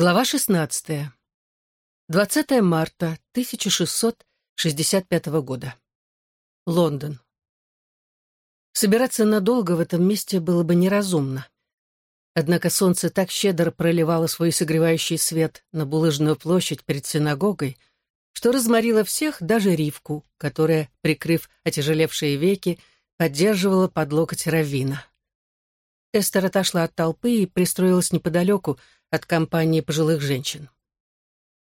Глава 16. 20 марта 1665 года. Лондон. Собираться надолго в этом месте было бы неразумно. Однако солнце так щедро проливало свой согревающий свет на булыжную площадь перед синагогой, что разморило всех, даже Ривку, которая, прикрыв отяжелевшие веки, поддерживала под локоть Равина. Эстер отошла от толпы и пристроилась неподалеку, от компании пожилых женщин.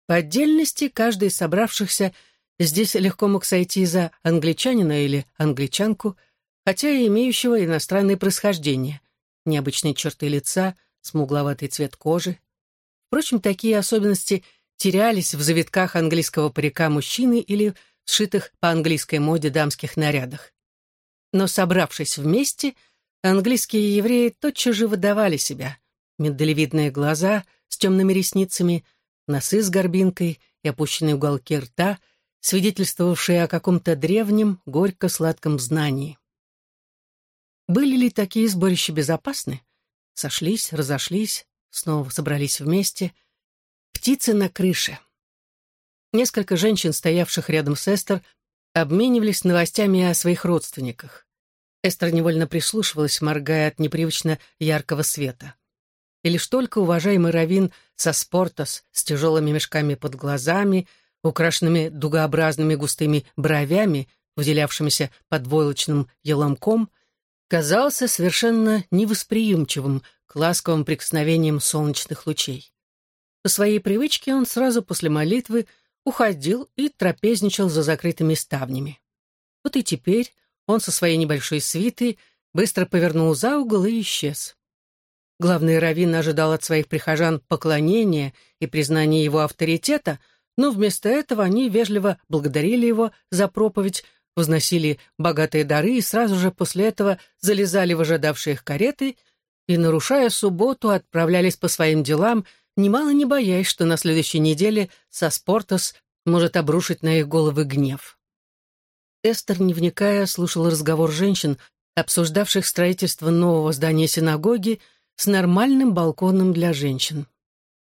По отдельности каждый из собравшихся здесь легко мог сойти за англичанина или англичанку, хотя и имеющего иностранное происхождение, необычные черты лица, смугловатый цвет кожи. Впрочем, такие особенности терялись в завитках английского парика мужчины или сшитых по английской моде дамских нарядах. Но, собравшись вместе, английские евреи тотчас же выдавали себя — миндалевидные глаза с темными ресницами, носы с горбинкой и опущенные уголки рта, свидетельствовавшие о каком-то древнем, горько-сладком знании. Были ли такие сборища безопасны? Сошлись, разошлись, снова собрались вместе. Птицы на крыше. Несколько женщин, стоявших рядом с Эстер, обменивались новостями о своих родственниках. Эстер невольно прислушивалась, моргая от непривычно яркого света и лишь только уважаемый Равин со спортос с тяжелыми мешками под глазами, украшенными дугообразными густыми бровями, выделявшимися под войлочным еломком, казался совершенно невосприимчивым к ласковым прикосновениям солнечных лучей. По своей привычке он сразу после молитвы уходил и трапезничал за закрытыми ставнями. Вот и теперь он со своей небольшой свитой быстро повернул за угол и исчез. Главный раввин ожидал от своих прихожан поклонения и признания его авторитета, но вместо этого они вежливо благодарили его за проповедь, возносили богатые дары и сразу же после этого залезали в ожидавшие их кареты и, нарушая субботу, отправлялись по своим делам, немало не боясь, что на следующей неделе Соспортос может обрушить на их головы гнев. Эстер, не вникая, слушал разговор женщин, обсуждавших строительство нового здания синагоги, с нормальным балконом для женщин.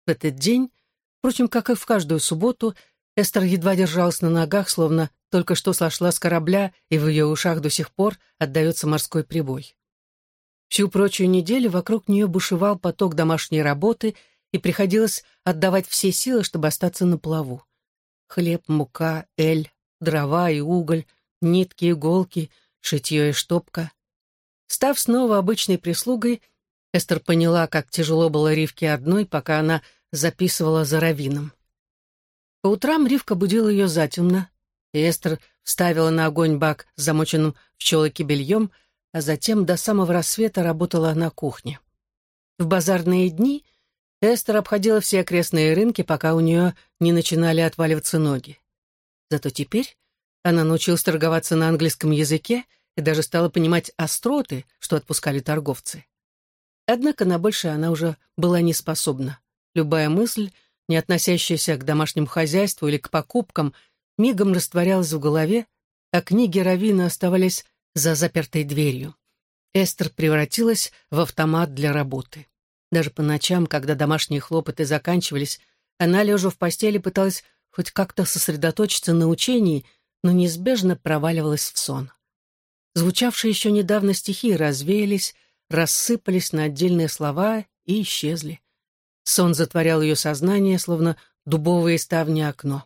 В этот день, впрочем, как и в каждую субботу, Эстер едва держалась на ногах, словно только что сошла с корабля, и в ее ушах до сих пор отдается морской прибой. Всю прочую неделю вокруг нее бушевал поток домашней работы, и приходилось отдавать все силы, чтобы остаться на плаву. Хлеб, мука, эль, дрова и уголь, нитки, иголки, шитье и штопка. Став снова обычной прислугой, Эстер поняла, как тяжело было Ривке одной, пока она записывала за раввином. По утрам Ривка будила ее затемно, и Эстер вставила на огонь бак с замоченным в челоке бельем, а затем до самого рассвета работала на кухне. В базарные дни Эстер обходила все окрестные рынки, пока у нее не начинали отваливаться ноги. Зато теперь она научилась торговаться на английском языке и даже стала понимать остроты, что отпускали торговцы. Однако на большее она уже была не способна. Любая мысль, не относящаяся к домашнему хозяйству или к покупкам, мигом растворялась в голове, а книги Равина оставались за запертой дверью. Эстер превратилась в автомат для работы. Даже по ночам, когда домашние хлопоты заканчивались, она, лежа в постели, пыталась хоть как-то сосредоточиться на учении, но неизбежно проваливалась в сон. Звучавшие еще недавно стихи развеялись, рассыпались на отдельные слова и исчезли. Сон затворял ее сознание, словно дубовые ставни окно.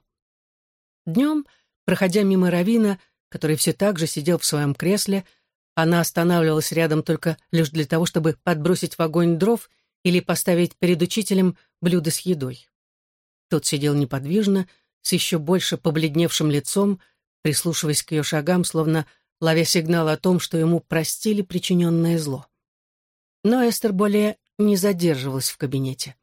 Днем, проходя мимо Равина, который все так же сидел в своем кресле, она останавливалась рядом только лишь для того, чтобы подбросить в огонь дров или поставить перед учителем блюдо с едой. Тот сидел неподвижно, с еще больше побледневшим лицом, прислушиваясь к ее шагам, словно ловя сигнал о том, что ему простили причиненное зло. Но Эстер более не задерживалась в кабинете.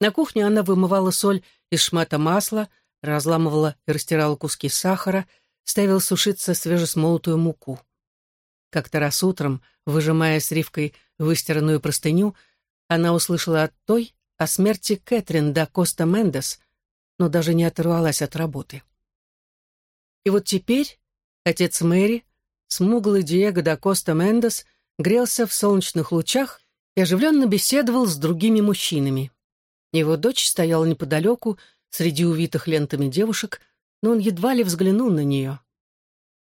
На кухне она вымывала соль из шмата масла, разламывала и растирала куски сахара, ставила сушиться свежесмолотую муку. Как-то раз утром, выжимая с Ривкой выстиранную простыню, она услышала от той о смерти Кэтрин да Коста Мендес, но даже не оторвалась от работы. И вот теперь отец Мэри, смуглый Диего да Коста Мендес — грелся в солнечных лучах и оживленно беседовал с другими мужчинами. Его дочь стояла неподалеку, среди увитых лентами девушек, но он едва ли взглянул на нее.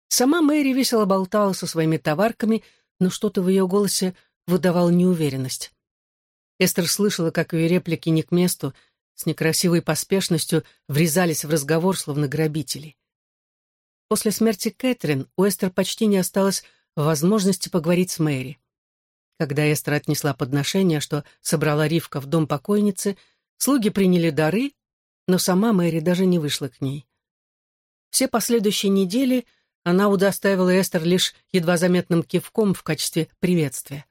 Сама Мэри весело болтала со своими товарками, но что-то в ее голосе выдавало неуверенность. Эстер слышала, как ее реплики не к месту, с некрасивой поспешностью врезались в разговор, словно грабители. После смерти Кэтрин у Эстер почти не осталось возможности поговорить с Мэри. Когда Эстер отнесла подношение, что собрала Ривка в дом покойницы, слуги приняли дары, но сама Мэри даже не вышла к ней. Все последующие недели она удостаивала Эстер лишь едва заметным кивком в качестве приветствия.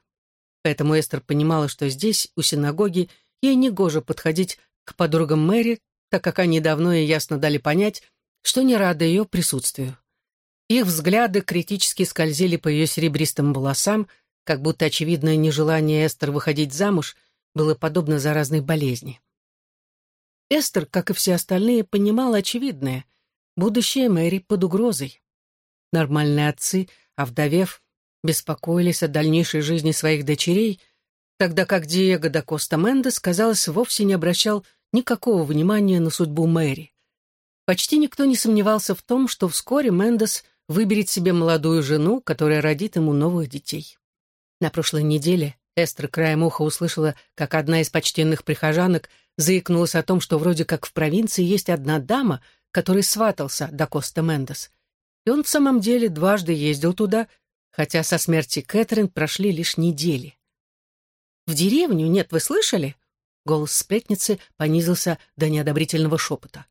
Поэтому Эстер понимала, что здесь, у синагоги, ей негоже подходить к подругам Мэри, так как они давно и ясно дали понять, что не рады ее присутствию. Их взгляды критически скользили по ее серебристым волосам, как будто очевидное нежелание Эстер выходить замуж было подобно заразной болезни. Эстер, как и все остальные, понимала очевидное. Будущее Мэри под угрозой. Нормальные отцы, овдовев, беспокоились о дальнейшей жизни своих дочерей, тогда как Диего да Коста Мендес, казалось, вовсе не обращал никакого внимания на судьбу Мэри. Почти никто не сомневался в том, что вскоре Мендес выберет себе молодую жену, которая родит ему новых детей. На прошлой неделе Эстер краем уха услышала, как одна из почтенных прихожанок заикнулась о том, что вроде как в провинции есть одна дама, которой сватался до Коста Мендес. И он в самом деле дважды ездил туда, хотя со смерти Кэтрин прошли лишь недели. «В деревню? Нет, вы слышали?» Голос сплетницы понизился до неодобрительного шепота.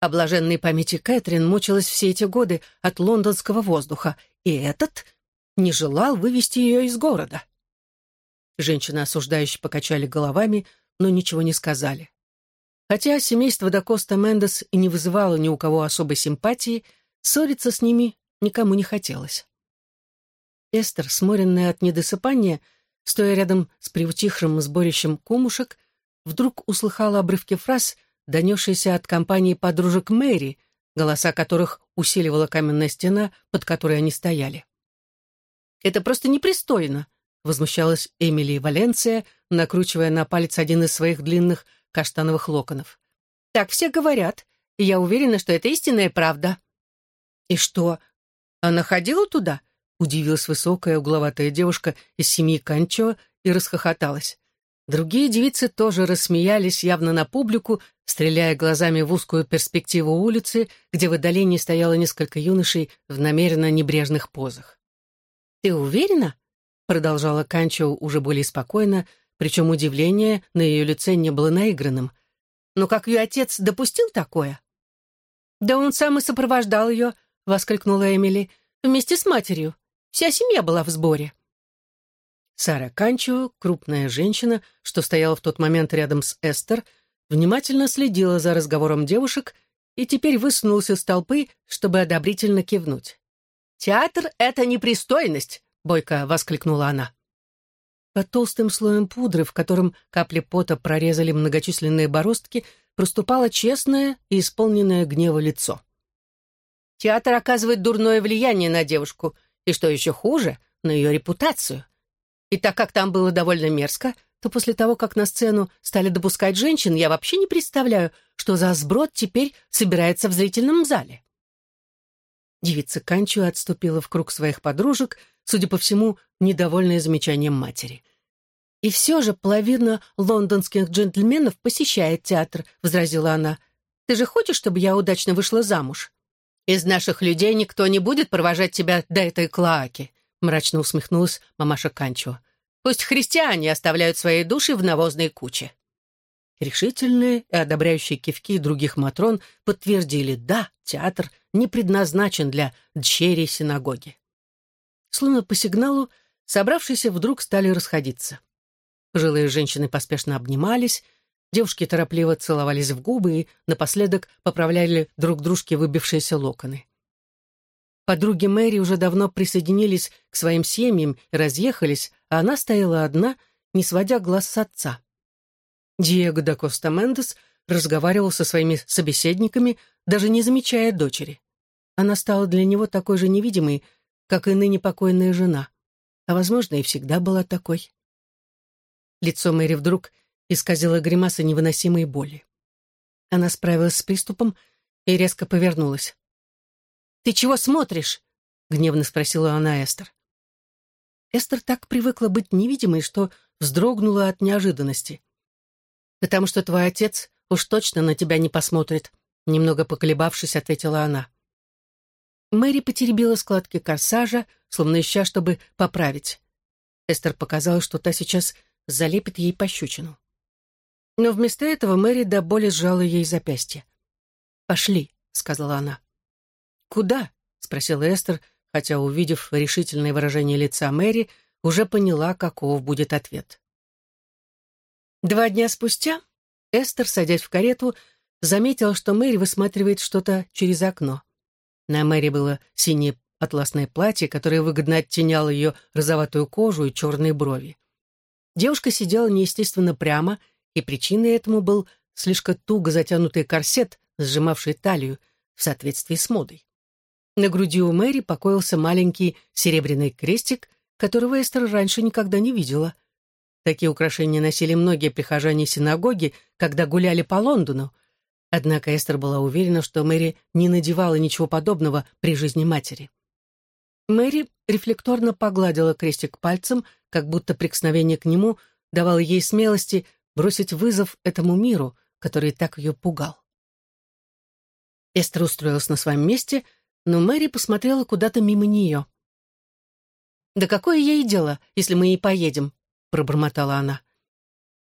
О памяти Кэтрин мучилась все эти годы от лондонского воздуха, и этот не желал вывести ее из города. Женщины осуждающе покачали головами, но ничего не сказали. Хотя семейство Дакоста Мендес и не вызывало ни у кого особой симпатии, ссориться с ними никому не хотелось. Эстер, сморенная от недосыпания, стоя рядом с приутихшим сборищем кумушек, вдруг услыхала обрывки фраз, донесшиеся от компании подружек Мэри, голоса которых усиливала каменная стена, под которой они стояли. Это просто непристойно», — возмущалась Эмили Валенция, накручивая на палец один из своих длинных каштановых локонов. «Так все говорят, и я уверена, что это истинная правда». «И что, она ходила туда?» — удивилась высокая угловатая девушка из семьи Канчо и расхохоталась. Другие девицы тоже рассмеялись явно на публику, стреляя глазами в узкую перспективу улицы, где в отдалении стояло несколько юношей в намеренно небрежных позах. «Ты уверена?» — продолжала Канчо уже более спокойно, причем удивление на ее лице не было наигранным. «Но как ее отец допустил такое?» «Да он сам и сопровождал ее», — воскликнула Эмили, — «вместе с матерью. Вся семья была в сборе». Сара Канчо, крупная женщина, что стояла в тот момент рядом с Эстер, внимательно следила за разговором девушек и теперь высунулся из толпы, чтобы одобрительно кивнуть. «Театр — это непристойность!» — бойко воскликнула она. Под толстым слоем пудры, в котором капли пота прорезали многочисленные бороздки, проступало честное и исполненное гнева лицо. Театр оказывает дурное влияние на девушку, и, что еще хуже, на ее репутацию. И так как там было довольно мерзко, то после того, как на сцену стали допускать женщин, я вообще не представляю, что за сброд теперь собирается в зрительном зале. Девица Канчо отступила в круг своих подружек, судя по всему, недовольная замечанием матери. «И все же половина лондонских джентльменов посещает театр», — возразила она. «Ты же хочешь, чтобы я удачно вышла замуж?» «Из наших людей никто не будет провожать тебя до этой клоаки», — мрачно усмехнулась мамаша Канчо. «Пусть христиане оставляют свои души в навозной куче». Решительные и одобряющие кивки других матрон подтвердили «да, театр не предназначен для дщери синагоги». Словно по сигналу, собравшиеся вдруг стали расходиться. Пожилые женщины поспешно обнимались, девушки торопливо целовались в губы и напоследок поправляли друг дружке выбившиеся локоны. Подруги Мэри уже давно присоединились к своим семьям и разъехались, а она стояла одна, не сводя глаз с отца. Диего да Коста Мендес разговаривал со своими собеседниками, даже не замечая дочери. Она стала для него такой же невидимой, как и ныне покойная жена, а, возможно, и всегда была такой. Лицо Мэри вдруг исказила гримаса невыносимой боли. Она справилась с приступом и резко повернулась. «Ты чего смотришь?» — гневно спросила она Эстер. Эстер так привыкла быть невидимой, что вздрогнула от неожиданности. «Потому что твой отец уж точно на тебя не посмотрит», — немного поколебавшись, ответила она. Мэри потеребила складки корсажа, словно ища, чтобы поправить. Эстер показала, что та сейчас залепит ей пощечину. Но вместо этого Мэри до боли сжала ей запястье. «Пошли», — сказала она. «Куда?» — спросила Эстер, хотя, увидев решительное выражение лица Мэри, уже поняла, каков будет ответ. Два дня спустя Эстер, садясь в карету, заметила, что Мэри высматривает что-то через окно. На Мэри было синее атласное платье, которое выгодно оттеняло ее розоватую кожу и черные брови. Девушка сидела неестественно прямо, и причиной этому был слишком туго затянутый корсет, сжимавший талию, в соответствии с модой. На груди у Мэри покоился маленький серебряный крестик, которого Эстер раньше никогда не видела. Такие украшения носили многие прихожане синагоги, когда гуляли по Лондону, однако Эстер была уверена, что Мэри не надевала ничего подобного при жизни матери. Мэри рефлекторно погладила крестик пальцем, как будто прикосновение к нему давало ей смелости бросить вызов этому миру, который так ее пугал. Эстер устроилась на своем месте — но Мэри посмотрела куда-то мимо нее. «Да какое ей дело, если мы и поедем?» — пробормотала она.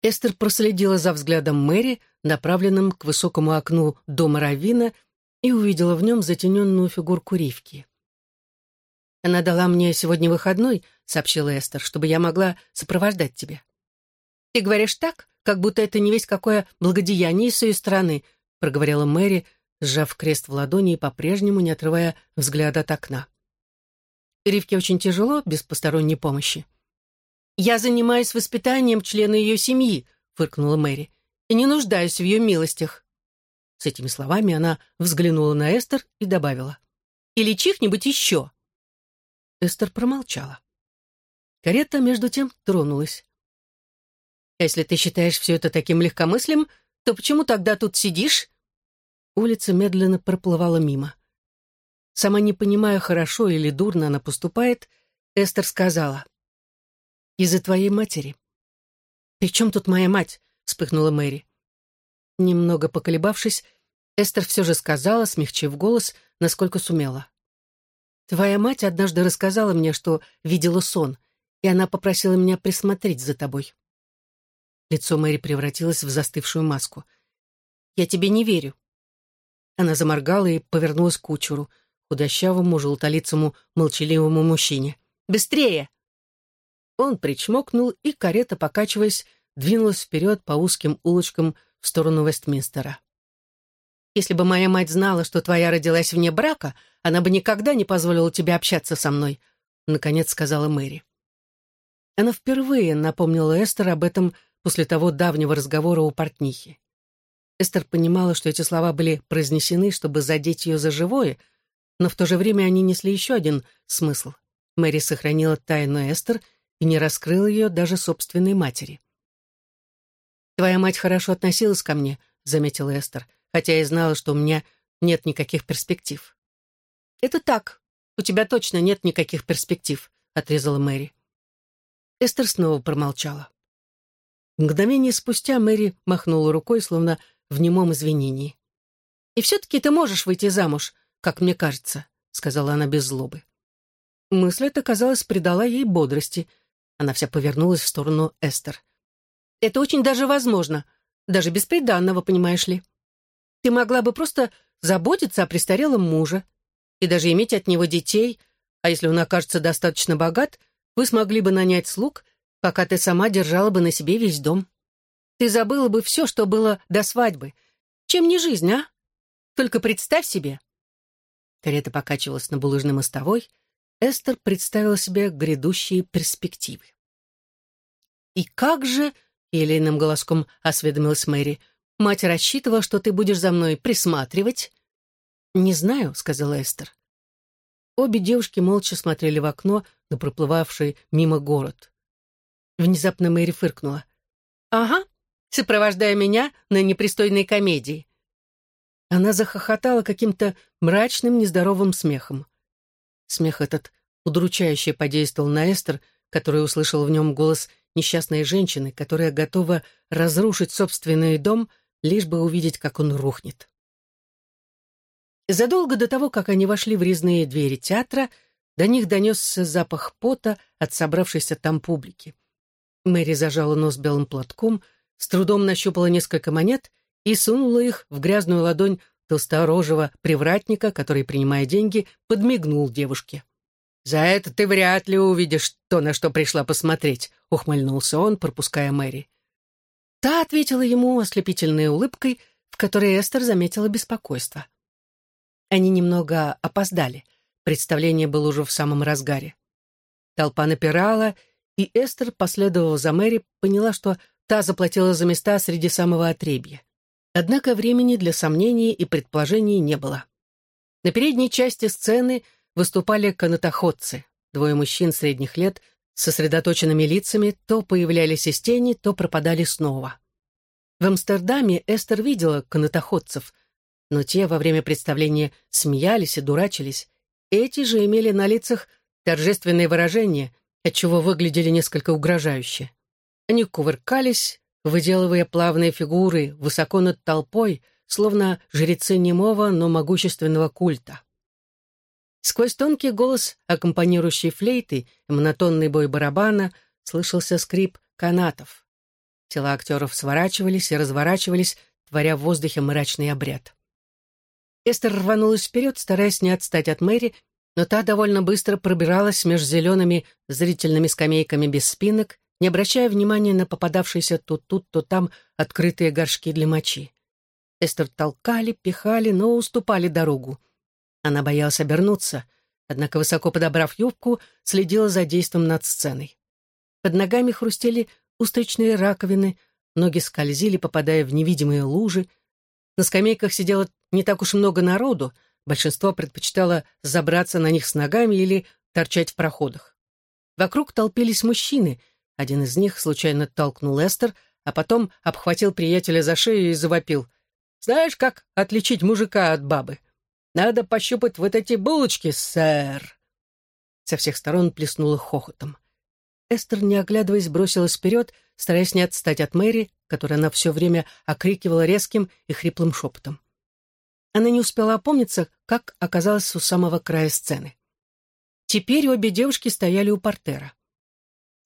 Эстер проследила за взглядом Мэри, направленным к высокому окну дома Равина, и увидела в нем затененную фигурку Ривки. «Она дала мне сегодня выходной», — сообщила Эстер, «чтобы я могла сопровождать тебя». «Ты говоришь так, как будто это не весь какое благодеяние с ее стороны», — проговорила Мэри, сжав крест в ладони и по-прежнему не отрывая взгляда от окна. Ривке очень тяжело без посторонней помощи. «Я занимаюсь воспитанием члена ее семьи», — фыркнула Мэри, «и не нуждаюсь в ее милостях». С этими словами она взглянула на Эстер и добавила. «Или чьих-нибудь еще». Эстер промолчала. Карета, между тем, тронулась. «Если ты считаешь все это таким легкомыслием, то почему тогда тут сидишь Улица медленно проплывала мимо. Сама не понимая, хорошо или дурно она поступает, Эстер сказала. «Из-за твоей матери». «При чем тут моя мать?» — вспыхнула Мэри. Немного поколебавшись, Эстер все же сказала, смягчив голос, насколько сумела. «Твоя мать однажды рассказала мне, что видела сон, и она попросила меня присмотреть за тобой». Лицо Мэри превратилось в застывшую маску. «Я тебе не верю. Она заморгала и повернулась к кучеру, худощавому, желтолицому, молчаливому мужчине. «Быстрее!» Он причмокнул, и карета, покачиваясь, двинулась вперед по узким улочкам в сторону Вестминстера. «Если бы моя мать знала, что твоя родилась вне брака, она бы никогда не позволила тебе общаться со мной», — наконец сказала Мэри. Она впервые напомнила Эстер об этом после того давнего разговора у портнихи. Эстер понимала, что эти слова были произнесены, чтобы задеть ее за живое, но в то же время они несли еще один смысл. Мэри сохранила тайну Эстер и не раскрыла ее даже собственной матери. «Твоя мать хорошо относилась ко мне», — заметила Эстер, хотя и знала, что у меня нет никаких перспектив. «Это так. У тебя точно нет никаких перспектив», — отрезала Мэри. Эстер снова промолчала. Мгновение спустя Мэри махнула рукой, словно в немом извинении. «И все-таки ты можешь выйти замуж, как мне кажется», — сказала она без злобы. Мысль эта, казалось, придала ей бодрости. Она вся повернулась в сторону Эстер. «Это очень даже возможно, даже без приданного, понимаешь ли. Ты могла бы просто заботиться о престарелом муже и даже иметь от него детей, а если он окажется достаточно богат, вы смогли бы нанять слуг, пока ты сама держала бы на себе весь дом. Ты забыла бы все, что было до свадьбы. Чем не жизнь, а? Только представь себе. Карета покачивалась на булыжной мостовой. Эстер представила себе грядущие перспективы. «И как же...» — елейным голоском осведомилась Мэри. «Мать рассчитывала, что ты будешь за мной присматривать?» «Не знаю», — сказала Эстер. Обе девушки молча смотрели в окно на проплывавший мимо город. Внезапно Мэри фыркнула. «Ага, сопровождая меня на непристойной комедии. Она захохотала каким-то мрачным, нездоровым смехом. Смех этот удручающе подействовал на Эстер, которая услышала в нем голос несчастной женщины, которая готова разрушить собственный дом, лишь бы увидеть, как он рухнет. Задолго до того, как они вошли в резные двери театра, до них донесся запах пота от собравшейся там публики. Мэри зажала нос белым платком, с трудом нащупала несколько монет и сунула их в грязную ладонь толсторожего привратника, который, принимая деньги, подмигнул девушке. «За это ты вряд ли увидишь то, на что пришла посмотреть», — ухмыльнулся он, пропуская Мэри. Та ответила ему ослепительной улыбкой, в которой Эстер заметила беспокойство. Они немного опоздали. Представление было уже в самом разгаре. Толпа напирала, и Эстер, последовав за Мэри, поняла, что та заплатила за места среди самого отребья. Однако времени для сомнений и предположений не было. На передней части сцены выступали канатоходцы, двое мужчин средних лет сосредоточенными лицами, то появлялись из тени, то пропадали снова. В Амстердаме Эстер видела канатоходцев — но те во время представления смеялись и дурачились. Эти же имели на лицах торжественные выражения, отчего выглядели несколько угрожающе. Они кувыркались, выделывая плавные фигуры высоко над толпой, словно жрецы немого, но могущественного культа. Сквозь тонкий голос, аккомпанирующий флейты и монотонный бой барабана, слышался скрип канатов. Тела актеров сворачивались и разворачивались, творя в воздухе мрачный обряд. Эстер рванулась вперед, стараясь не отстать от Мэри, но та довольно быстро пробиралась между зелеными зрительными скамейками без спинок, не обращая внимания на попадавшиеся то тут, то там открытые горшки для мочи. Эстер толкали, пихали, но уступали дорогу. Она боялась обернуться, однако, высоко подобрав юбку, следила за действом над сценой. Под ногами хрустели устричные раковины, ноги скользили, попадая в невидимые лужи, на скамейках сидело не так уж много народу, большинство предпочитало забраться на них с ногами или торчать в проходах. Вокруг толпились мужчины, один из них случайно толкнул Эстер, а потом обхватил приятеля за шею и завопил. «Знаешь, как отличить мужика от бабы? Надо пощупать вот эти булочки, сэр!» Со всех сторон плеснуло хохотом. Эстер, не оглядываясь, бросилась вперед, стараясь не отстать от Мэри, которую она все время окрикивала резким и хриплым шепотом. Она не успела опомниться, как оказалась у самого края сцены. Теперь обе девушки стояли у портера.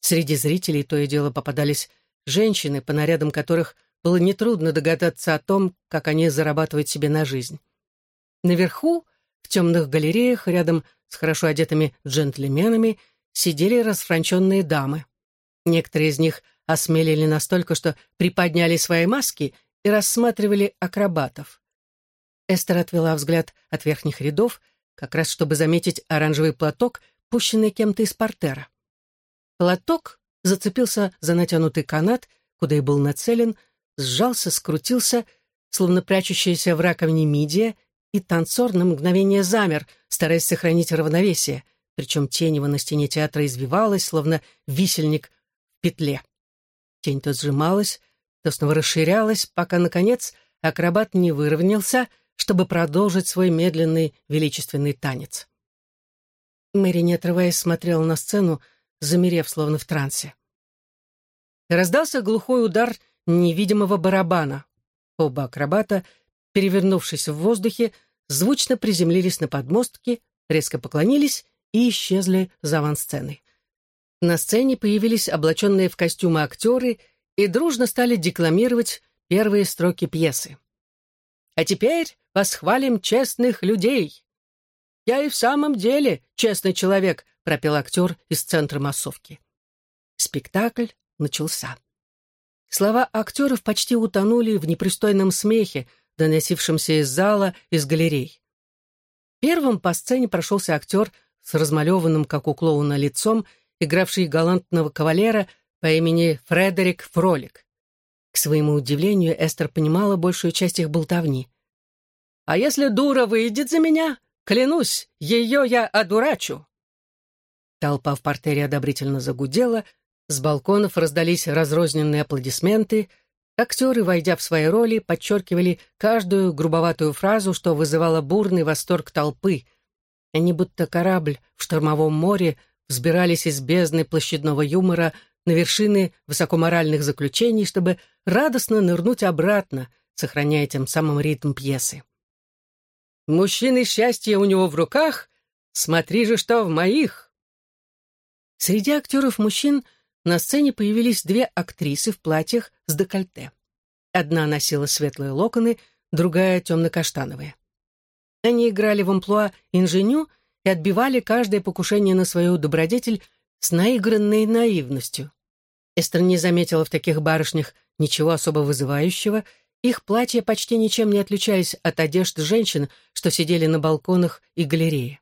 Среди зрителей то и дело попадались женщины, по нарядам которых было нетрудно догадаться о том, как они зарабатывают себе на жизнь. Наверху, в темных галереях, рядом с хорошо одетыми джентльменами, сидели расфранченные дамы. Некоторые из них осмелили настолько, что приподняли свои маски и рассматривали акробатов. Эстер отвела взгляд от верхних рядов, как раз чтобы заметить оранжевый платок, пущенный кем-то из портера. Платок зацепился за натянутый канат, куда и был нацелен, сжался, скрутился, словно прячущаяся в раковине мидия, и танцор на мгновение замер, стараясь сохранить равновесие, причем тень его на стене театра извивалась, словно висельник в петле. Тень то сжималась, то снова расширялась, пока, наконец, акробат не выровнялся, чтобы продолжить свой медленный величественный танец. Мэри, не отрываясь, смотрела на сцену, замерев, словно в трансе. Раздался глухой удар невидимого барабана. Оба акробата, перевернувшись в воздухе, звучно приземлились на подмостки, резко поклонились и исчезли за авансценой. На сцене появились облаченные в костюмы актеры и дружно стали декламировать первые строки пьесы. «А теперь восхвалим честных людей!» «Я и в самом деле честный человек», — пропел актер из центра массовки. Спектакль начался. Слова актеров почти утонули в непристойном смехе, доносившемся из зала, из галерей. Первым по сцене прошелся актер с размалеванным, как у клоуна, лицом игравший галантного кавалера по имени Фредерик Фролик. К своему удивлению, Эстер понимала большую часть их болтовни. «А если дура выйдет за меня, клянусь, ее я одурачу!» Толпа в портере одобрительно загудела, с балконов раздались разрозненные аплодисменты, Актеры, войдя в свои роли, подчеркивали каждую грубоватую фразу, что вызывало бурный восторг толпы. Они будто корабль в штормовом море взбирались из бездны площадного юмора на вершины высокоморальных заключений, чтобы радостно нырнуть обратно, сохраняя тем самым ритм пьесы. «Мужчины счастье у него в руках, смотри же, что в моих!» Среди актеров-мужчин на сцене появились две актрисы в платьях с декольте. Одна носила светлые локоны, другая — темно-каштановые. Они играли в амплуа инженю и отбивали каждое покушение на свою добродетель с наигранной наивностью. Эстер не заметила в таких барышнях ничего особо вызывающего, их платья почти ничем не отличались от одежд женщин, что сидели на балконах и галерее.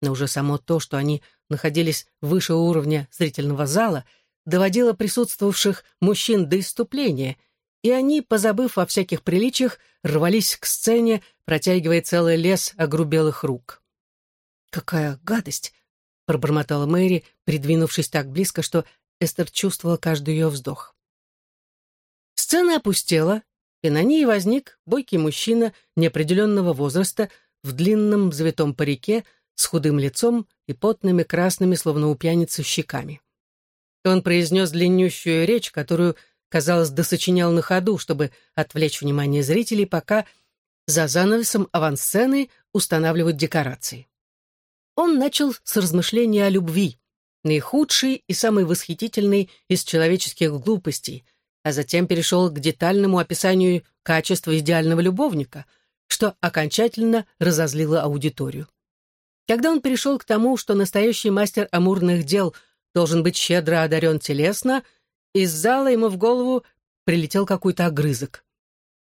Но уже само то, что они находились выше уровня зрительного зала, доводило присутствовавших мужчин до иступления, и они, позабыв о всяких приличиях, рвались к сцене, протягивая целый лес огрубелых рук. «Какая гадость!» — пробормотала Мэри, придвинувшись так близко, что Эстер чувствовала каждый ее вздох. Сцена опустела, и на ней возник бойкий мужчина неопределенного возраста в длинном завитом парике с худым лицом и потными красными, словно у пьяницы, щеками. Он произнес длиннющую речь, которую, казалось, досочинял на ходу, чтобы отвлечь внимание зрителей, пока за занавесом авансцены устанавливают декорации. Он начал с размышления о любви, наихудшей и самой восхитительной из человеческих глупостей, а затем перешел к детальному описанию качества идеального любовника, что окончательно разозлило аудиторию. Когда он перешел к тому, что настоящий мастер амурных дел должен быть щедро одарен телесно, из зала ему в голову прилетел какой-то огрызок.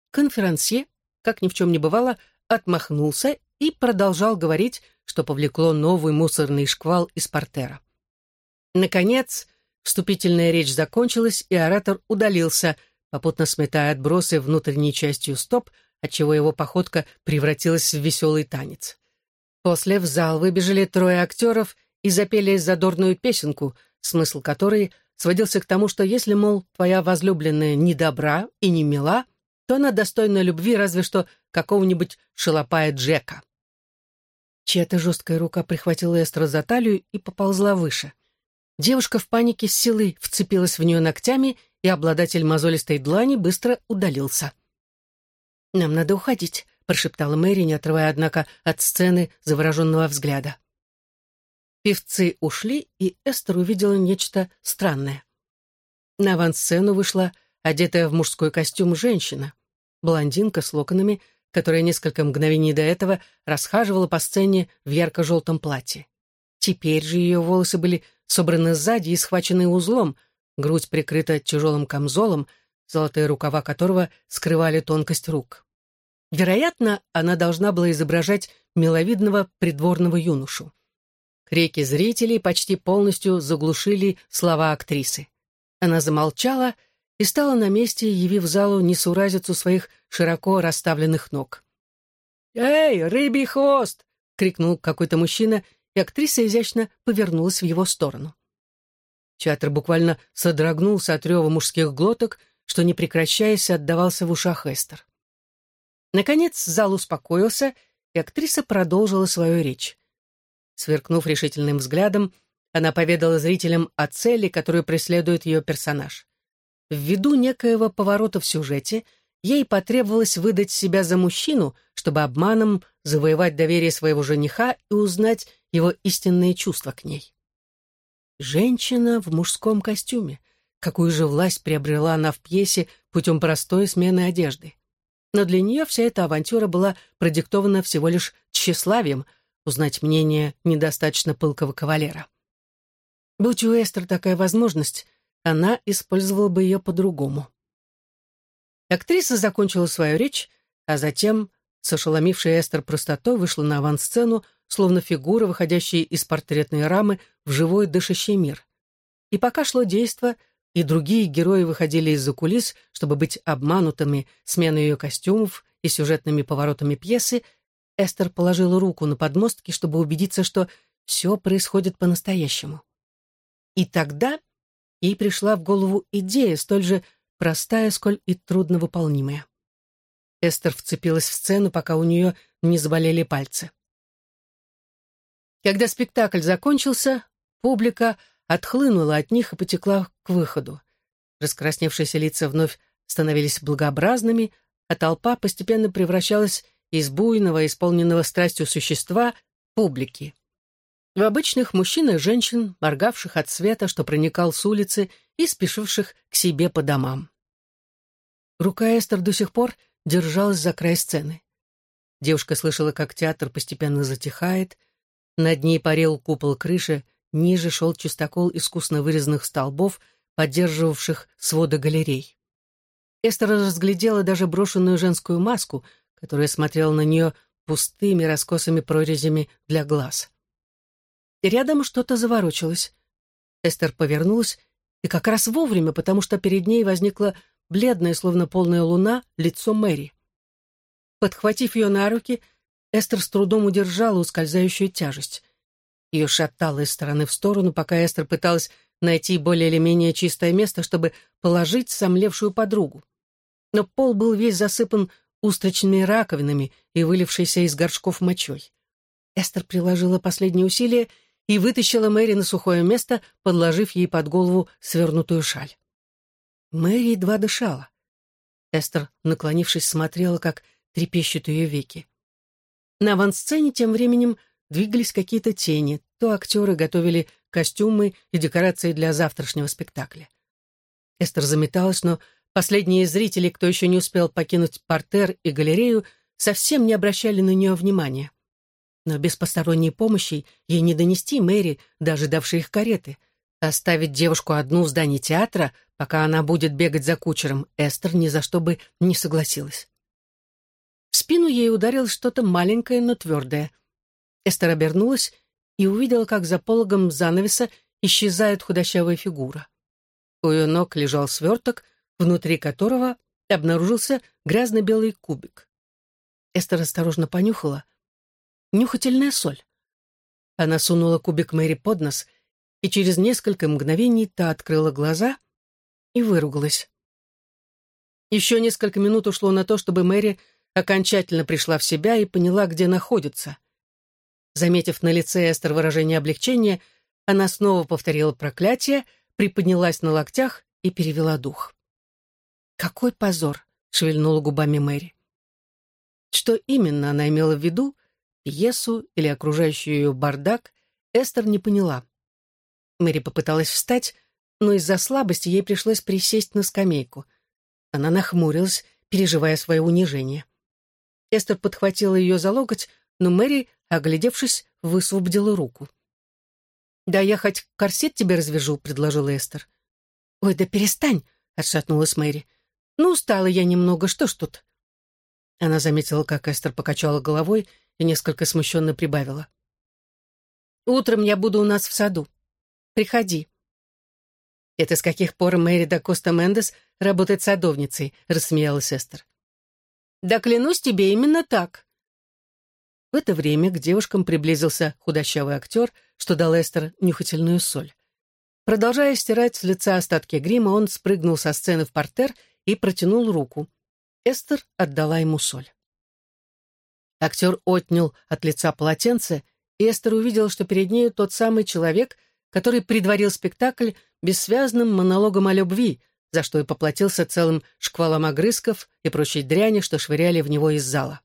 Конферансье, как ни в чем не бывало, отмахнулся и продолжал говорить, что повлекло новый мусорный шквал из портера. Наконец, вступительная речь закончилась, и оратор удалился, попутно сметая отбросы внутренней частью стоп, отчего его походка превратилась в веселый танец. После в зал выбежали трое актеров и запели задорную песенку, смысл которой сводился к тому, что если, мол, твоя возлюбленная не добра и не мила, то она достойна любви разве что какого-нибудь шалопая Джека. Чья-то жесткая рука прихватила Эстра за талию и поползла выше. Девушка в панике с силой вцепилась в нее ногтями, и обладатель мозолистой длани быстро удалился. «Нам надо уходить», прошептала Мэри, не отрывая, однако, от сцены завороженного взгляда. Певцы ушли, и Эстер увидела нечто странное. На авансцену вышла одетая в мужской костюм женщина, блондинка с локонами, которая несколько мгновений до этого расхаживала по сцене в ярко-желтом платье. Теперь же ее волосы были собраны сзади и схвачены узлом, грудь прикрыта тяжелым камзолом, золотые рукава которого скрывали тонкость рук. Вероятно, она должна была изображать миловидного придворного юношу. Крики зрителей почти полностью заглушили слова актрисы. Она замолчала и стала на месте, явив залу несуразицу своих широко расставленных ног. «Эй, рыбий хвост!» — крикнул какой-то мужчина, и актриса изящно повернулась в его сторону. Театр буквально содрогнулся от рева мужских глоток, что, не прекращаясь, отдавался в ушах Эстер. Наконец зал успокоился, и актриса продолжила свою речь. Сверкнув решительным взглядом, она поведала зрителям о цели, которую преследует ее персонаж. Ввиду некоего поворота в сюжете, ей потребовалось выдать себя за мужчину, чтобы обманом завоевать доверие своего жениха и узнать его истинные чувства к ней. Женщина в мужском костюме. Какую же власть приобрела она в пьесе путем простой смены одежды? Но для нее вся эта авантюра была продиктована всего лишь тщеславием узнать мнение недостаточно пылкого кавалера. Будь у Эстер такая возможность, она использовала бы ее по-другому. Актриса закончила свою речь, а затем, с ошеломившей Эстер простотой, вышла на авансцену, словно фигура, выходящая из портретной рамы в живой дышащий мир. И пока шло действо, и другие герои выходили из-за кулис, чтобы быть обманутыми сменой ее костюмов и сюжетными поворотами пьесы, Эстер положила руку на подмостки, чтобы убедиться, что все происходит по-настоящему. И тогда ей пришла в голову идея, столь же простая, сколь и трудновыполнимая. Эстер вцепилась в сцену, пока у нее не заболели пальцы. Когда спектакль закончился, публика отхлынула от них и потекла к выходу. Раскрасневшиеся лица вновь становились благообразными, а толпа постепенно превращалась из буйного, исполненного страстью существа, публики. В обычных мужчин и женщин, моргавших от света, что проникал с улицы, и спешивших к себе по домам. Рука Эстер до сих пор держалась за край сцены. Девушка слышала, как театр постепенно затихает, над ней парил купол крыши, ниже шел чистокол искусно вырезанных столбов, поддерживавших своды галерей. Эстер разглядела даже брошенную женскую маску, которая смотрела на нее пустыми раскосыми прорезями для глаз. И рядом что-то заворочилось. Эстер повернулась, и как раз вовремя, потому что перед ней возникла бледное, словно полная луна, лицо Мэри. Подхватив ее на руки, Эстер с трудом удержала ускользающую тяжесть. Ее шатало из стороны в сторону, пока Эстер пыталась найти более или менее чистое место, чтобы положить сомлевшую подругу. Но пол был весь засыпан устричными раковинами и вылившейся из горшков мочой. Эстер приложила последние усилия и вытащила Мэри на сухое место, подложив ей под голову свернутую шаль. Мэри едва дышала. Эстер, наклонившись, смотрела, как трепещут ее веки. На авансцене тем временем двигались какие-то тени, то актеры готовили костюмы и декорации для завтрашнего спектакля. Эстер заметалась, но последние зрители, кто еще не успел покинуть портер и галерею, совсем не обращали на нее внимания. Но без посторонней помощи ей не донести Мэри, даже давшей их кареты — Оставить девушку одну в здании театра, пока она будет бегать за кучером, Эстер ни за что бы не согласилась. В спину ей ударилось что-то маленькое, но твердое. Эстер обернулась и увидела, как за пологом занавеса исчезает худощавая фигура. У ее ног лежал сверток, внутри которого обнаружился грязно-белый кубик. Эстер осторожно понюхала. Нюхательная соль. Она сунула кубик Мэри под нос — и через несколько мгновений та открыла глаза и выругалась. Еще несколько минут ушло на то, чтобы Мэри окончательно пришла в себя и поняла, где находится. Заметив на лице Эстер выражение облегчения, она снова повторила проклятие, приподнялась на локтях и перевела дух. «Какой позор!» — шевельнула губами Мэри. Что именно она имела в виду, пьесу или окружающий ее бардак, Эстер не поняла. Мэри попыталась встать, но из-за слабости ей пришлось присесть на скамейку. Она нахмурилась, переживая свое унижение. Эстер подхватила ее за локоть, но Мэри, оглядевшись, высвободила руку. «Да я хоть корсет тебе развяжу», — предложила Эстер. «Ой, да перестань», — отшатнулась Мэри. «Ну, устала я немного, что ж тут?» Она заметила, как Эстер покачала головой и несколько смущенно прибавила. «Утром я буду у нас в саду. Приходи». «Это с каких пор Мэри да Коста Мендес работает садовницей?» — рассмеялась Эстер. «Да клянусь тебе, именно так». В это время к девушкам приблизился худощавый актер, что дал Эстер нюхательную соль. Продолжая стирать с лица остатки грима, он спрыгнул со сцены в портер и протянул руку. Эстер отдала ему соль. Актер отнял от лица полотенце, и Эстер увидела, что перед нею тот самый человек — который предварил спектакль бессвязным монологом о любви, за что и поплатился целым шквалом огрызков и прочей дряни, что швыряли в него из зала.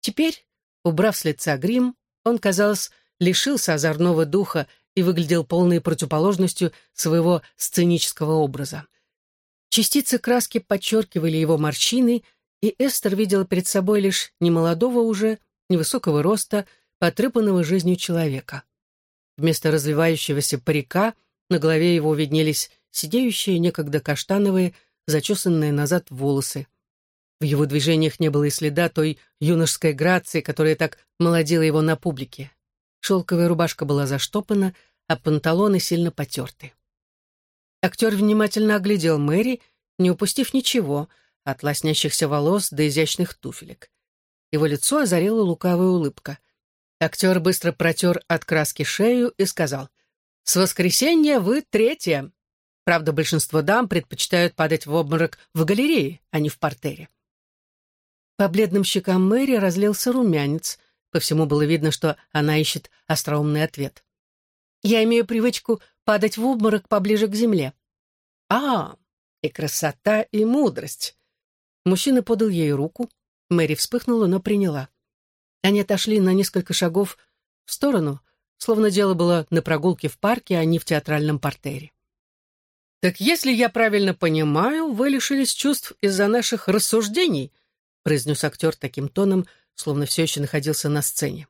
Теперь, убрав с лица грим, он, казалось, лишился озорного духа и выглядел полной противоположностью своего сценического образа. Частицы краски подчеркивали его морщины, и Эстер видела перед собой лишь немолодого уже, невысокого роста, потрепанного жизнью человека. Вместо развивающегося парика на голове его виднелись сидеющие некогда каштановые, зачесанные назад волосы. В его движениях не было и следа той юношеской грации, которая так молодила его на публике. Шелковая рубашка была заштопана, а панталоны сильно потерты. Актер внимательно оглядел Мэри, не упустив ничего, от лоснящихся волос до изящных туфелек. Его лицо озарила лукавая улыбка — Актер быстро протер от краски шею и сказал, «С воскресенья вы третья». Правда, большинство дам предпочитают падать в обморок в галерее, а не в портере. По бледным щекам Мэри разлился румянец. По всему было видно, что она ищет остроумный ответ. «Я имею привычку падать в обморок поближе к земле». «А, и красота, и мудрость!» Мужчина подал ей руку. Мэри вспыхнула, но приняла. Они отошли на несколько шагов в сторону, словно дело было на прогулке в парке, а не в театральном портере. «Так если я правильно понимаю, вы лишились чувств из-за наших рассуждений», произнес актер таким тоном, словно все еще находился на сцене.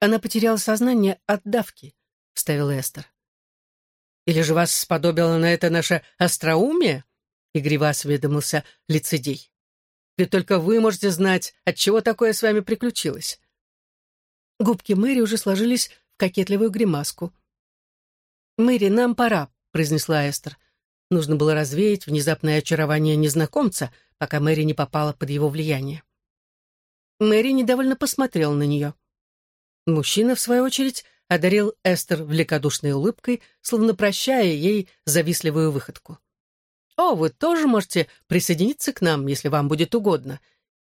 «Она потеряла сознание от давки», — вставил Эстер. «Или же вас сподобило на это наше остроумие?» — игриво осведомился лицедей. «Ведь только вы можете знать, от чего такое с вами приключилось». Губки Мэри уже сложились в кокетливую гримаску. «Мэри, нам пора», — произнесла Эстер. Нужно было развеять внезапное очарование незнакомца, пока Мэри не попала под его влияние. Мэри недовольно посмотрел на нее. Мужчина, в свою очередь, одарил Эстер великодушной улыбкой, словно прощая ей завистливую выходку. «О, вы тоже можете присоединиться к нам, если вам будет угодно.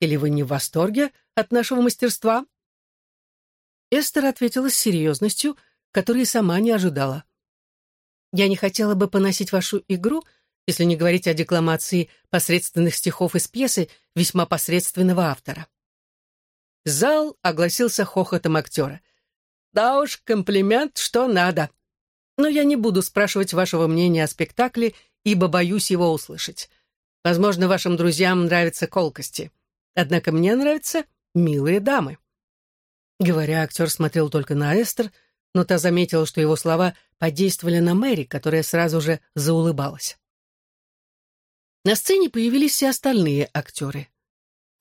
Или вы не в восторге от нашего мастерства?» Эстер ответила с серьезностью, которой сама не ожидала. Я не хотела бы поносить вашу игру, если не говорить о декламации посредственных стихов из пьесы весьма посредственного автора. Зал огласился хохотом актера. «Да уж, комплимент, что надо. Но я не буду спрашивать вашего мнения о спектакле, ибо боюсь его услышать. Возможно, вашим друзьям нравятся колкости. Однако мне нравятся милые дамы». Говоря, актер смотрел только на Эстер, но та заметила, что его слова подействовали на Мэри, которая сразу же заулыбалась. На сцене появились все остальные актеры.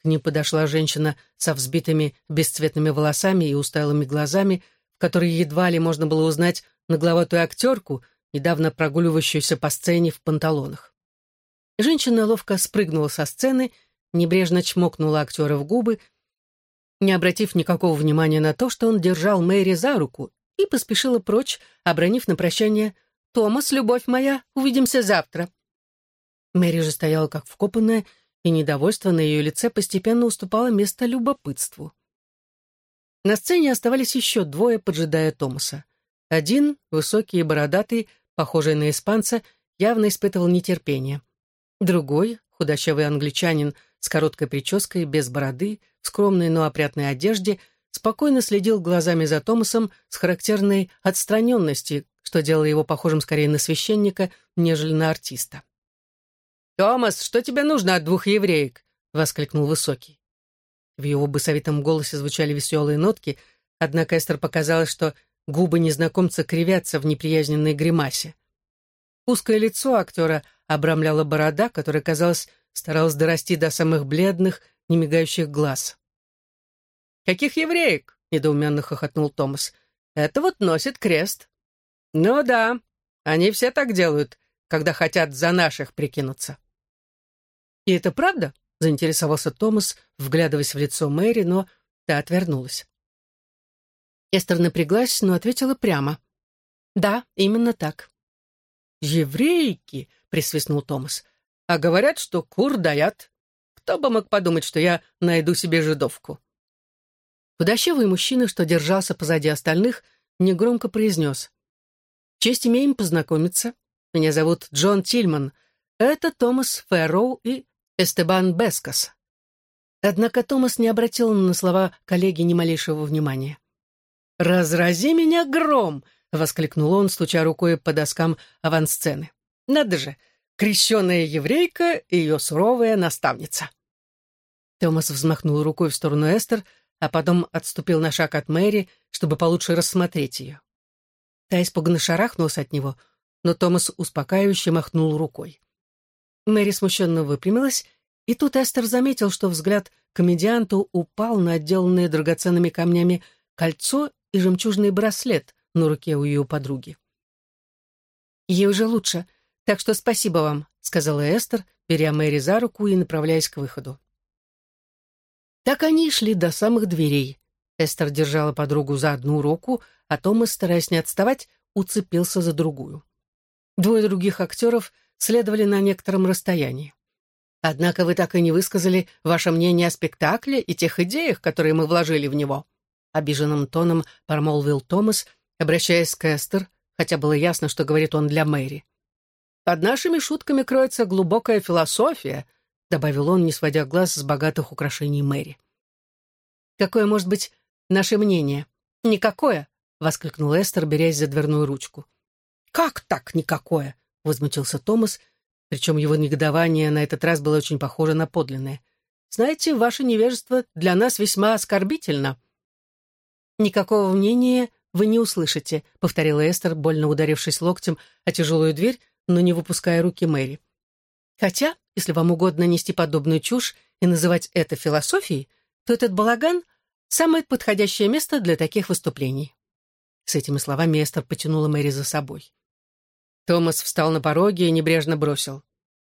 К ним подошла женщина со взбитыми бесцветными волосами и усталыми глазами, в которой едва ли можно было узнать нагловатую актерку, недавно прогуливающуюся по сцене в панталонах. Женщина ловко спрыгнула со сцены, небрежно чмокнула актера в губы, не обратив никакого внимания на то, что он держал Мэри за руку и поспешила прочь, обронив на прощание «Томас, любовь моя, увидимся завтра». Мэри же стояла как вкопанная, и недовольство на ее лице постепенно уступало место любопытству. На сцене оставались еще двое, поджидая Томаса. Один, высокий и бородатый, похожий на испанца, явно испытывал нетерпение. Другой, худощавый англичанин с короткой прической, без бороды, в скромной, но опрятной одежде — спокойно следил глазами за Томасом с характерной отстраненностью, что делало его похожим скорее на священника, нежели на артиста. «Томас, что тебе нужно от двух евреек?» — воскликнул Высокий. В его басовитом голосе звучали веселые нотки, однако Эстер показалось, что губы незнакомца кривятся в неприязненной гримасе. Узкое лицо актера обрамляла борода, которая, казалось, старалась дорасти до самых бледных, немигающих глаз. «Каких евреек?» — недоуменно хохотнул Томас. «Это вот носит крест». «Ну да, они все так делают, когда хотят за наших прикинуться». «И это правда?» — заинтересовался Томас, вглядываясь в лицо Мэри, но та отвернулась. Эстер напряглась, но ответила прямо. «Да, именно так». «Еврейки!» — присвистнул Томас. «А говорят, что кур даят. Кто бы мог подумать, что я найду себе жидовку?» Худощавый мужчина, что держался позади остальных, негромко произнес. «Честь имеем познакомиться. Меня зовут Джон Тильман. Это Томас Фэрроу и Эстебан Бескас». Однако Томас не обратил на слова коллеги ни малейшего внимания. «Разрази меня гром!» — воскликнул он, стуча рукой по доскам авансцены. «Надо же! Крещенная еврейка и ее суровая наставница!» Томас взмахнул рукой в сторону Эстер — а потом отступил на шаг от Мэри, чтобы получше рассмотреть ее. Та испуганно шарахнулась от него, но Томас успокаивающе махнул рукой. Мэри смущенно выпрямилась, и тут Эстер заметил, что взгляд комедианту упал на отделанное драгоценными камнями кольцо и жемчужный браслет на руке у ее подруги. «Ей уже лучше, так что спасибо вам», — сказала Эстер, беря Мэри за руку и направляясь к выходу. Так они шли до самых дверей. Эстер держала подругу за одну руку, а Томас, стараясь не отставать, уцепился за другую. Двое других актеров следовали на некотором расстоянии. Однако вы так и не высказали ваше мнение о спектакле и тех идеях, которые мы вложили в него. Обиженным тоном промолвил Томас, обращаясь к Эстер, хотя было ясно, что говорит он для Мэри. «Под нашими шутками кроется глубокая философия», добавил он, не сводя глаз с богатых украшений Мэри. «Какое может быть наше мнение?» «Никакое!» — воскликнул Эстер, берясь за дверную ручку. «Как так никакое?» — возмутился Томас, причем его негодование на этот раз было очень похоже на подлинное. «Знаете, ваше невежество для нас весьма оскорбительно». «Никакого мнения вы не услышите», — повторила Эстер, больно ударившись локтем о тяжелую дверь, но не выпуская руки Мэри. «Хотя, если вам угодно нести подобную чушь и называть это философией, то этот балаган — самое подходящее место для таких выступлений». С этими словами Эстер потянула Мэри за собой. Томас встал на пороге и небрежно бросил.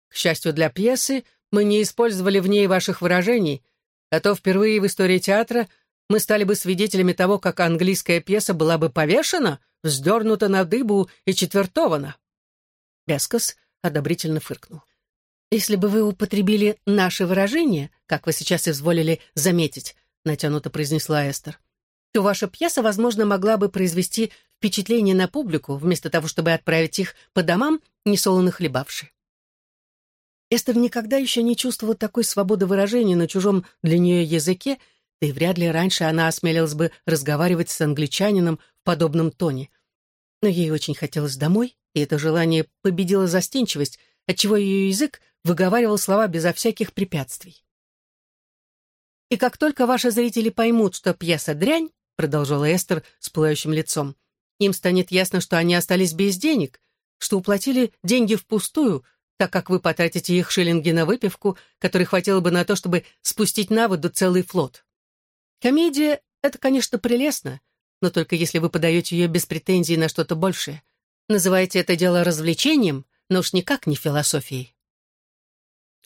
«К счастью для пьесы, мы не использовали в ней ваших выражений, а то впервые в истории театра мы стали бы свидетелями того, как английская пьеса была бы повешена, вздернута на дыбу и четвертована». Бескос одобрительно фыркнул. «Если бы вы употребили наши выражения, как вы сейчас изволили заметить», натянуто произнесла Эстер, то ваша пьеса, возможно, могла бы произвести впечатление на публику, вместо того, чтобы отправить их по домам, несолоно хлебавши. Эстер никогда еще не чувствовала такой свободы выражения на чужом для нее языке, да и вряд ли раньше она осмелилась бы разговаривать с англичанином в подобном тоне. Но ей очень хотелось домой, и это желание победило застенчивость, отчего ее язык выговаривал слова безо всяких препятствий. И как только ваши зрители поймут, что пьеса дрянь, продолжала Эстер с пылающим лицом. «Им станет ясно, что они остались без денег, что уплатили деньги впустую, так как вы потратите их шиллинги на выпивку, которой хватило бы на то, чтобы спустить на воду целый флот. Комедия — это, конечно, прелестно, но только если вы подаете ее без претензий на что-то большее. Называете это дело развлечением, но уж никак не философией».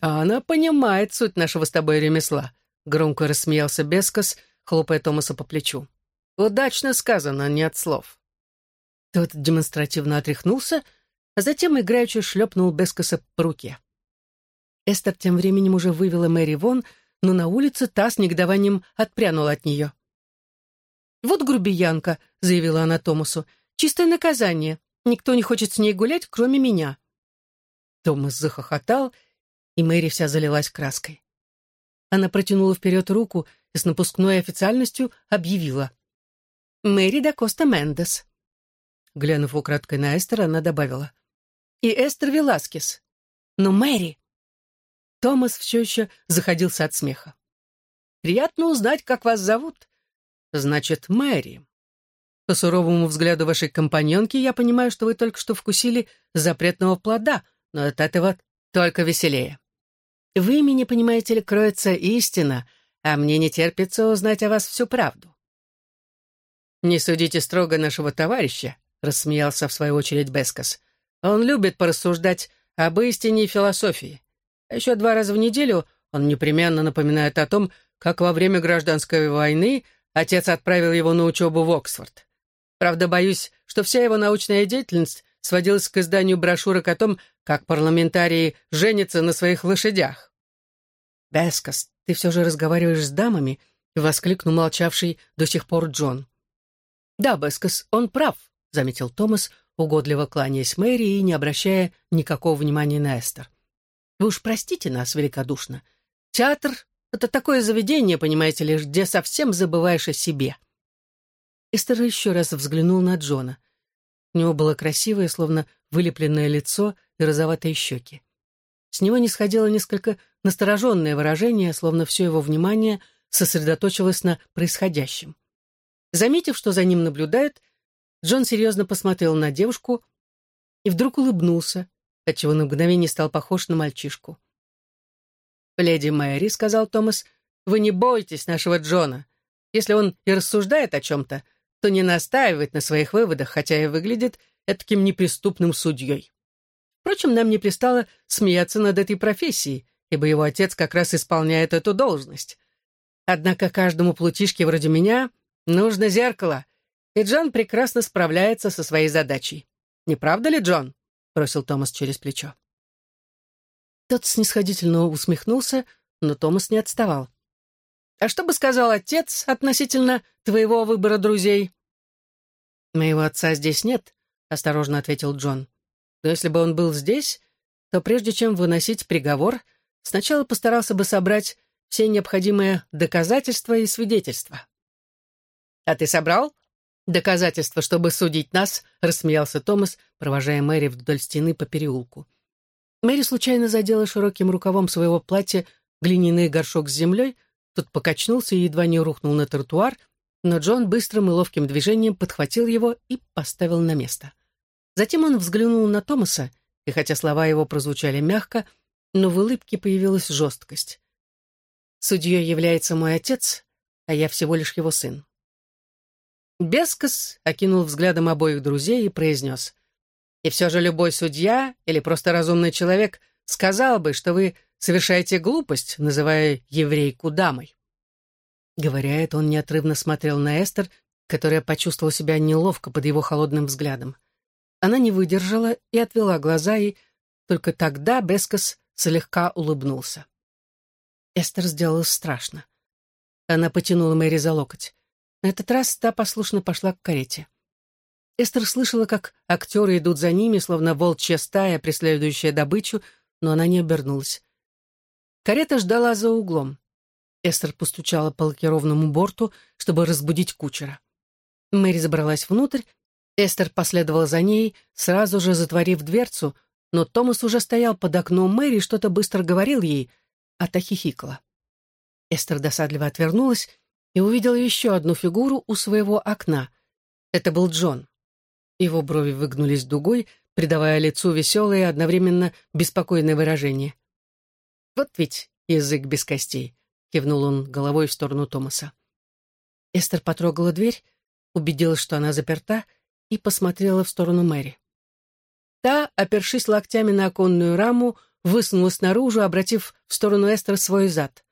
«А она понимает суть нашего с тобой ремесла», — громко рассмеялся Бескос, хлопая Томаса по плечу. Удачно сказано, не от слов. Тот демонстративно отряхнулся, а затем играючи шлепнул Бескоса по руке. Эстер тем временем уже вывела Мэри вон, но на улице та с негодованием отпрянула от нее. «Вот грубиянка», — заявила она Томасу, — «чистое наказание. Никто не хочет с ней гулять, кроме меня». Томас захохотал, и Мэри вся залилась краской. Она протянула вперед руку и с напускной официальностью объявила. Мэри да Коста Мендес». Глянув украдкой на Эстер, она добавила. «И Эстер Веласкес. Но Мэри...» Томас все еще заходился от смеха. «Приятно узнать, как вас зовут. Значит, Мэри. По суровому взгляду вашей компаньонки я понимаю, что вы только что вкусили запретного плода, но от этого только веселее. В имени, понимаете ли, кроется истина, а мне не терпится узнать о вас всю правду. «Не судите строго нашего товарища», — рассмеялся в свою очередь Бескос. «Он любит порассуждать об истине и философии. А еще два раза в неделю он непременно напоминает о том, как во время гражданской войны отец отправил его на учебу в Оксфорд. Правда, боюсь, что вся его научная деятельность сводилась к изданию брошюрок о том, как парламентарии женятся на своих лошадях. «Бескос, ты все же разговариваешь с дамами?» — воскликнул молчавший до сих пор Джон. «Да, Бескос, он прав», — заметил Томас, угодливо кланяясь Мэри и не обращая никакого внимания на Эстер. «Вы уж простите нас великодушно. Театр — это такое заведение, понимаете ли, где совсем забываешь о себе». Эстер еще раз взглянул на Джона. У него было красивое, словно вылепленное лицо и розоватые щеки. С него не сходило несколько настороженное выражение, словно все его внимание сосредоточилось на происходящем. Заметив, что за ним наблюдают, Джон серьезно посмотрел на девушку и вдруг улыбнулся, отчего на мгновение стал похож на мальчишку. «Леди Мэри», — сказал Томас, — «вы не бойтесь нашего Джона. Если он и рассуждает о чем-то, то не настаивает на своих выводах, хотя и выглядит таким неприступным судьей. Впрочем, нам не пристало смеяться над этой профессией, ибо его отец как раз исполняет эту должность. Однако каждому плутишке вроде меня Нужно зеркало. И Джон прекрасно справляется со своей задачей. Не правда ли, Джон? бросил Томас через плечо. Тот снисходительно усмехнулся, но Томас не отставал. «А что бы сказал отец относительно твоего выбора друзей?» «Моего отца здесь нет», — осторожно ответил Джон. «Но если бы он был здесь, то прежде чем выносить приговор, сначала постарался бы собрать все необходимые доказательства и свидетельства». «А ты собрал?» «Доказательства, чтобы судить нас», — рассмеялся Томас, провожая Мэри вдоль стены по переулку. Мэри случайно задела широким рукавом своего платья глиняный горшок с землей, тот покачнулся и едва не рухнул на тротуар, но Джон быстрым и ловким движением подхватил его и поставил на место. Затем он взглянул на Томаса, и хотя слова его прозвучали мягко, но в улыбке появилась жесткость. «Судьей является мой отец, а я всего лишь его сын. Бескос окинул взглядом обоих друзей и произнес. «И все же любой судья или просто разумный человек сказал бы, что вы совершаете глупость, называя еврейку дамой». Говоря это, он неотрывно смотрел на Эстер, которая почувствовала себя неловко под его холодным взглядом. Она не выдержала и отвела глаза, и только тогда Бескос слегка улыбнулся. Эстер сделала страшно. Она потянула Мэри за локоть. На этот раз та послушно пошла к карете. Эстер слышала, как актеры идут за ними, словно волчья стая, преследующая добычу, но она не обернулась. Карета ждала за углом. Эстер постучала по лакированному борту, чтобы разбудить кучера. Мэри забралась внутрь, Эстер последовала за ней, сразу же затворив дверцу, но Томас уже стоял под окном Мэри и что-то быстро говорил ей, а та хихикала. Эстер досадливо отвернулась и увидела еще одну фигуру у своего окна. Это был Джон. Его брови выгнулись дугой, придавая лицу веселое и одновременно беспокойное выражение. «Вот ведь язык без костей», — кивнул он головой в сторону Томаса. Эстер потрогала дверь, убедилась, что она заперта, и посмотрела в сторону Мэри. Та, опершись локтями на оконную раму, высунулась наружу, обратив в сторону Эстер свой зад.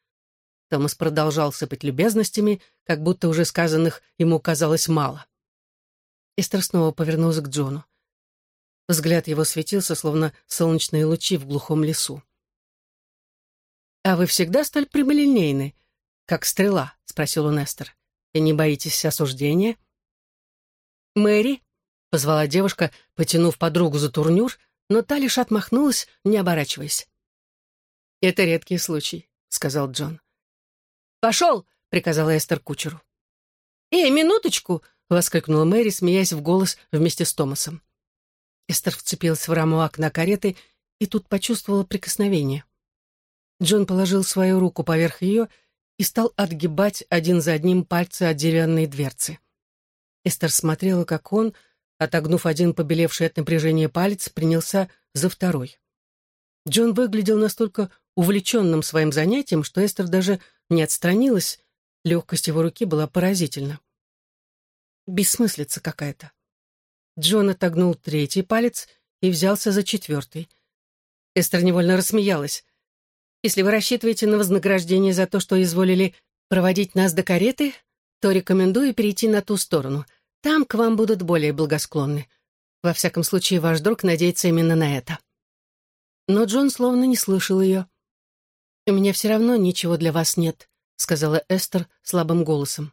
Томас продолжал сыпать любезностями, как будто уже сказанных ему казалось мало. Эстер снова повернулась к Джону. Взгляд его светился, словно солнечные лучи в глухом лесу. «А вы всегда столь прямолинейны, как стрела?» — спросил он Эстер. «И не боитесь осуждения?» «Мэри?» — позвала девушка, потянув подругу за турнюр, но та лишь отмахнулась, не оборачиваясь. «Это редкий случай», — сказал Джон. «Пошел!» — приказала Эстер кучеру. «Эй, минуточку!» — воскликнула Мэри, смеясь в голос вместе с Томасом. Эстер вцепилась в раму окна кареты и тут почувствовала прикосновение. Джон положил свою руку поверх ее и стал отгибать один за одним пальцы от деревянной дверцы. Эстер смотрела, как он, отогнув один побелевший от напряжения палец, принялся за второй. Джон выглядел настолько увлеченным своим занятием, что Эстер даже не отстранилась, легкость его руки была поразительна. Бессмыслица какая-то. Джон отогнул третий палец и взялся за четвертый. Эстер невольно рассмеялась. «Если вы рассчитываете на вознаграждение за то, что изволили проводить нас до кареты, то рекомендую перейти на ту сторону. Там к вам будут более благосклонны. Во всяком случае, ваш друг надеется именно на это». Но Джон словно не слышал ее. «У меня все равно ничего для вас нет», — сказала Эстер слабым голосом.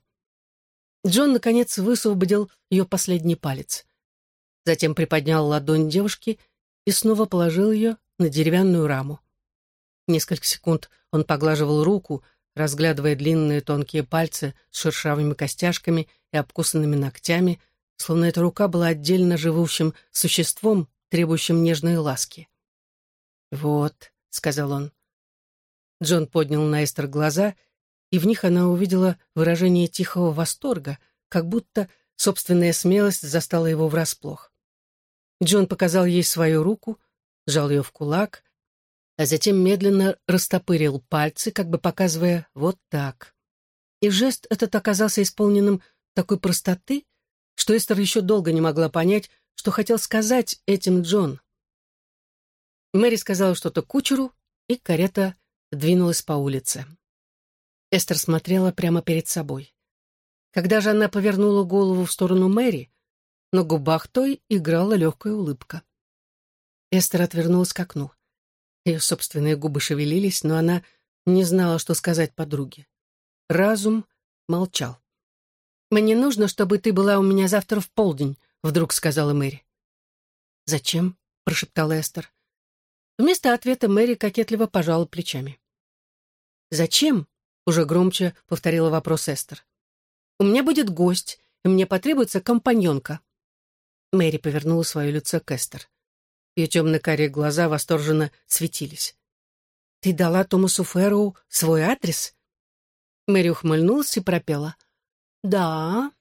Джон, наконец, высвободил ее последний палец. Затем приподнял ладонь девушки и снова положил ее на деревянную раму. Несколько секунд он поглаживал руку, разглядывая длинные тонкие пальцы с шершавыми костяшками и обкусанными ногтями, словно эта рука была отдельно живущим существом, требующим нежной ласки. «Вот», — сказал он, Джон поднял на Эстер глаза, и в них она увидела выражение тихого восторга, как будто собственная смелость застала его врасплох. Джон показал ей свою руку, сжал ее в кулак, а затем медленно растопырил пальцы, как бы показывая «вот так». И жест этот оказался исполненным такой простоты, что Эстер еще долго не могла понять, что хотел сказать этим Джон. Мэри сказала что-то кучеру, и карета двинулась по улице. Эстер смотрела прямо перед собой. Когда же она повернула голову в сторону Мэри, на губах той играла легкая улыбка. Эстер отвернулась к окну. Ее собственные губы шевелились, но она не знала, что сказать подруге. Разум молчал. «Мне нужно, чтобы ты была у меня завтра в полдень», — вдруг сказала Мэри. «Зачем?» — прошептала Эстер. Вместо ответа Мэри кокетливо пожала плечами. «Зачем?» — уже громче повторила вопрос Эстер. «У меня будет гость, и мне потребуется компаньонка». Мэри повернула свое лицо к Эстер. Ее темно-карие глаза восторженно светились. «Ты дала Томасу Фэрроу свой адрес?» Мэри ухмыльнулась и пропела. «Да».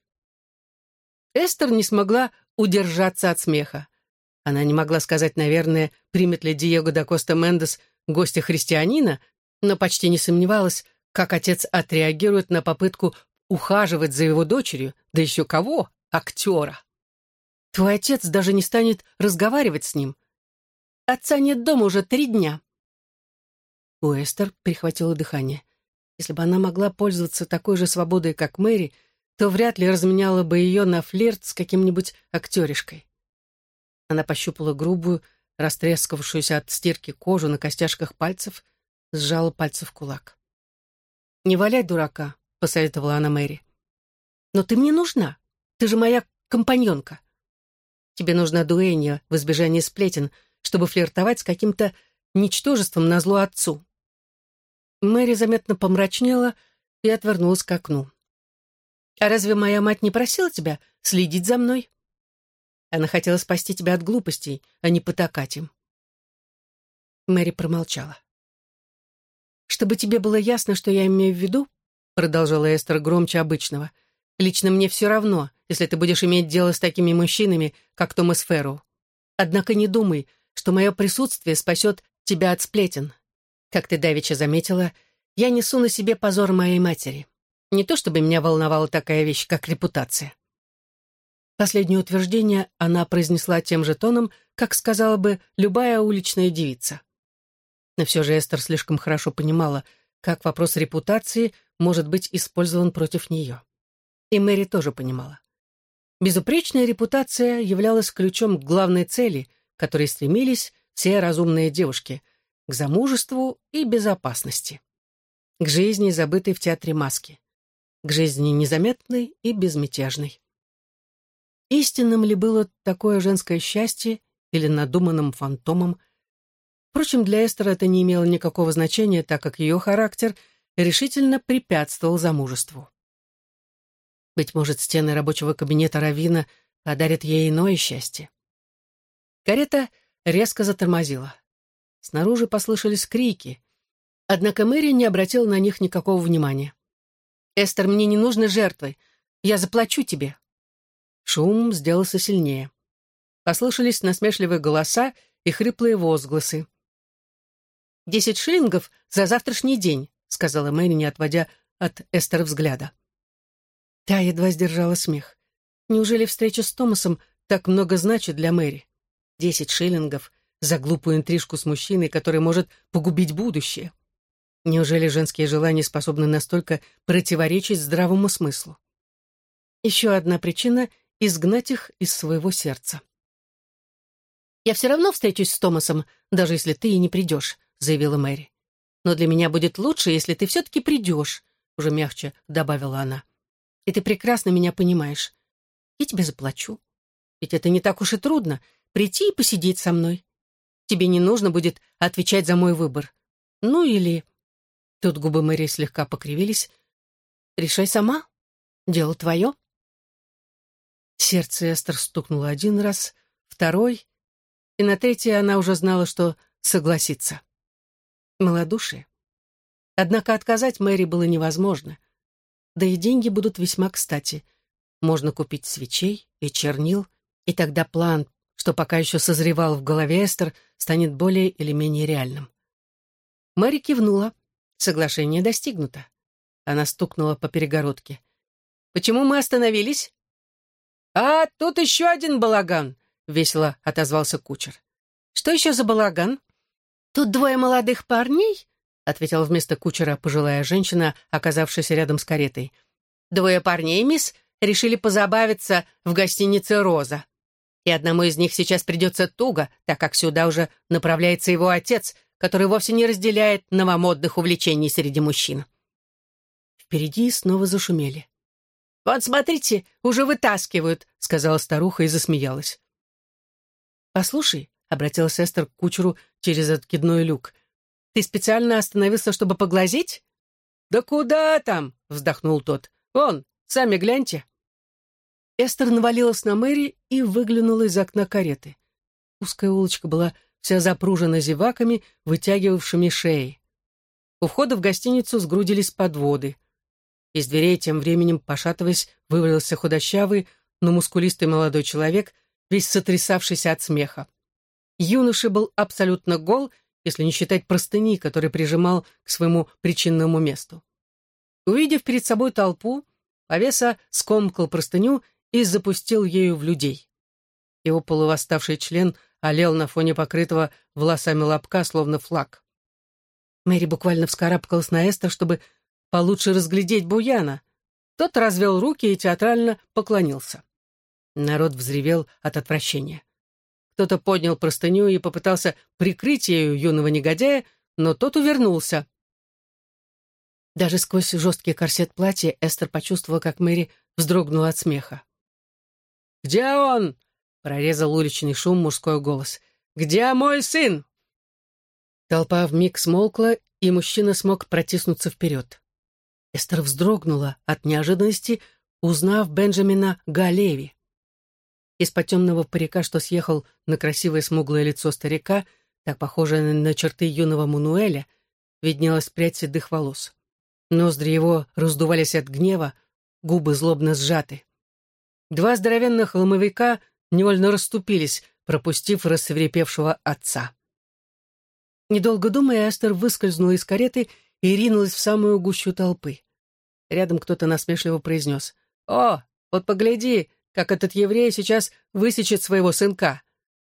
Эстер не смогла удержаться от смеха. Она не могла сказать, наверное, примет ли Диего да Коста Мендес гостя христианина, но почти не сомневалась, как отец отреагирует на попытку ухаживать за его дочерью, да еще кого? Актера. Твой отец даже не станет разговаривать с ним. Отца нет дома уже три дня. У Эстер прихватило дыхание. Если бы она могла пользоваться такой же свободой, как Мэри, то вряд ли разменяла бы ее на флирт с каким-нибудь актеришкой. Она пощупала грубую, растрескавшуюся от стирки кожу на костяшках пальцев, сжала пальцы в кулак. «Не валяй дурака», — посоветовала она Мэри. «Но ты мне нужна. Ты же моя компаньонка. Тебе нужна дуэнья в избежание сплетен, чтобы флиртовать с каким-то ничтожеством на зло отцу». Мэри заметно помрачнела и отвернулась к окну. «А разве моя мать не просила тебя следить за мной?» Она хотела спасти тебя от глупостей, а не потакать им. Мэри промолчала. «Чтобы тебе было ясно, что я имею в виду», продолжала Эстер громче обычного, «лично мне все равно, если ты будешь иметь дело с такими мужчинами, как Томас Ферроу. Однако не думай, что мое присутствие спасет тебя от сплетен. Как ты давеча заметила, я несу на себе позор моей матери. Не то чтобы меня волновала такая вещь, как репутация. Последнее утверждение она произнесла тем же тоном, как сказала бы любая уличная девица. Но все же Эстер слишком хорошо понимала, как вопрос репутации может быть использован против нее. И Мэри тоже понимала. Безупречная репутация являлась ключом к главной цели, к которой стремились все разумные девушки — к замужеству и безопасности. К жизни, забытой в театре маски. К жизни незаметной и безмятежной. Истинным ли было такое женское счастье или надуманным фантомом — Впрочем, для Эстер это не имело никакого значения, так как ее характер решительно препятствовал замужеству. Быть может, стены рабочего кабинета Равина подарят ей иное счастье. Карета резко затормозила. Снаружи послышались крики. Однако Мэри не обратила на них никакого внимания. «Эстер, мне не нужны жертвы. Я заплачу тебе». Шум сделался сильнее. Послышались насмешливые голоса и хриплые возгласы. «Десять шиллингов за завтрашний день», — сказала Мэри, не отводя от Эстер взгляда. Та едва сдержала смех. Неужели встреча с Томасом так много значит для Мэри? Десять шиллингов за глупую интрижку с мужчиной, который может погубить будущее. Неужели женские желания способны настолько противоречить здравому смыслу? Еще одна причина — изгнать их из своего сердца. «Я все равно встречусь с Томасом, даже если ты и не придешь», заявила Мэри. «Но для меня будет лучше, если ты все-таки придешь», уже мягче добавила она. «И ты прекрасно меня понимаешь. Я тебе заплачу. Ведь это не так уж и трудно — прийти и посидеть со мной. Тебе не нужно будет отвечать за мой выбор. Ну или...» Тут губы Мэри слегка покривились. «Решай сама. Дело твое». Сердце Эстер стукнуло один раз, второй, и на третий она уже знала, что согласится малодушие. Однако отказать Мэри было невозможно. Да и деньги будут весьма кстати. Можно купить свечей и чернил, и тогда план, что пока еще созревал в голове Эстер, станет более или менее реальным. Мэри кивнула. Соглашение достигнуто. Она стукнула по перегородке. «Почему мы остановились?» «А, тут еще один балаган», — весело отозвался кучер. «Что еще за балаган?» «Тут двое молодых парней?» — ответила вместо кучера пожилая женщина, оказавшаяся рядом с каретой. «Двое парней, мисс, решили позабавиться в гостинице «Роза». И одному из них сейчас придется туго, так как сюда уже направляется его отец, который вовсе не разделяет новомодных увлечений среди мужчин. Впереди снова зашумели. «Вот смотрите, уже вытаскивают», — сказала старуха и засмеялась. «Послушай», — обратилась Эстер к кучеру через откидной люк, «ты специально остановился, чтобы поглазеть?» «Да куда там?» — вздохнул тот. «Вон, сами гляньте». Эстер навалилась на Мэри и выглянула из окна кареты. Узкая улочка была вся запружена зеваками, вытягивавшими шеи. У входа в гостиницу сгрудились подводы. Из дверей тем временем, пошатываясь, вывалился худощавый, но мускулистый молодой человек, весь сотрясавшийся от смеха. Юноша был абсолютно гол, если не считать простыни, который прижимал к своему причинному месту. Увидев перед собой толпу, повеса скомкал простыню и запустил ею в людей. Его полувоставший член олел на фоне покрытого волосами лобка, словно флаг. Мэри буквально вскарабкалась на Эстер, чтобы получше разглядеть Буяна. Тот развел руки и театрально поклонился. Народ взревел от отвращения. Кто-то поднял простыню и попытался прикрыть ею юного негодяя, но тот увернулся. Даже сквозь жесткий корсет платья Эстер почувствовала, как Мэри вздрогнула от смеха. «Где он?» — прорезал уличный шум мужской голос. «Где мой сын?» Толпа вмиг смолкла, и мужчина смог протиснуться вперед. Эстер вздрогнула от неожиданности, узнав Бенджамина Галеви. Из-под темного парика, что съехал на красивое смуглое лицо старика, так похожее на черты юного Мануэля, виднелась прядь седых волос. Ноздри его раздувались от гнева, губы злобно сжаты. Два здоровенных ломовика невольно расступились, пропустив рассверепевшего отца. Недолго думая, Эстер выскользнула из кареты и ринулась в самую гущу толпы. Рядом кто-то насмешливо произнес. «О, вот погляди, как этот еврей сейчас высечет своего сынка.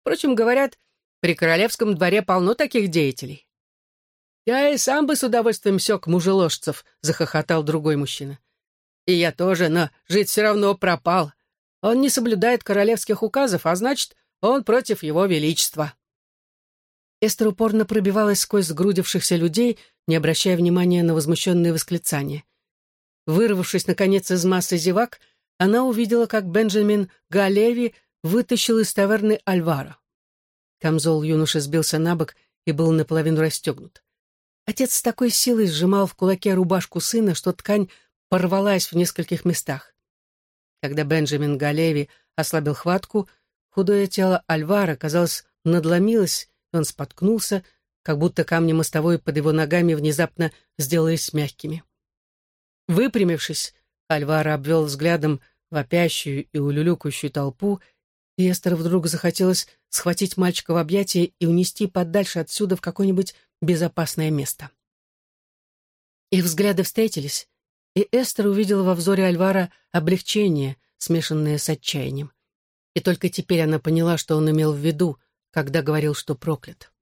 Впрочем, говорят, при королевском дворе полно таких деятелей». «Я и сам бы с удовольствием сёк мужеложцев», — захохотал другой мужчина. «И я тоже, но жить все равно пропал. Он не соблюдает королевских указов, а значит, он против его величества». Эстер упорно пробивалась сквозь сгрудившихся людей, не обращая внимания на возмущенные восклицания. Вырвавшись, наконец, из массы зевак, она увидела, как Бенджамин Галеви вытащил из таверны Альвара. Камзол юноши сбился на бок и был наполовину расстегнут. Отец с такой силой сжимал в кулаке рубашку сына, что ткань порвалась в нескольких местах. Когда Бенджамин Галеви ослабил хватку, худое тело Альвара, казалось, надломилось, он споткнулся, как будто камни мостовой под его ногами внезапно сделались мягкими. Выпрямившись, Альвара обвел взглядом вопящую и улюлюкающую толпу, и Эстер вдруг захотелось схватить мальчика в объятия и унести подальше отсюда в какое-нибудь безопасное место. Их взгляды встретились, и Эстер увидела во взоре Альвара облегчение, смешанное с отчаянием. И только теперь она поняла, что он имел в виду, когда говорил, что проклят.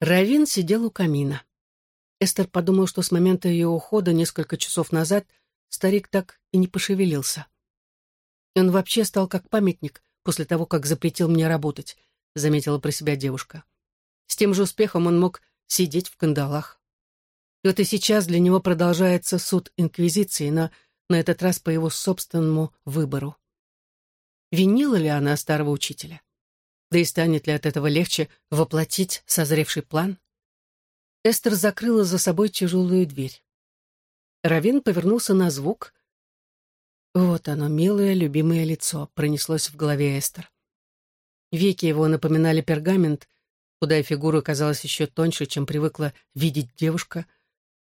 Равин сидел у камина. Эстер подумал, что с момента ее ухода несколько часов назад старик так и не пошевелился. Он вообще стал как памятник после того, как запретил мне работать, заметила про себя девушка. С тем же успехом он мог сидеть в кандалах. И вот и сейчас для него продолжается суд Инквизиции, но на этот раз по его собственному выбору. Винила ли она старого учителя? Да и станет ли от этого легче воплотить созревший план? Эстер закрыла за собой тяжелую дверь. Равин повернулся на звук. Вот оно, милое, любимое лицо, пронеслось в голове Эстер. Веки его напоминали пергамент, худая фигура казалась еще тоньше, чем привыкла видеть девушка.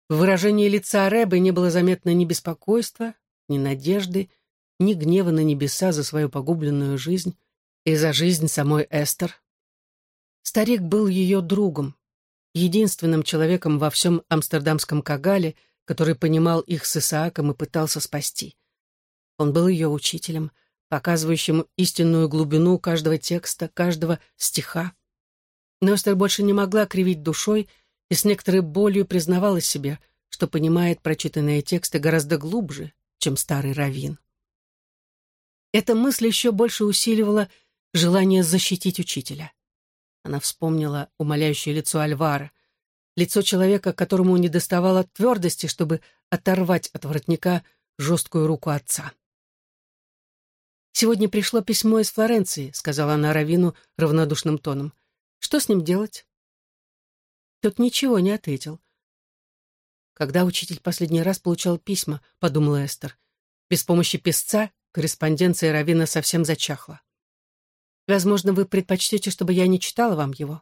В выражении лица Рэбы не было заметно ни беспокойства, ни надежды, ни гнева на небеса за свою погубленную жизнь и за жизнь самой Эстер. Старик был ее другом, единственным человеком во всем амстердамском Кагале, который понимал их с Исааком и пытался спасти. Он был ее учителем, показывающим истинную глубину каждого текста, каждого стиха. Но больше не могла кривить душой и с некоторой болью признавала себе, что понимает прочитанные тексты гораздо глубже, чем старый раввин. Эта мысль еще больше усиливала желание защитить учителя. Она вспомнила умоляющее лицо Альвара, лицо человека, которому не доставало твердости, чтобы оторвать от воротника жесткую руку отца. «Сегодня пришло письмо из Флоренции», — сказала она Равину равнодушным тоном. «Что с ним делать?» Тот ничего не ответил. «Когда учитель последний раз получал письма», — подумала Эстер. «Без помощи писца корреспонденция Равина совсем зачахла. Возможно, вы предпочтете, чтобы я не читала вам его?»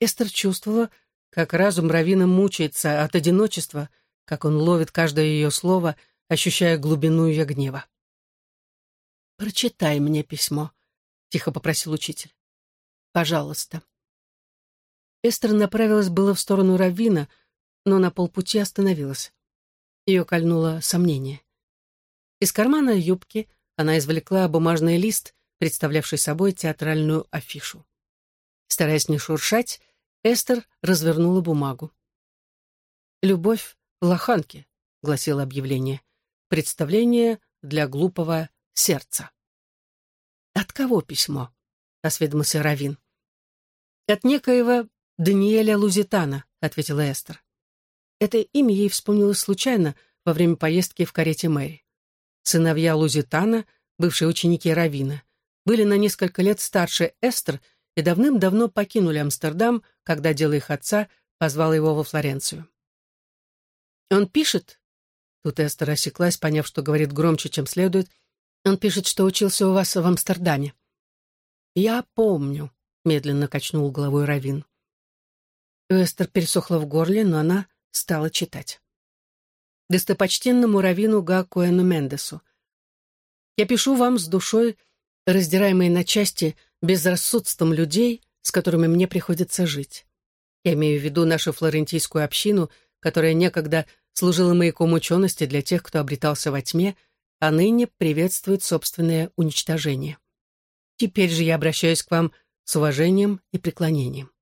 Эстер чувствовала, как разум Равина мучается от одиночества, как он ловит каждое ее слово, ощущая глубину ее гнева. «Прочитай мне письмо», — тихо попросил учитель. «Пожалуйста». Эстер направилась было в сторону Равина, но на полпути остановилась. Ее кольнуло сомнение. Из кармана юбки она извлекла бумажный лист, представлявший собой театральную афишу. Стараясь не шуршать, Эстер развернула бумагу. «Любовь в лоханке», — гласило объявление. «Представление для глупого сердца». «От кого письмо?» — осведомился Равин. «От некоего Даниэля Лузитана», — ответила Эстер. Это имя ей вспомнилось случайно во время поездки в карете Мэри. Сыновья Лузитана, бывшие ученики Равина, были на несколько лет старше Эстер и давным-давно покинули Амстердам, когда дело их отца позвало его во Флоренцию. «Он пишет?» Тут Эстер осеклась, поняв, что говорит громче, чем следует. «Он пишет, что учился у вас в Амстердаме». «Я помню», — медленно качнул головой Равин. Эстер пересохла в горле, но она стала читать. «Достопочтенному Равину Гакуэну Мендесу. Я пишу вам с душой, раздираемой на части, безрассудством людей, с которыми мне приходится жить. Я имею в виду нашу флорентийскую общину, которая некогда служила маяком учености для тех, кто обретался во тьме, а ныне приветствует собственное уничтожение. Теперь же я обращаюсь к вам с уважением и преклонением.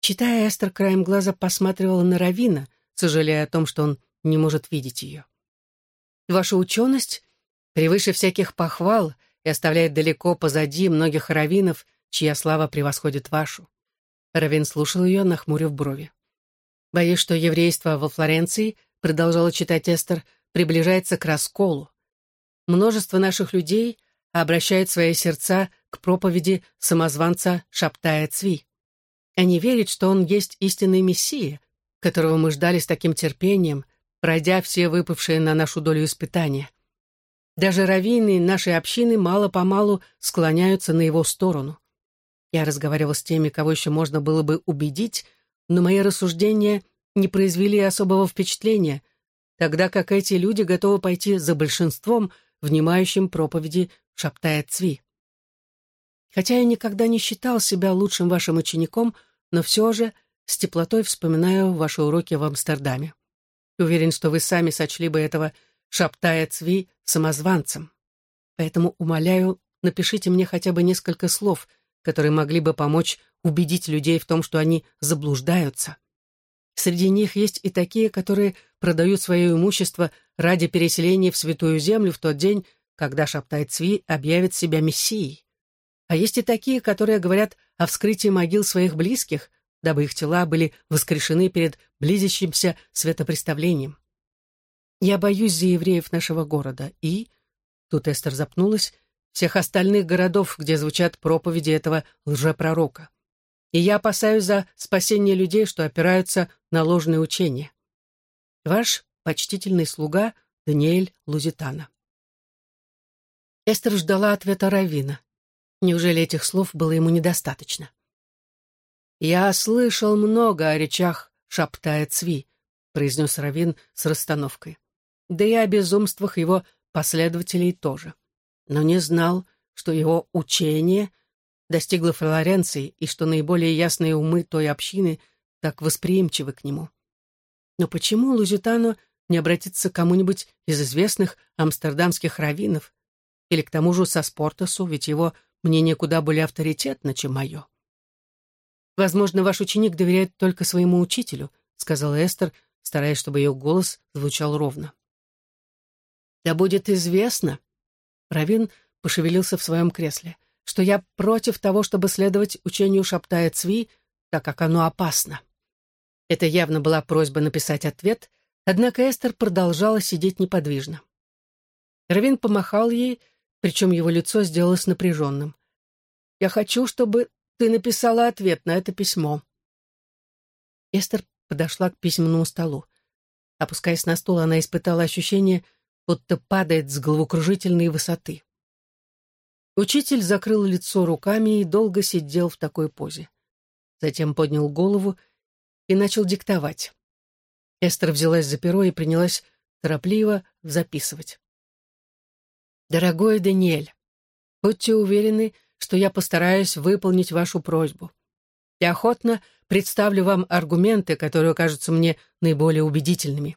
Читая, Эстер краем глаза посматривала на Равина, сожалея о том, что он не может видеть ее. Ваша ученость превыше всяких похвал и оставляет далеко позади многих раввинов, чья слава превосходит вашу. Равин слушал ее, нахмурив брови. Боюсь, что еврейство во Флоренции, продолжала читать Эстер, приближается к расколу. Множество наших людей обращают свои сердца к проповеди самозванца Шаптая Цви. Они верят, что он есть истинный Мессия, которого мы ждали с таким терпением, пройдя все выпавшие на нашу долю испытания. Даже раввины нашей общины мало-помалу склоняются на его сторону. Я разговаривал с теми, кого еще можно было бы убедить, но мои рассуждения не произвели особого впечатления, тогда как эти люди готовы пойти за большинством, внимающим проповеди шаптая Цви. Хотя я никогда не считал себя лучшим вашим учеником, но все же с теплотой вспоминаю ваши уроки в Амстердаме. Уверен, что вы сами сочли бы этого шаптая Цви самозванцем. Поэтому, умоляю, напишите мне хотя бы несколько слов, которые могли бы помочь убедить людей в том, что они заблуждаются. Среди них есть и такие, которые продают свое имущество ради переселения в Святую Землю в тот день, когда Шаптай Цви объявит себя Мессией. А есть и такие, которые говорят о вскрытии могил своих близких, дабы их тела были воскрешены перед близящимся светопреставлением. Я боюсь за евреев нашего города и...» Тут Эстер запнулась, всех остальных городов, где звучат проповеди этого лжепророка. И я опасаюсь за спасение людей, что опираются на ложные учения. Ваш почтительный слуга Даниэль Лузитана. Эстер ждала ответа Равина. Неужели этих слов было ему недостаточно? «Я слышал много о речах, шаптая Цви», — произнес Равин с расстановкой да и о безумствах его последователей тоже. Но не знал, что его учение достигло Флоренции и что наиболее ясные умы той общины так восприимчивы к нему. Но почему Лузитано не обратиться к кому-нибудь из известных амстердамских раввинов или к тому же со Спортасу, ведь его мнение куда более авторитетно, чем мое? «Возможно, ваш ученик доверяет только своему учителю», — сказала Эстер, стараясь, чтобы ее голос звучал ровно. Да будет известно, Равин пошевелился в своем кресле, что я против того, чтобы следовать учению Шаптая Цви, так как оно опасно. Это явно была просьба написать ответ, однако Эстер продолжала сидеть неподвижно. Равин помахал ей, причем его лицо сделалось напряженным. «Я хочу, чтобы ты написала ответ на это письмо». Эстер подошла к письменному столу. Опускаясь на стул, она испытала ощущение, будто падает с головокружительной высоты. Учитель закрыл лицо руками и долго сидел в такой позе. Затем поднял голову и начал диктовать. Эстер взялась за перо и принялась торопливо записывать. «Дорогой Даниэль, будьте уверены, что я постараюсь выполнить вашу просьбу. Я охотно представлю вам аргументы, которые кажутся мне наиболее убедительными.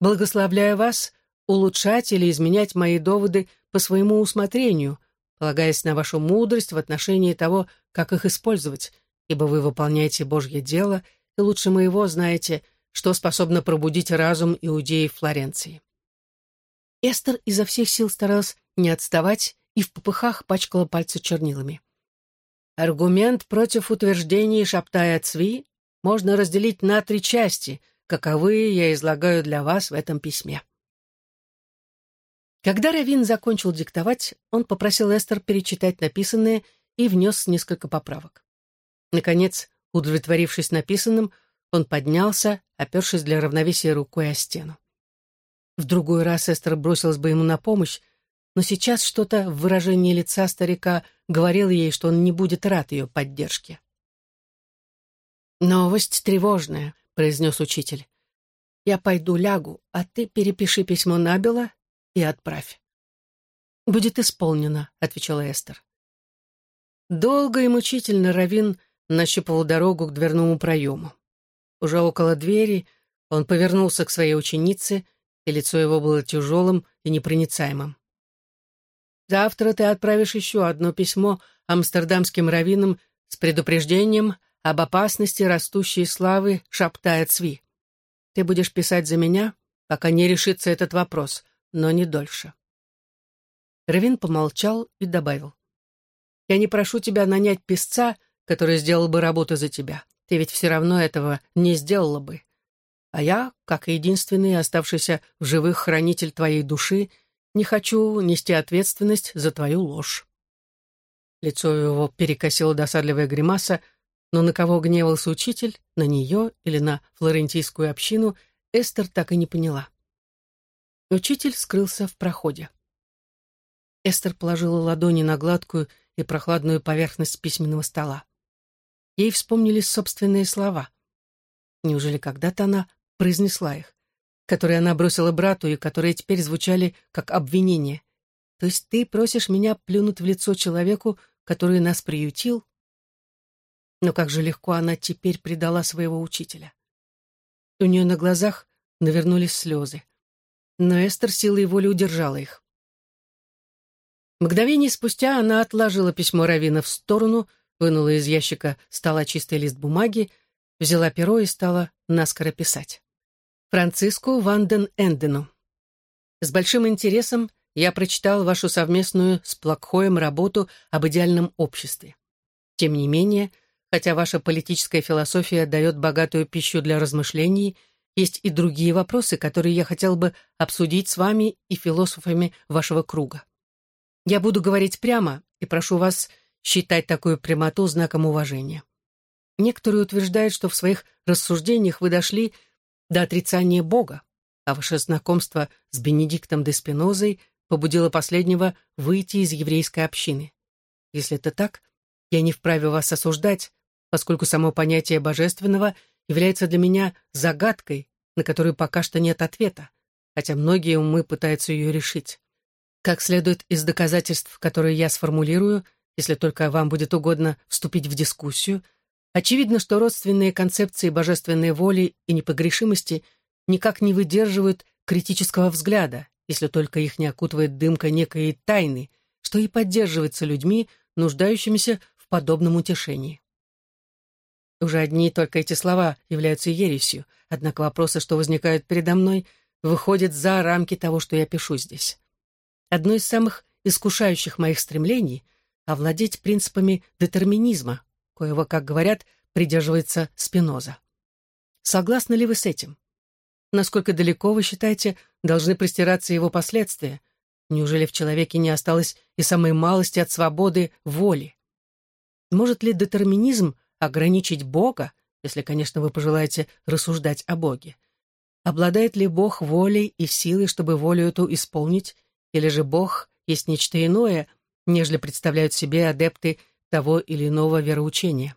Благословляю вас улучшать или изменять мои доводы по своему усмотрению, полагаясь на вашу мудрость в отношении того, как их использовать, ибо вы выполняете Божье дело и лучше моего знаете, что способно пробудить разум иудеев Флоренции. Эстер изо всех сил старалась не отставать и в попыхах пачкала пальцы чернилами. Аргумент против утверждений Шаптая Цви можно разделить на три части, каковы я излагаю для вас в этом письме. Когда Равин закончил диктовать, он попросил Эстер перечитать написанное и внес несколько поправок. Наконец, удовлетворившись написанным, он поднялся, опершись для равновесия рукой о стену. В другой раз Эстер бросилась бы ему на помощь, но сейчас что-то в выражении лица старика говорило ей, что он не будет рад ее поддержке. «Новость тревожная», — произнес учитель. «Я пойду лягу, а ты перепиши письмо Набела и отправь». «Будет исполнено», — отвечала Эстер. Долго и мучительно Равин нащупывал дорогу к дверному проему. Уже около двери он повернулся к своей ученице, и лицо его было тяжелым и непроницаемым. Завтра ты отправишь еще одно письмо амстердамским раввинам с предупреждением об опасности растущей славы Шаптая Цви. Ты будешь писать за меня, пока не решится этот вопрос, но не дольше. Равин помолчал и добавил. «Я не прошу тебя нанять писца, который сделал бы работу за тебя. Ты ведь все равно этого не сделала бы. А я, как единственный оставшийся в живых хранитель твоей души, не хочу нести ответственность за твою ложь». Лицо его перекосило досадливая гримаса, но на кого гневался учитель, на нее или на флорентийскую общину, Эстер так и не поняла. Учитель скрылся в проходе. Эстер положила ладони на гладкую и прохладную поверхность письменного стола. Ей вспомнились собственные слова. Неужели когда-то она произнесла их? которые она бросила брату и которые теперь звучали как обвинение. То есть ты просишь меня плюнуть в лицо человеку, который нас приютил? Но как же легко она теперь предала своего учителя. У нее на глазах навернулись слезы. Но Эстер силой воли удержала их. Мгновение спустя она отложила письмо Равина в сторону, вынула из ящика стола чистый лист бумаги, взяла перо и стала наскоро писать. Франциску Ванден Эндену. С большим интересом я прочитал вашу совместную с Плакхоем работу об идеальном обществе. Тем не менее, хотя ваша политическая философия дает богатую пищу для размышлений, есть и другие вопросы, которые я хотел бы обсудить с вами и философами вашего круга. Я буду говорить прямо и прошу вас считать такую прямоту знаком уважения. Некоторые утверждают, что в своих рассуждениях вы дошли до отрицания Бога, а ваше знакомство с Бенедиктом де Спинозой побудило последнего выйти из еврейской общины. Если это так, я не вправе вас осуждать, поскольку само понятие божественного является для меня загадкой, на которую пока что нет ответа, хотя многие умы пытаются ее решить. Как следует из доказательств, которые я сформулирую, если только вам будет угодно вступить в дискуссию – Очевидно, что родственные концепции божественной воли и непогрешимости никак не выдерживают критического взгляда, если только их не окутывает дымка некой тайны, что и поддерживается людьми, нуждающимися в подобном утешении. Уже одни только эти слова являются ересью, однако вопросы, что возникают передо мной, выходят за рамки того, что я пишу здесь. Одно из самых искушающих моих стремлений овладеть принципами детерминизма, коего, как говорят, придерживается Спиноза. Согласны ли вы с этим? Насколько далеко, вы считаете, должны простираться его последствия? Неужели в человеке не осталось и самой малости от свободы воли? Может ли детерминизм ограничить Бога, если, конечно, вы пожелаете рассуждать о Боге? Обладает ли Бог волей и силой, чтобы волю эту исполнить, или же Бог есть нечто иное, нежели представляют себе адепты того или иного вероучения?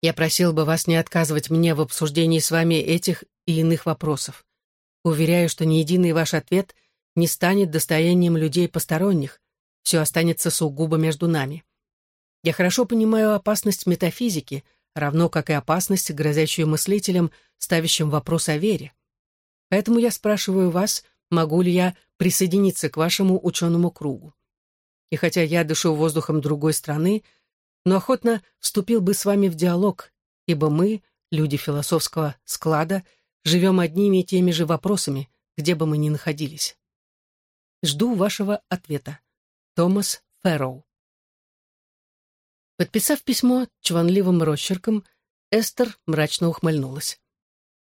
Я просил бы вас не отказывать мне в обсуждении с вами этих и иных вопросов. Уверяю, что ни единый ваш ответ не станет достоянием людей посторонних, все останется сугубо между нами. Я хорошо понимаю опасность метафизики, равно как и опасность, грозящую мыслителям, ставящим вопрос о вере. Поэтому я спрашиваю вас, могу ли я присоединиться к вашему ученому кругу. И хотя я дышу воздухом другой страны, но охотно вступил бы с вами в диалог, ибо мы, люди философского склада, живем одними и теми же вопросами, где бы мы ни находились. Жду вашего ответа. Томас Фэрроу. Подписав письмо чванливым росчерком, Эстер мрачно ухмыльнулась.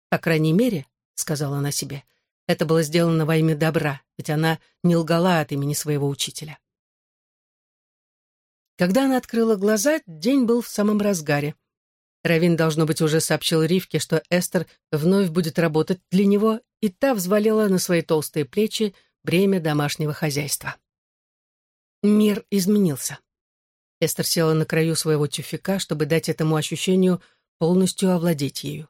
«По крайней мере», — сказала она себе, — «это было сделано во имя добра, ведь она не лгала от имени своего учителя». Когда она открыла глаза, день был в самом разгаре. Равин, должно быть, уже сообщил Ривке, что Эстер вновь будет работать для него, и та взвалила на свои толстые плечи бремя домашнего хозяйства. Мир изменился. Эстер села на краю своего тюфика, чтобы дать этому ощущению полностью овладеть ею.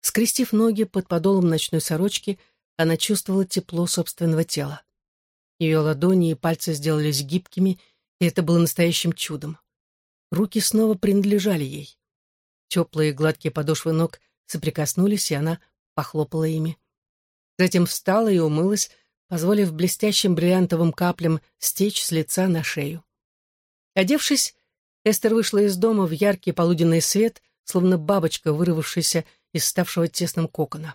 Скрестив ноги под подолом ночной сорочки, она чувствовала тепло собственного тела. Ее ладони и пальцы сделались гибкими и это было настоящим чудом. Руки снова принадлежали ей. Теплые гладкие подошвы ног соприкоснулись, и она похлопала ими. Затем встала и умылась, позволив блестящим бриллиантовым каплям стечь с лица на шею. Одевшись, Эстер вышла из дома в яркий полуденный свет, словно бабочка, вырвавшаяся из ставшего тесным кокона.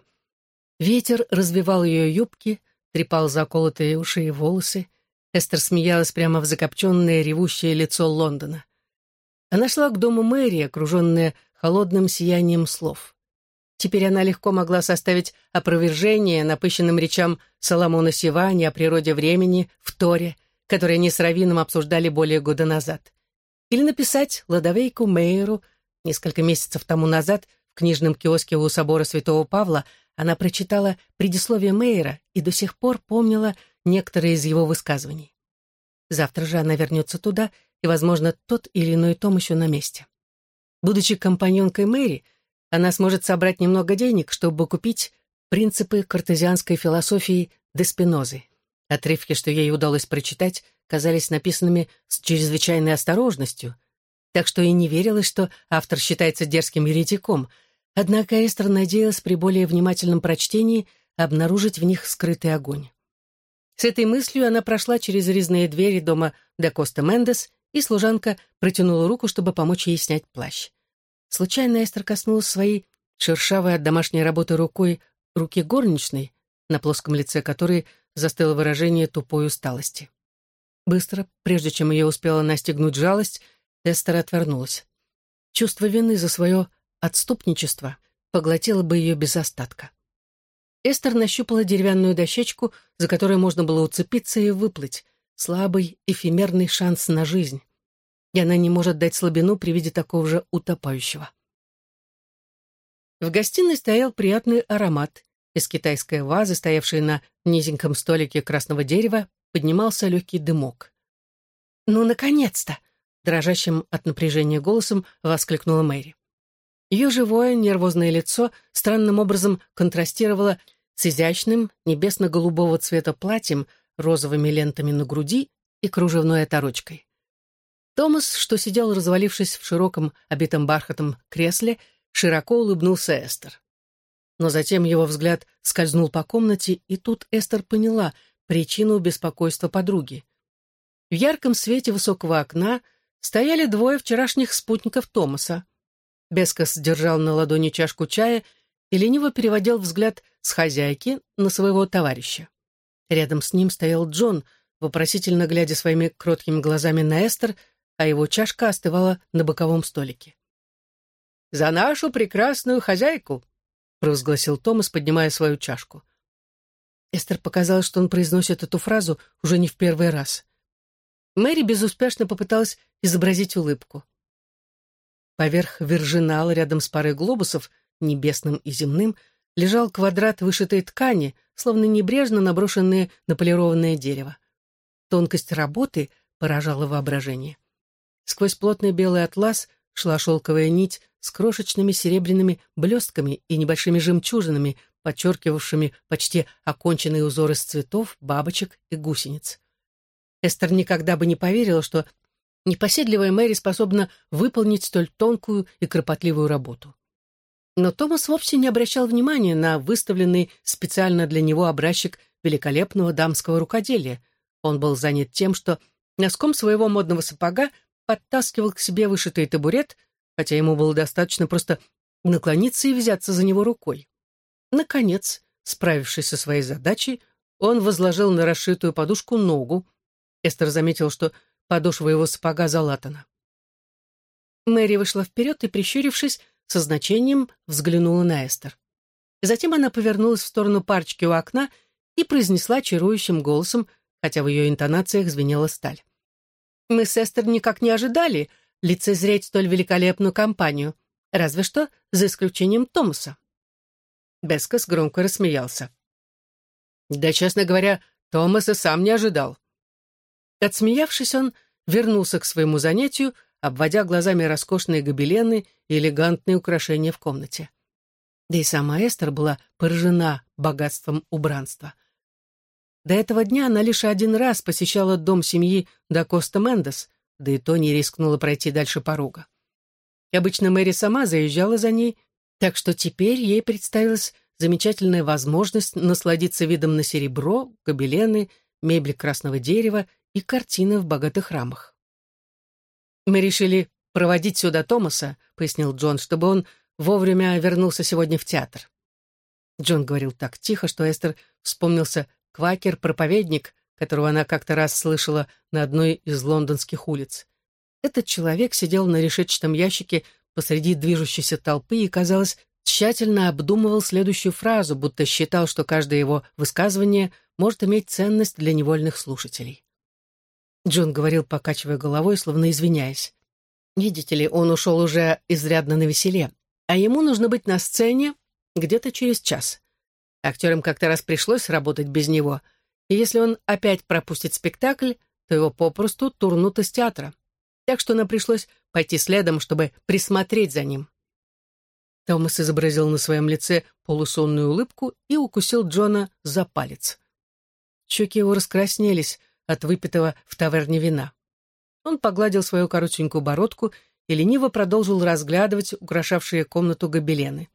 Ветер развивал ее юбки, трепал заколотые уши и волосы, Эстер смеялась прямо в закопченное ревущее лицо Лондона. Она шла к дому мэрии, окруженная холодным сиянием слов. Теперь она легко могла составить опровержение напыщенным речам Соломона Сивани о природе времени в Торе, которые они с Равином обсуждали более года назад. Или написать Ладовейку Мейеру несколько месяцев тому назад в книжном киоске у собора Святого Павла она прочитала предисловие Мейера и до сих пор помнила, некоторые из его высказываний. Завтра же она вернется туда, и, возможно, тот или иной том еще на месте. Будучи компаньонкой Мэри, она сможет собрать немного денег, чтобы купить принципы картезианской философии Деспинозы. Отрывки, что ей удалось прочитать, казались написанными с чрезвычайной осторожностью, так что и не верилось, что автор считается дерзким еретиком, однако Эстер надеялась при более внимательном прочтении обнаружить в них скрытый огонь. С этой мыслью она прошла через резные двери дома де Коста Мендес, и служанка протянула руку, чтобы помочь ей снять плащ. Случайно Эстер коснулась своей шершавой от домашней работы рукой руки горничной, на плоском лице которой застыло выражение тупой усталости. Быстро, прежде чем ее успела настигнуть жалость, Эстер отвернулась. Чувство вины за свое отступничество поглотило бы ее без остатка. Эстер нащупала деревянную дощечку, за которой можно было уцепиться и выплыть. Слабый, эфемерный шанс на жизнь. И она не может дать слабину при виде такого же утопающего. В гостиной стоял приятный аромат. Из китайской вазы, стоявшей на низеньком столике красного дерева, поднимался легкий дымок. «Ну, наконец-то!» — дрожащим от напряжения голосом воскликнула Мэри. Ее живое, нервозное лицо странным образом контрастировало с изящным, небесно-голубого цвета платьем, розовыми лентами на груди и кружевной оторочкой. Томас, что сидел, развалившись в широком, обитом бархатом кресле, широко улыбнулся Эстер. Но затем его взгляд скользнул по комнате, и тут Эстер поняла причину беспокойства подруги. В ярком свете высокого окна стояли двое вчерашних спутников Томаса. Бескос держал на ладони чашку чая и лениво переводил взгляд с хозяйки на своего товарища. Рядом с ним стоял Джон, вопросительно глядя своими кроткими глазами на Эстер, а его чашка остывала на боковом столике. «За нашу прекрасную хозяйку!» — провозгласил Томас, поднимая свою чашку. Эстер показалось, что он произносит эту фразу уже не в первый раз. Мэри безуспешно попыталась изобразить улыбку. Поверх вержинала, рядом с парой глобусов, небесным и земным, лежал квадрат вышитой ткани, словно небрежно наброшенное на полированное дерево. Тонкость работы поражала воображение. Сквозь плотный белый атлас шла шелковая нить с крошечными серебряными блестками и небольшими жемчужинами, подчеркивавшими почти оконченные узоры из цветов, бабочек и гусениц. Эстер никогда бы не поверила, что непоседливая Мэри способна выполнить столь тонкую и кропотливую работу. Но Томас вовсе не обращал внимания на выставленный специально для него образчик великолепного дамского рукоделия. Он был занят тем, что носком своего модного сапога подтаскивал к себе вышитый табурет, хотя ему было достаточно просто наклониться и взяться за него рукой. Наконец, справившись со своей задачей, он возложил на расшитую подушку ногу. Эстер заметил, что подошва его сапога залатана. Мэри вышла вперед и, прищурившись, со значением взглянула на Эстер. Затем она повернулась в сторону парочки у окна и произнесла чарующим голосом, хотя в ее интонациях звенела сталь. «Мы с Эстер никак не ожидали лицезреть столь великолепную компанию, разве что за исключением Томаса». Бескос громко рассмеялся. «Да, честно говоря, Томас и сам не ожидал». Отсмеявшись, он вернулся к своему занятию, обводя глазами роскошные гобелены и элегантные украшения в комнате. Да и сама Эстер была поражена богатством убранства. До этого дня она лишь один раз посещала дом семьи да Коста Мендес, да и то не рискнула пройти дальше порога. И обычно Мэри сама заезжала за ней, так что теперь ей представилась замечательная возможность насладиться видом на серебро, гобелены, мебель красного дерева и картины в богатых рамах. «Мы решили проводить сюда Томаса», — пояснил Джон, «чтобы он вовремя вернулся сегодня в театр». Джон говорил так тихо, что Эстер вспомнился квакер-проповедник, которого она как-то раз слышала на одной из лондонских улиц. Этот человек сидел на решетчатом ящике посреди движущейся толпы и, казалось, тщательно обдумывал следующую фразу, будто считал, что каждое его высказывание может иметь ценность для невольных слушателей. Джон говорил, покачивая головой, словно извиняясь. Видите ли, он ушел уже изрядно на веселе, а ему нужно быть на сцене где-то через час. Актерам как-то раз пришлось работать без него, и если он опять пропустит спектакль, то его попросту турнут из театра. Так что нам пришлось пойти следом, чтобы присмотреть за ним. Томас изобразил на своем лице полусонную улыбку и укусил Джона за палец. Щеки его раскраснелись от выпитого в таверне вина. Он погладил свою коротенькую бородку и лениво продолжил разглядывать украшавшие комнату гобелены.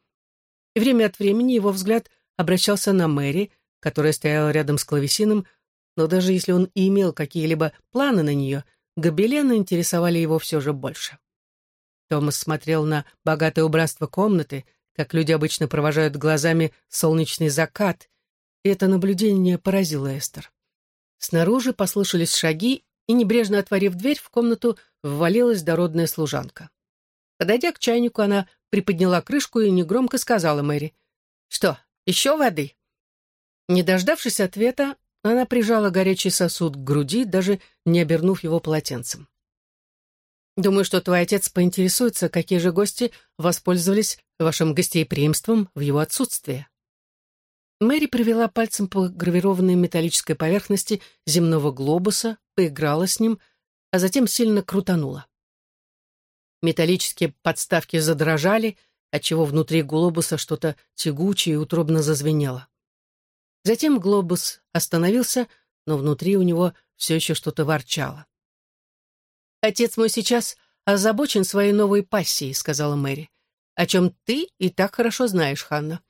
И время от времени его взгляд обращался на Мэри, которая стояла рядом с клавесином, но даже если он и имел какие-либо планы на нее, гобелены интересовали его все же больше. Томас смотрел на богатое убранство комнаты, как люди обычно провожают глазами солнечный закат, и это наблюдение поразило Эстер. Снаружи послышались шаги, и, небрежно отворив дверь, в комнату ввалилась дородная служанка. Подойдя к чайнику, она приподняла крышку и негромко сказала Мэри, «Что, еще воды?» Не дождавшись ответа, она прижала горячий сосуд к груди, даже не обернув его полотенцем. «Думаю, что твой отец поинтересуется, какие же гости воспользовались вашим гостеприимством в его отсутствие». Мэри провела пальцем по гравированной металлической поверхности земного глобуса, поиграла с ним, а затем сильно крутанула. Металлические подставки задрожали, отчего внутри глобуса что-то тягучее и утробно зазвенело. Затем глобус остановился, но внутри у него все еще что-то ворчало. «Отец мой сейчас озабочен своей новой пассией», — сказала Мэри, «о чем ты и так хорошо знаешь, Ханна.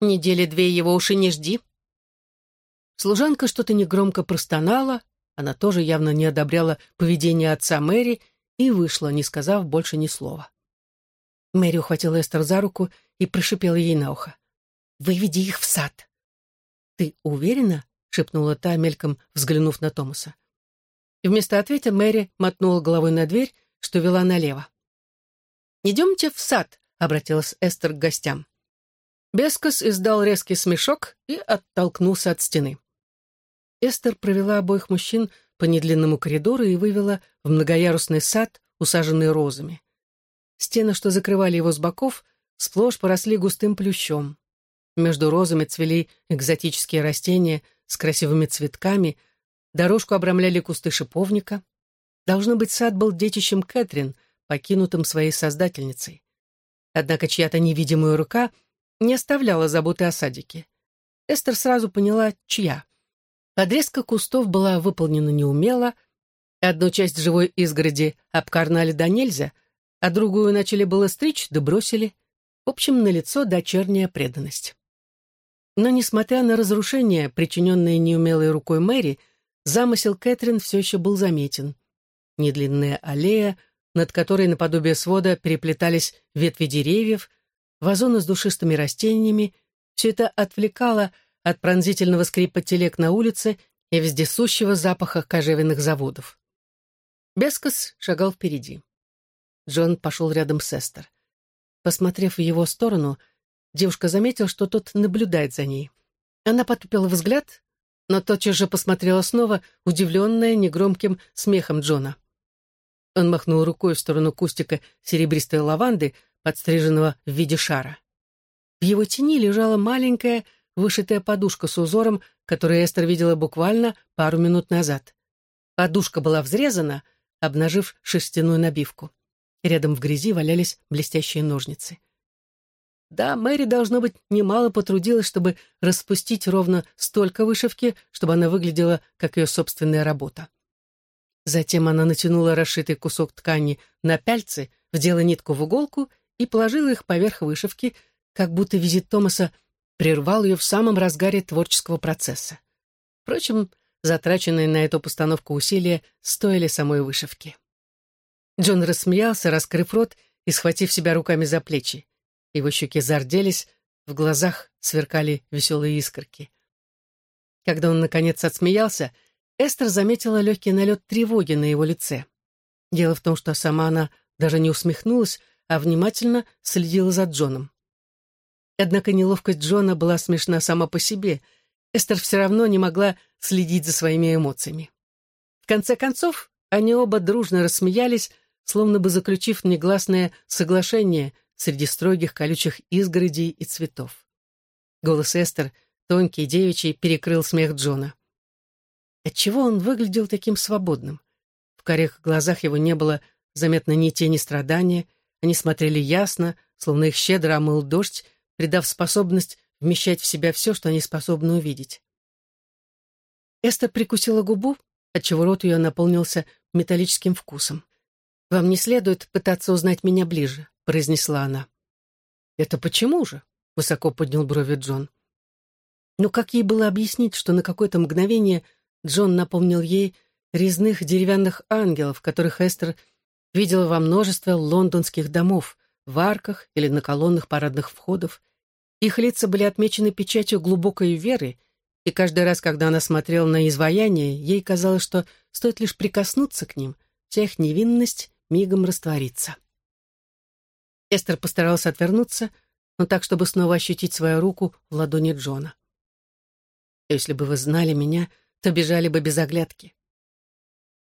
Недели две его уши не жди. Служанка что-то негромко простонала, она тоже явно не одобряла поведение отца Мэри и вышла, не сказав больше ни слова. Мэри ухватила Эстер за руку и прошипела ей на ухо. «Выведи их в сад». «Ты уверена, шепнула та, мельком взглянув на Томаса. И вместо ответа Мэри мотнула головой на дверь, что вела налево. «Идемте в сад», — обратилась Эстер к гостям. Бескос издал резкий смешок и оттолкнулся от стены. Эстер провела обоих мужчин по недлинному коридору и вывела в многоярусный сад, усаженный розами. Стены, что закрывали его с боков, сплошь поросли густым плющом. Между розами цвели экзотические растения с красивыми цветками, дорожку обрамляли кусты шиповника. Должно быть, сад был детищем Кэтрин, покинутым своей создательницей. Однако чья-то невидимая рука не оставляла заботы о садике. Эстер сразу поняла, чья. Подрезка кустов была выполнена неумело, одну часть живой изгороди обкарнали до нельзя, а другую начали было стричь, да бросили. В общем, налицо дочерняя преданность. Но, несмотря на разрушение, причиненное неумелой рукой Мэри, замысел Кэтрин все еще был заметен. Недлинная аллея, над которой наподобие свода переплетались ветви деревьев, вазоны с душистыми растениями, все это отвлекало от пронзительного скрипа телег на улице и вездесущего запаха кожевенных заводов. Бескос шагал впереди. Джон пошел рядом с Эстер. Посмотрев в его сторону, девушка заметила, что тот наблюдает за ней. Она потупила взгляд, но тотчас же посмотрела снова, удивленная негромким смехом Джона. Он махнул рукой в сторону кустика серебристой лаванды, подстриженного в виде шара. В его тени лежала маленькая вышитая подушка с узором, которую Эстер видела буквально пару минут назад. Подушка была взрезана, обнажив шерстяную набивку. Рядом в грязи валялись блестящие ножницы. Да, Мэри, должно быть, немало потрудилась, чтобы распустить ровно столько вышивки, чтобы она выглядела как ее собственная работа. Затем она натянула расшитый кусок ткани на пяльцы, вдела нитку в иголку и положила их поверх вышивки, как будто визит Томаса прервал ее в самом разгаре творческого процесса. Впрочем, затраченные на эту постановку усилия стоили самой вышивки. Джон рассмеялся, раскрыв рот и схватив себя руками за плечи. Его щеки зарделись, в глазах сверкали веселые искорки. Когда он, наконец, отсмеялся, Эстер заметила легкий налет тревоги на его лице. Дело в том, что сама она даже не усмехнулась, а внимательно следила за Джоном. Однако неловкость Джона была смешна сама по себе. Эстер все равно не могла следить за своими эмоциями. В конце концов, они оба дружно рассмеялись, словно бы заключив негласное соглашение среди строгих колючих изгородей и цветов. Голос Эстер, тонкий девичий, перекрыл смех Джона. Отчего он выглядел таким свободным? В корих глазах его не было заметно ни тени страдания, они смотрели ясно, словно их щедро омыл дождь, придав способность вмещать в себя все, что они способны увидеть. Эстер прикусила губу, отчего рот ее наполнился металлическим вкусом. «Вам не следует пытаться узнать меня ближе», — произнесла она. «Это почему же?» — высоко поднял брови Джон. Ну, как ей было объяснить, что на какое-то мгновение Джон напомнил ей резных деревянных ангелов, которых Эстер видела во множестве лондонских домов, в арках или на колоннах парадных входов. Их лица были отмечены печатью глубокой веры, и каждый раз, когда она смотрела на изваяние, ей казалось, что стоит лишь прикоснуться к ним, вся их невинность мигом растворится. Эстер постаралась отвернуться, но так, чтобы снова ощутить свою руку в ладони Джона. «Если бы вы знали меня, то бежали бы без оглядки».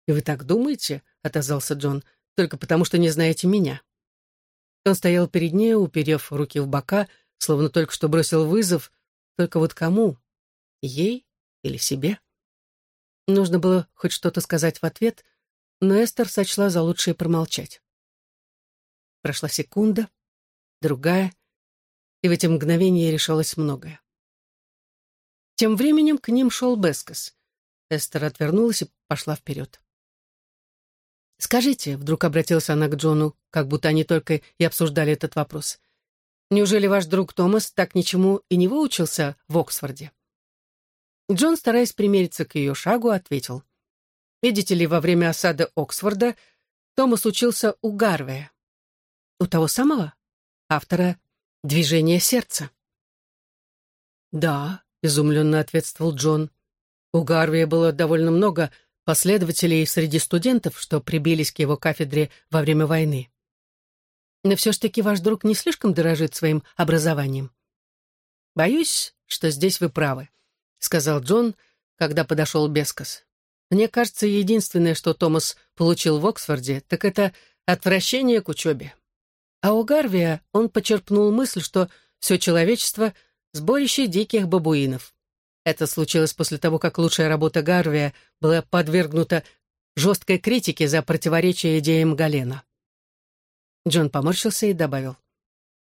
«И вы так думаете?» — отозвался Джон только потому, что не знаете меня». Он стоял перед ней, уперев руки в бока, словно только что бросил вызов, только вот кому? Ей или себе? Нужно было хоть что-то сказать в ответ, но Эстер сочла за лучшее промолчать. Прошла секунда, другая, и в эти мгновения решалось многое. Тем временем к ним шел Бескос. Эстер отвернулась и пошла вперед. «Скажите», — вдруг обратилась она к Джону, как будто они только и обсуждали этот вопрос, «неужели ваш друг Томас так ничему и не выучился в Оксфорде?» Джон, стараясь примериться к ее шагу, ответил, «Видите ли, во время осады Оксфорда Томас учился у Гарвея, у того самого, автора «Движения сердца». «Да», — изумленно ответствовал Джон, У Гарвия было довольно много последователей среди студентов, что прибились к его кафедре во время войны. Но все ж таки ваш друг не слишком дорожит своим образованием. «Боюсь, что здесь вы правы», — сказал Джон, когда подошел Бескос. «Мне кажется, единственное, что Томас получил в Оксфорде, так это отвращение к учебе. А у Гарвия он почерпнул мысль, что все человечество — сборище диких бабуинов. Это случилось после того, как лучшая работа Гарвия была подвергнута жесткой критике за противоречие идеям Галена. Джон поморщился и добавил.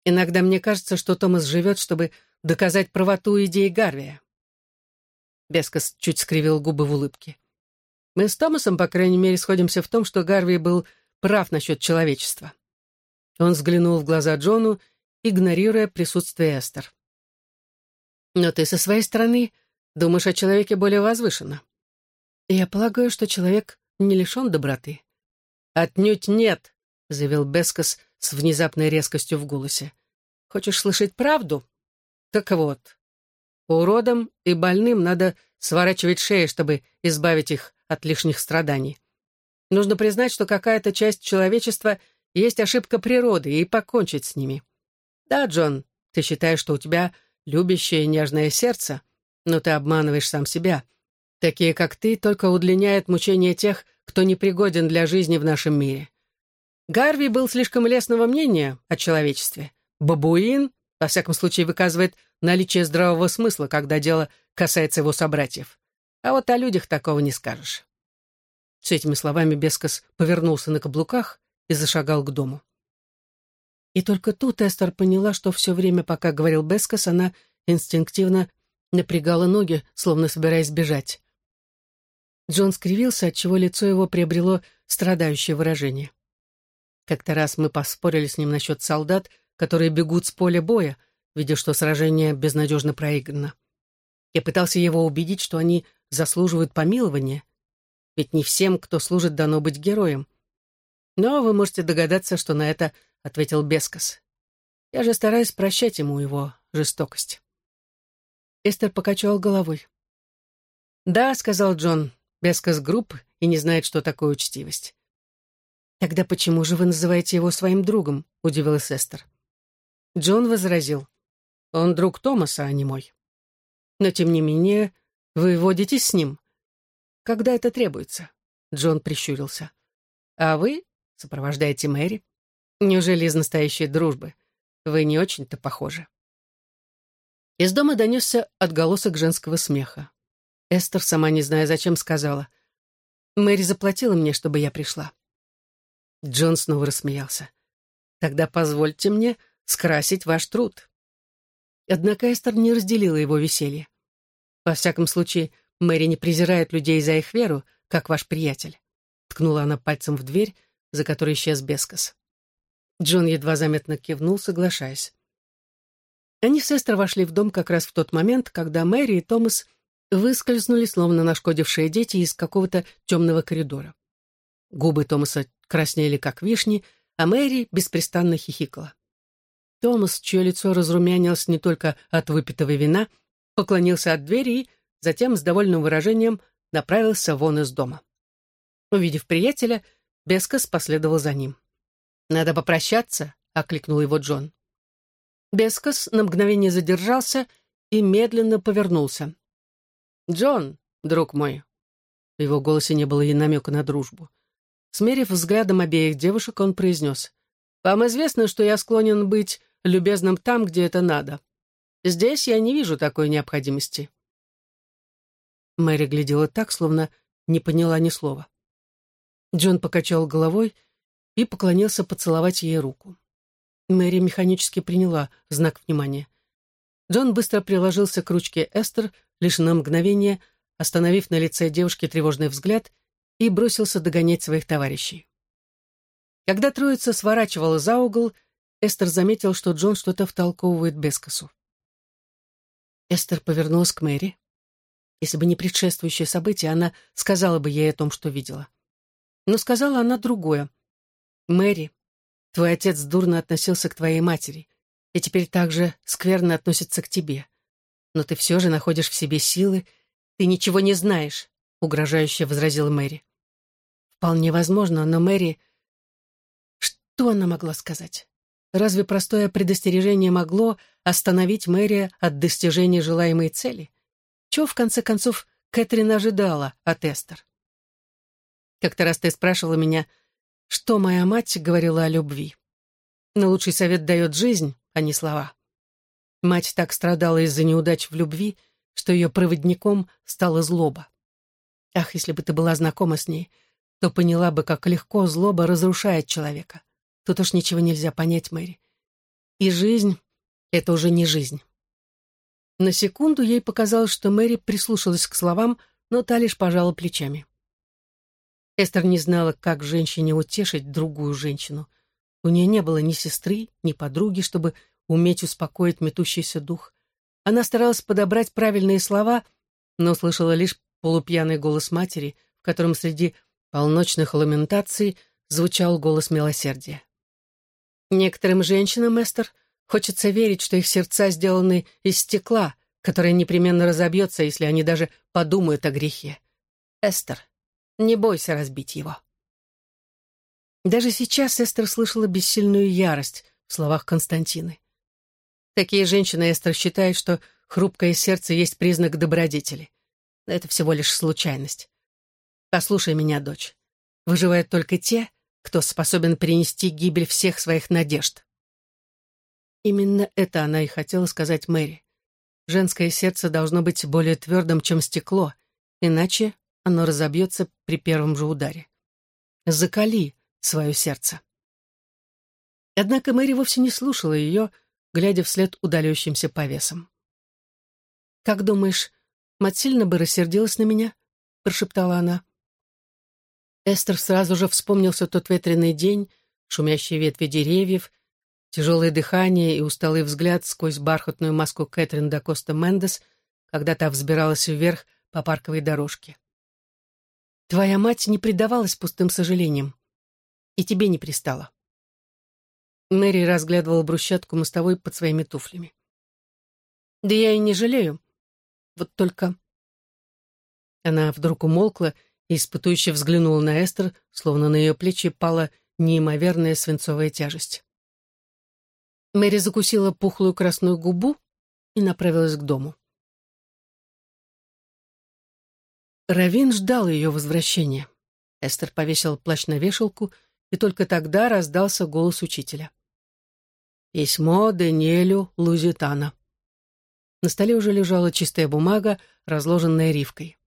«Иногда мне кажется, что Томас живет, чтобы доказать правоту идеи Гарвия». Бескос чуть скривил губы в улыбке. «Мы с Томасом, по крайней мере, сходимся в том, что Гарвий был прав насчет человечества». Он взглянул в глаза Джону, игнорируя присутствие Эстер. Но ты со своей стороны думаешь о человеке более возвышенно. Я полагаю, что человек не лишен доброты. Отнюдь нет, заявил Бескос с внезапной резкостью в голосе. Хочешь слышать правду? Так вот, уродам и больным надо сворачивать шеи, чтобы избавить их от лишних страданий. Нужно признать, что какая-то часть человечества есть ошибка природы, и покончить с ними. Да, Джон, ты считаешь, что у тебя любящее нежное сердце, но ты обманываешь сам себя. Такие, как ты, только удлиняют мучения тех, кто непригоден для жизни в нашем мире. Гарви был слишком лестного мнения о человечестве. Бабуин, во всяком случае, выказывает наличие здравого смысла, когда дело касается его собратьев. А вот о людях такого не скажешь. С этими словами Бескос повернулся на каблуках и зашагал к дому. И только тут Эстер поняла, что все время, пока говорил Бескос, она инстинктивно напрягала ноги, словно собираясь бежать. Джон скривился, отчего лицо его приобрело страдающее выражение. Как-то раз мы поспорили с ним насчет солдат, которые бегут с поля боя, видя, что сражение безнадежно проиграно. Я пытался его убедить, что они заслуживают помилования, ведь не всем, кто служит, дано быть героем. Но вы можете догадаться, что на это — ответил Бескос. «Я же стараюсь прощать ему его жестокость». Эстер покачал головой. «Да», — сказал Джон, — «Бескос груб и не знает, что такое учтивость». «Тогда почему же вы называете его своим другом?» — удивилась Эстер. Джон возразил. «Он друг Томаса, а не мой. Но, тем не менее, вы водитесь с ним. Когда это требуется?» Джон прищурился. «А вы сопровождаете Мэри?» Неужели из настоящей дружбы? Вы не очень-то похожи. Из дома донесся отголосок женского смеха. Эстер, сама не зная зачем, сказала. «Мэри заплатила мне, чтобы я пришла». Джон снова рассмеялся. «Тогда позвольте мне скрасить ваш труд». Однако Эстер не разделила его веселье. «Во всяком случае, Мэри не презирает людей за их веру, как ваш приятель», ткнула она пальцем в дверь, за которой исчез Бескос. Джон едва заметно кивнул, соглашаясь. Они с Эстер вошли в дом как раз в тот момент, когда Мэри и Томас выскользнули, словно нашкодившие дети, из какого-то темного коридора. Губы Томаса краснели, как вишни, а Мэри беспрестанно хихикала. Томас, чье лицо разрумянилось не только от выпитого вина, поклонился от двери и затем с довольным выражением направился вон из дома. Увидев приятеля, Бескос последовал за ним. «Надо попрощаться», — окликнул его Джон. Бескос на мгновение задержался и медленно повернулся. «Джон, друг мой», — в его голосе не было и намека на дружбу. Смерив взглядом обеих девушек, он произнес, «Вам известно, что я склонен быть любезным там, где это надо. Здесь я не вижу такой необходимости». Мэри глядела так, словно не поняла ни слова. Джон покачал головой и поклонился поцеловать ей руку. Мэри механически приняла знак внимания. Джон быстро приложился к ручке Эстер, лишь на мгновение, остановив на лице девушки тревожный взгляд, и бросился догонять своих товарищей. Когда троица сворачивала за угол, Эстер заметил, что Джон что-то втолковывает Бескосу. Эстер повернулась к Мэри. Если бы не предшествующее событие, она сказала бы ей о том, что видела. Но сказала она другое — Мэри, твой отец дурно относился к твоей матери, и теперь также скверно относится к тебе. Но ты все же находишь в себе силы, «Ты ничего не знаешь», — угрожающе возразила Мэри. Вполне возможно, но Мэри... Что она могла сказать? Разве простое предостережение могло остановить Мэри от достижения желаемой цели? Чего, в конце концов, Кэтрин ожидала от Эстер? Как-то раз ты спрашивала меня, что моя мать говорила о любви. Но лучший совет дает жизнь, а не слова. Мать так страдала из-за неудач в любви, что ее проводником стала злоба. Ах, если бы ты была знакома с ней, то поняла бы, как легко злоба разрушает человека. Тут уж ничего нельзя понять, Мэри. И жизнь — это уже не жизнь. На секунду ей показалось, что Мэри прислушалась к словам, но та лишь пожала плечами. Эстер не знала, как женщине утешить другую женщину. У нее не было ни сестры, ни подруги, чтобы уметь успокоить метущийся дух. Она старалась подобрать правильные слова, но слышала лишь полупьяный голос матери, в котором среди полночных ламентаций звучал голос милосердия. Некоторым женщинам, Эстер, хочется верить, что их сердца сделаны из стекла, которое непременно разобьется, если они даже подумают о грехе. Эстер, не бойся разбить его. Даже сейчас Эстер слышала бессильную ярость в словах Константины. Такие женщины, Эстер, считают, что хрупкое сердце есть признак добродетели. Но это всего лишь случайность. Послушай меня, дочь. Выживают только те, кто способен перенести гибель всех своих надежд. Именно это она и хотела сказать Мэри. Женское сердце должно быть более твердым, чем стекло, иначе оно разобьется при первом же ударе. Закали свое сердце. Однако Мэри вовсе не слушала ее, глядя вслед удаляющимся повесам. «Как думаешь, мать сильно бы рассердилась на меня?» — прошептала она. Эстер сразу же вспомнился тот ветреный день, шумящие ветви деревьев, тяжелое дыхание и усталый взгляд сквозь бархатную маску Кэтрин да Коста Мендес, когда та взбиралась вверх по парковой дорожке. Твоя мать не предавалась пустым сожалениям. И тебе не пристала. Мэри разглядывала брусчатку мостовой под своими туфлями. Да я и не жалею. Вот только... Она вдруг умолкла и испытующе взглянула на Эстер, словно на ее плечи пала неимоверная свинцовая тяжесть. Мэри закусила пухлую красную губу и направилась к дому. Равин ждал ее возвращения. Эстер повесила плащ на вешалку, и только тогда раздался голос учителя. «Письмо Даниэлю Лузитана». На столе уже лежала чистая бумага, разложенная ривкой.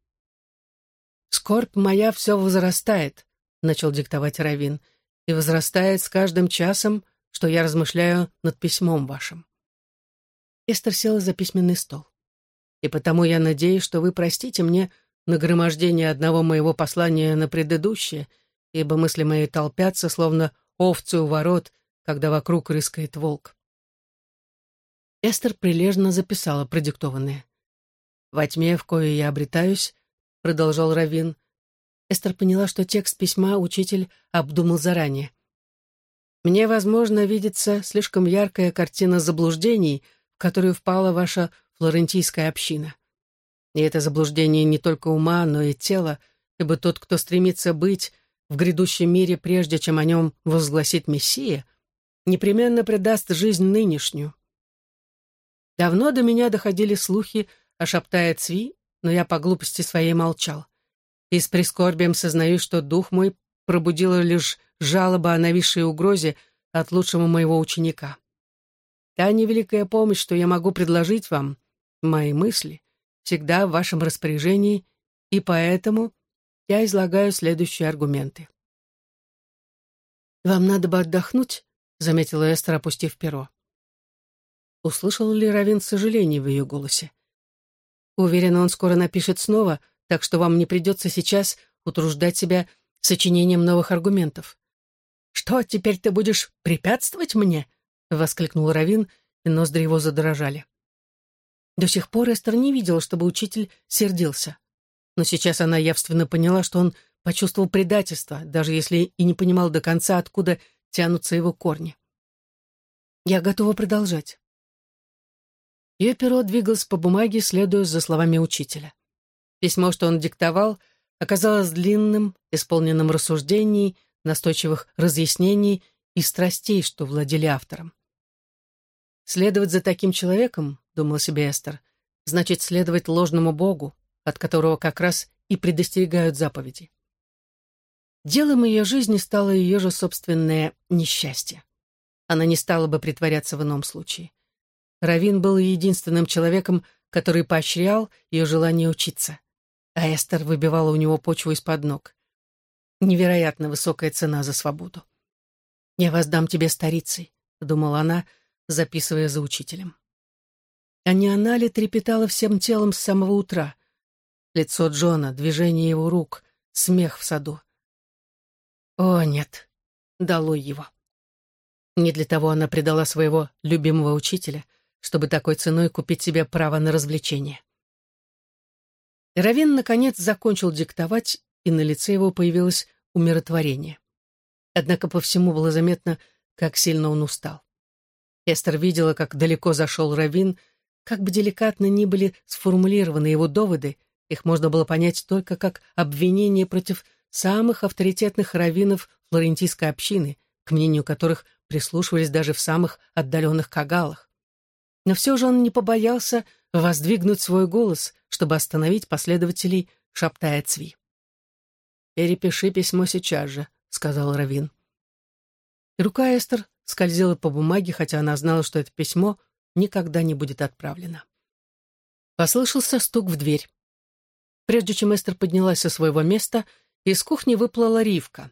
«Скорбь моя все возрастает», — начал диктовать Равин, «и возрастает с каждым часом, что я размышляю над письмом вашим». Эстер села за письменный стол. «И потому я надеюсь, что вы простите мне нагромождение одного моего послания на предыдущее, ибо мысли мои толпятся, словно овцы у ворот, когда вокруг рыскает волк». Эстер прилежно записала продиктованное. «Во тьме, в кое я обретаюсь, продолжал Равин. Эстер поняла, что текст письма учитель обдумал заранее. «Мне, возможно, видится слишком яркая картина заблуждений, в которую впала ваша флорентийская община. И это заблуждение не только ума, но и тела, ибо тот, кто стремится быть в грядущем мире, прежде чем о нем возгласит Мессия, непременно предаст жизнь нынешнюю. Давно до меня доходили слухи о Шаптая Цви, но я по глупости своей молчал. И с прискорбием сознаю, что дух мой пробудила лишь жалоба о нависшей угрозе от лучшего моего ученика. Та невеликая помощь, что я могу предложить вам, мои мысли, всегда в вашем распоряжении, и поэтому я излагаю следующие аргументы. «Вам надо бы отдохнуть», — заметила Эстер, опустив перо. Услышал ли Равин сожаление в ее голосе? Уверена, он скоро напишет снова, так что вам не придется сейчас утруждать себя сочинением новых аргументов. «Что, теперь ты будешь препятствовать мне?» — воскликнул Равин, и ноздри его задрожали. До сих пор Эстер не видела, чтобы учитель сердился. Но сейчас она явственно поняла, что он почувствовал предательство, даже если и не понимал до конца, откуда тянутся его корни. «Я готова продолжать». Ее перо двигалось по бумаге, следуя за словами учителя. Письмо, что он диктовал, оказалось длинным, исполненным рассуждений, настойчивых разъяснений и страстей, что владели автором. «Следовать за таким человеком, — думал себе Эстер, — значит следовать ложному Богу, от которого как раз и предостерегают заповеди. Делом ее жизни стало ее же собственное несчастье. Она не стала бы притворяться в ином случае. Равин был единственным человеком, который поощрял ее желание учиться. А Эстер выбивала у него почву из-под ног. Невероятно высокая цена за свободу. «Я воздам тебе старицей», — думала она, записывая за учителем. А не она ли трепетала всем телом с самого утра? Лицо Джона, движение его рук, смех в саду. О, нет, долой его. Не для того она предала своего любимого учителя, чтобы такой ценой купить себе право на развлечение. Равин, наконец, закончил диктовать, и на лице его появилось умиротворение. Однако по всему было заметно, как сильно он устал. Эстер видела, как далеко зашел Равин, как бы деликатно ни были сформулированы его доводы, их можно было понять только как обвинение против самых авторитетных раввинов флорентийской общины, к мнению которых прислушивались даже в самых отдаленных кагалах. Но все же он не побоялся воздвигнуть свой голос, чтобы остановить последователей шептая Цви. «Перепиши письмо сейчас же», — сказал Равин. рука Эстер скользила по бумаге, хотя она знала, что это письмо никогда не будет отправлено. Послышался стук в дверь. Прежде чем Эстер поднялась со своего места, из кухни выплыла Ривка.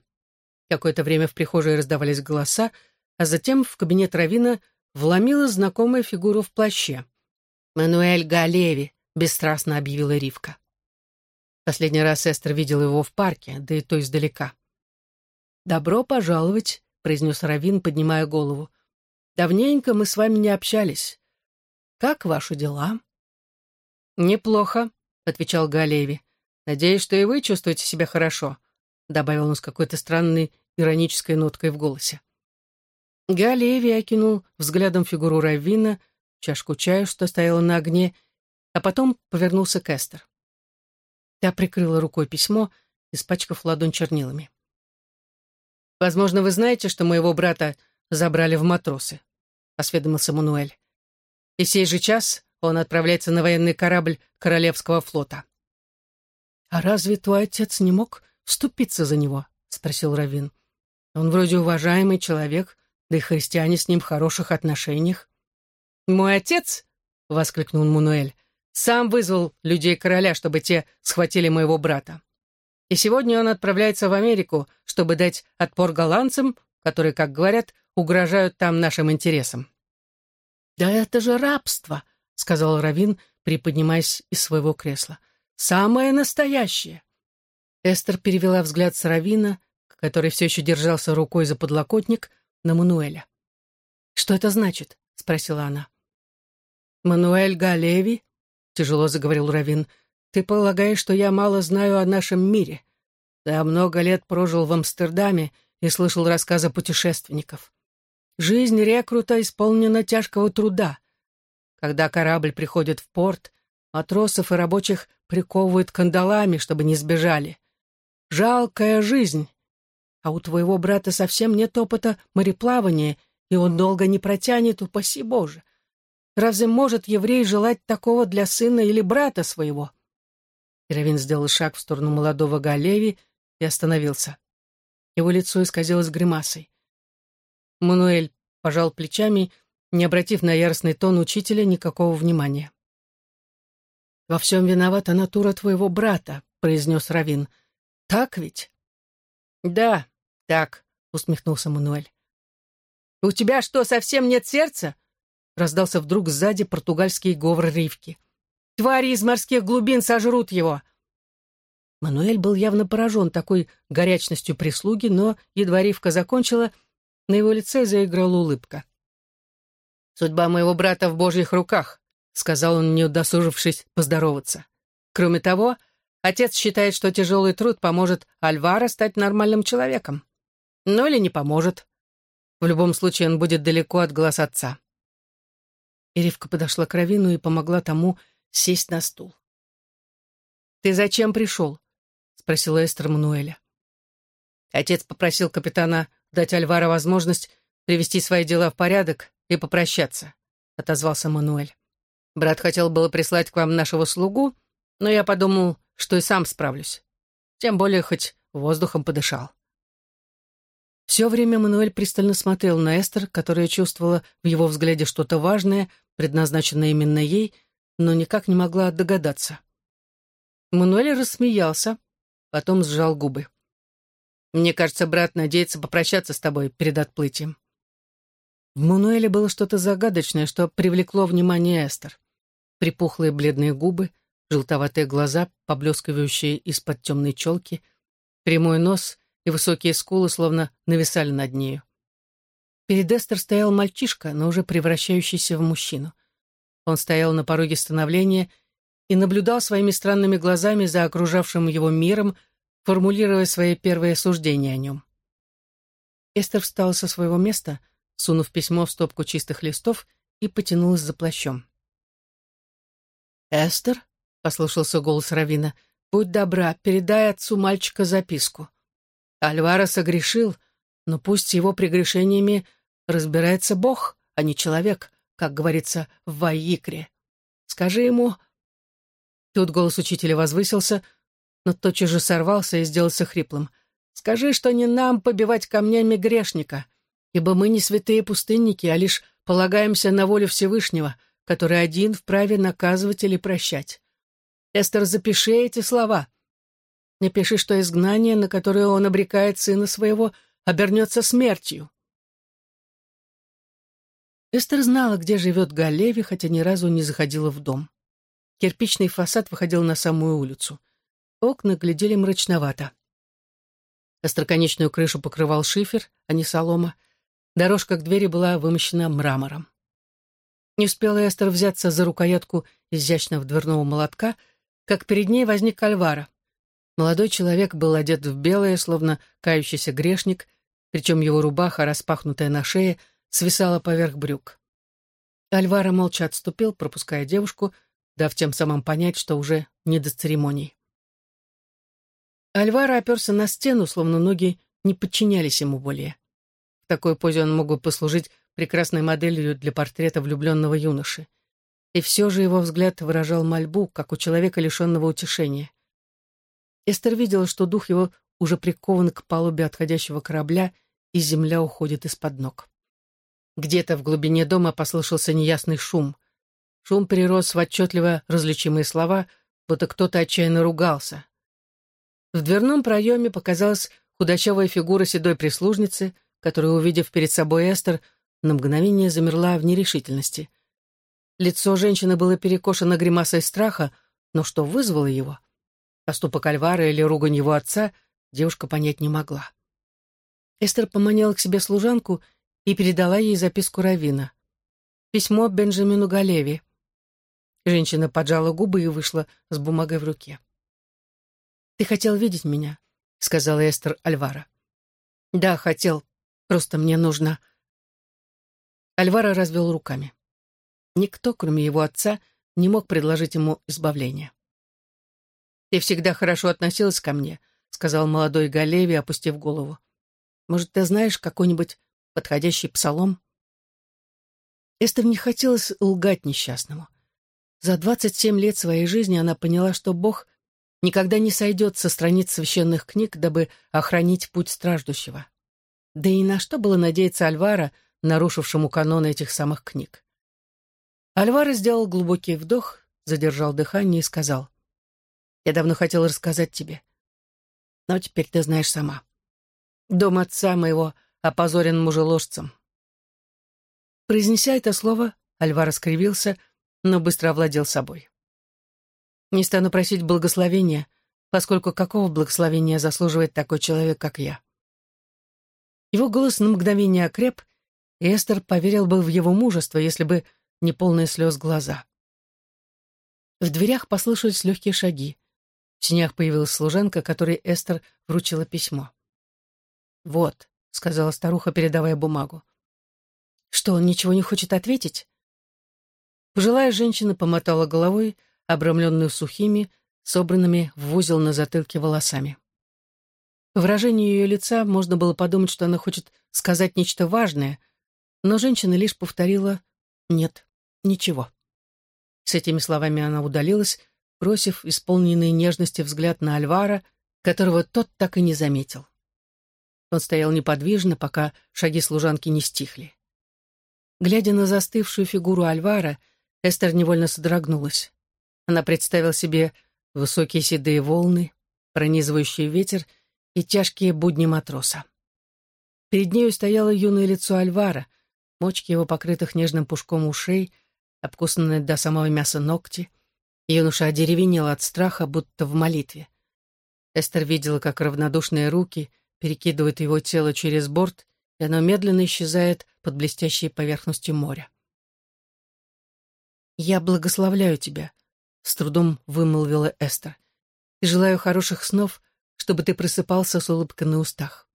Какое-то время в прихожей раздавались голоса, а затем в кабинет Равина вломила знакомая фигура в плаще. «Мануэль Галеви», — бесстрастно объявила Ривка. Последний раз Эстер видела его в парке, да и то издалека. «Добро пожаловать», — произнес Равин, поднимая голову. «Давненько мы с вами не общались. Как ваши дела?» «Неплохо», — отвечал Галеви. «Надеюсь, что и вы чувствуете себя хорошо», — добавил он с какой-то странной иронической ноткой в голосе. Галеви окинул взглядом фигуру Равина, чашку чая, что стояла на огне, а потом повернулся к Эстер. Та прикрыла рукой письмо, испачкав ладонь чернилами. «Возможно, вы знаете, что моего брата забрали в матросы», — осведомился Мануэль. «И сей же час он отправляется на военный корабль Королевского флота». «А разве твой отец не мог вступиться за него?» — спросил Равин. «Он вроде уважаемый человек, да и христиане с ним в хороших отношениях». «Мой отец?» — воскликнул Мануэль. «Сам вызвал людей короля, чтобы те схватили моего брата. И сегодня он отправляется в Америку, чтобы дать отпор голландцам, которые, как говорят, угрожают там нашим интересам». «Да это же рабство!» — сказал Равин, приподнимаясь из своего кресла. «Самое настоящее!» Эстер перевела взгляд с Равина, который все еще держался рукой за подлокотник, на Мануэля. «Что это значит?» — спросила она. «Мануэль Галеви», — тяжело заговорил Равин, — «ты полагаешь, что я мало знаю о нашем мире? Я много лет прожил в Амстердаме и слышал рассказы путешественников. Жизнь рекрута исполнена тяжкого труда. Когда корабль приходит в порт, матросов и рабочих приковывают кандалами, чтобы не сбежали. Жалкая жизнь. А у твоего брата совсем нет опыта мореплавания, и он долго не протянет, упаси Боже. Разве может еврей желать такого для сына или брата своего?» Равин сделал шаг в сторону молодого Галеви и остановился. Его лицо исказилось гримасой. Мануэль пожал плечами, не обратив на яростный тон учителя никакого внимания. «Во всем виновата натура твоего брата», — произнес Равин. «Так ведь?» «Да, так», — усмехнулся Мануэль. «У тебя что, совсем нет сердца?» Раздался вдруг сзади португальский говор Ривки. «Твари из морских глубин сожрут его!» Мануэль был явно поражен такой горячностью прислуги, но, едва Ривка закончила, на его лице заиграла улыбка. «Судьба моего брата в божьих руках», — сказал он, не удосужившись поздороваться. «Кроме того, отец считает, что тяжелый труд поможет Альваро стать нормальным человеком. Ну или не поможет. В любом случае он будет далеко от глаз отца». И Ривка подошла к Равину и помогла тому сесть на стул. «Ты зачем пришел?» — спросила Эстер Мануэля. Отец попросил капитана дать Альваро возможность привести свои дела в порядок и попрощаться, — отозвался Мануэль. Брат хотел было прислать к вам нашего слугу, но я подумал, что и сам справлюсь. Тем более хоть воздухом подышал. Все время Мануэль пристально смотрел на Эстер, которая чувствовала в его взгляде что-то важное, предназначенное именно ей, но никак не могла догадаться. Мануэль рассмеялся, потом сжал губы. «Мне кажется, брат надеется попрощаться с тобой перед отплытием». В Мануэле было что-то загадочное, что привлекло внимание Эстер. Припухлые бледные губы, желтоватые глаза, поблескивающие из-под темной челки, прямой нос и высокие скулы словно нависали над нею. Перед Эстер стоял мальчишка, но уже превращающийся в мужчину. Он стоял на пороге становления и наблюдал своими странными глазами за окружавшим его миром, формулируя свои первые суждения о нем. Эстер встала со своего места, сунув письмо в стопку чистых листов, и потянулась за плащом. «Эстер?» — послышался голос Равина. «Будь добра, передай отцу мальчика записку. Альвара согрешил, но пусть его прегрешениями разбирается Бог, а не человек, как говорится в Ваикре. Скажи ему...» Тут голос учителя возвысился, но тотчас же сорвался и сделался хриплым. «Скажи, что не нам побивать камнями грешника, ибо мы не святые пустынники, а лишь полагаемся на волю Всевышнего, который один вправе наказывать или прощать. Эстер, запиши эти слова. Напиши, что изгнание, на которое он обрекает сына своего, обернется смертью. Эстер знала, где живет Галеви, хотя ни разу не заходила в дом. Кирпичный фасад выходил на самую улицу. Окна глядели мрачновато. Остроконечную крышу покрывал шифер, а не солома. Дорожка к двери была вымощена мрамором. Не успела Эстер взяться за рукоятку изящного дверного молотка, как перед ней возник Альвара. Молодой человек был одет в белое, словно кающийся грешник, причем его рубаха, распахнутая на шее, свисала поверх брюк. Альвара молча отступил, пропуская девушку, дав тем самым понять, что уже не до церемоний. Альвара оперся на стену, словно ноги не подчинялись ему более. В такой позе он мог бы послужить прекрасной моделью для портрета влюбленного юноши. И все же его взгляд выражал мольбу, как у человека, лишенного утешения. Эстер видела, что дух его уже прикован к палубе отходящего корабля, и земля уходит из-под ног. Где-то в глубине дома послышался неясный шум. Шум перерос в отчетливо различимые слова, будто кто-то отчаянно ругался. В дверном проеме показалась худощавая фигура седой прислужницы, которая, увидев перед собой Эстер, на мгновение замерла в нерешительности. Лицо женщины было перекошено гримасой страха, но что вызвало его? Поступок Альвара или ругань его отца девушка понять не могла. Эстер поманила к себе служанку и передала ей записку Равина. Письмо Бенджамину Галеви. Женщина поджала губы и вышла с бумагой в руке. «Ты хотел видеть меня?» — сказала Эстер Альвара. «Да, хотел. Просто мне нужно...» Альвара развел руками. Никто, кроме его отца, не мог предложить ему избавление. «Ты всегда хорошо относилась ко мне», — сказал молодой Галеви, опустив голову. «Может, ты знаешь какой-нибудь подходящий псалом?» Эстер не хотелось лгать несчастному. За двадцать семь лет своей жизни она поняла, что Бог никогда не сойдет со страниц священных книг, дабы охранить путь страждущего. Да и на что было надеяться Альвара, нарушившему канон этих самых книг. Альваро сделал глубокий вдох, задержал дыхание и сказал, «Я давно хотел рассказать тебе, но теперь ты знаешь сама. Дом отца моего опозорен мужеложцем». Произнеся это слово, Альваро скривился, но быстро овладел собой. «Не стану просить благословения, поскольку какого благословения заслуживает такой человек, как я?» Его голос на мгновение окреп, и Эстер поверил бы в его мужество, если бы не полные слез глаза. В дверях послышались легкие шаги. В синях появилась служанка, которой Эстер вручила письмо. «Вот», — сказала старуха, передавая бумагу. «Что, он ничего не хочет ответить?» Пожилая женщина помотала головой, обрамленную сухими, собранными в узел на затылке волосами. По выражению ее лица можно было подумать, что она хочет сказать нечто важное, но женщина лишь повторила «нет, ничего». С этими словами она удалилась, бросив исполненный нежности взгляд на Альвара, которого тот так и не заметил. Он стоял неподвижно, пока шаги служанки не стихли. Глядя на застывшую фигуру Альвара, Эстер невольно содрогнулась. Она представила себе высокие седые волны, пронизывающий ветер и тяжкие будни матроса. Перед нею стояло юное лицо Альвара, мочки его покрытых нежным пушком ушей, обкусанные до самого мяса ногти. Юноша одеревенел от страха, будто в молитве. Эстер видела, как равнодушные руки перекидывают его тело через борт, и оно медленно исчезает под блестящей поверхностью моря. «Я благословляю тебя», — с трудом вымолвила Эстер, «и желаю хороших снов, чтобы ты просыпался с улыбкой на устах».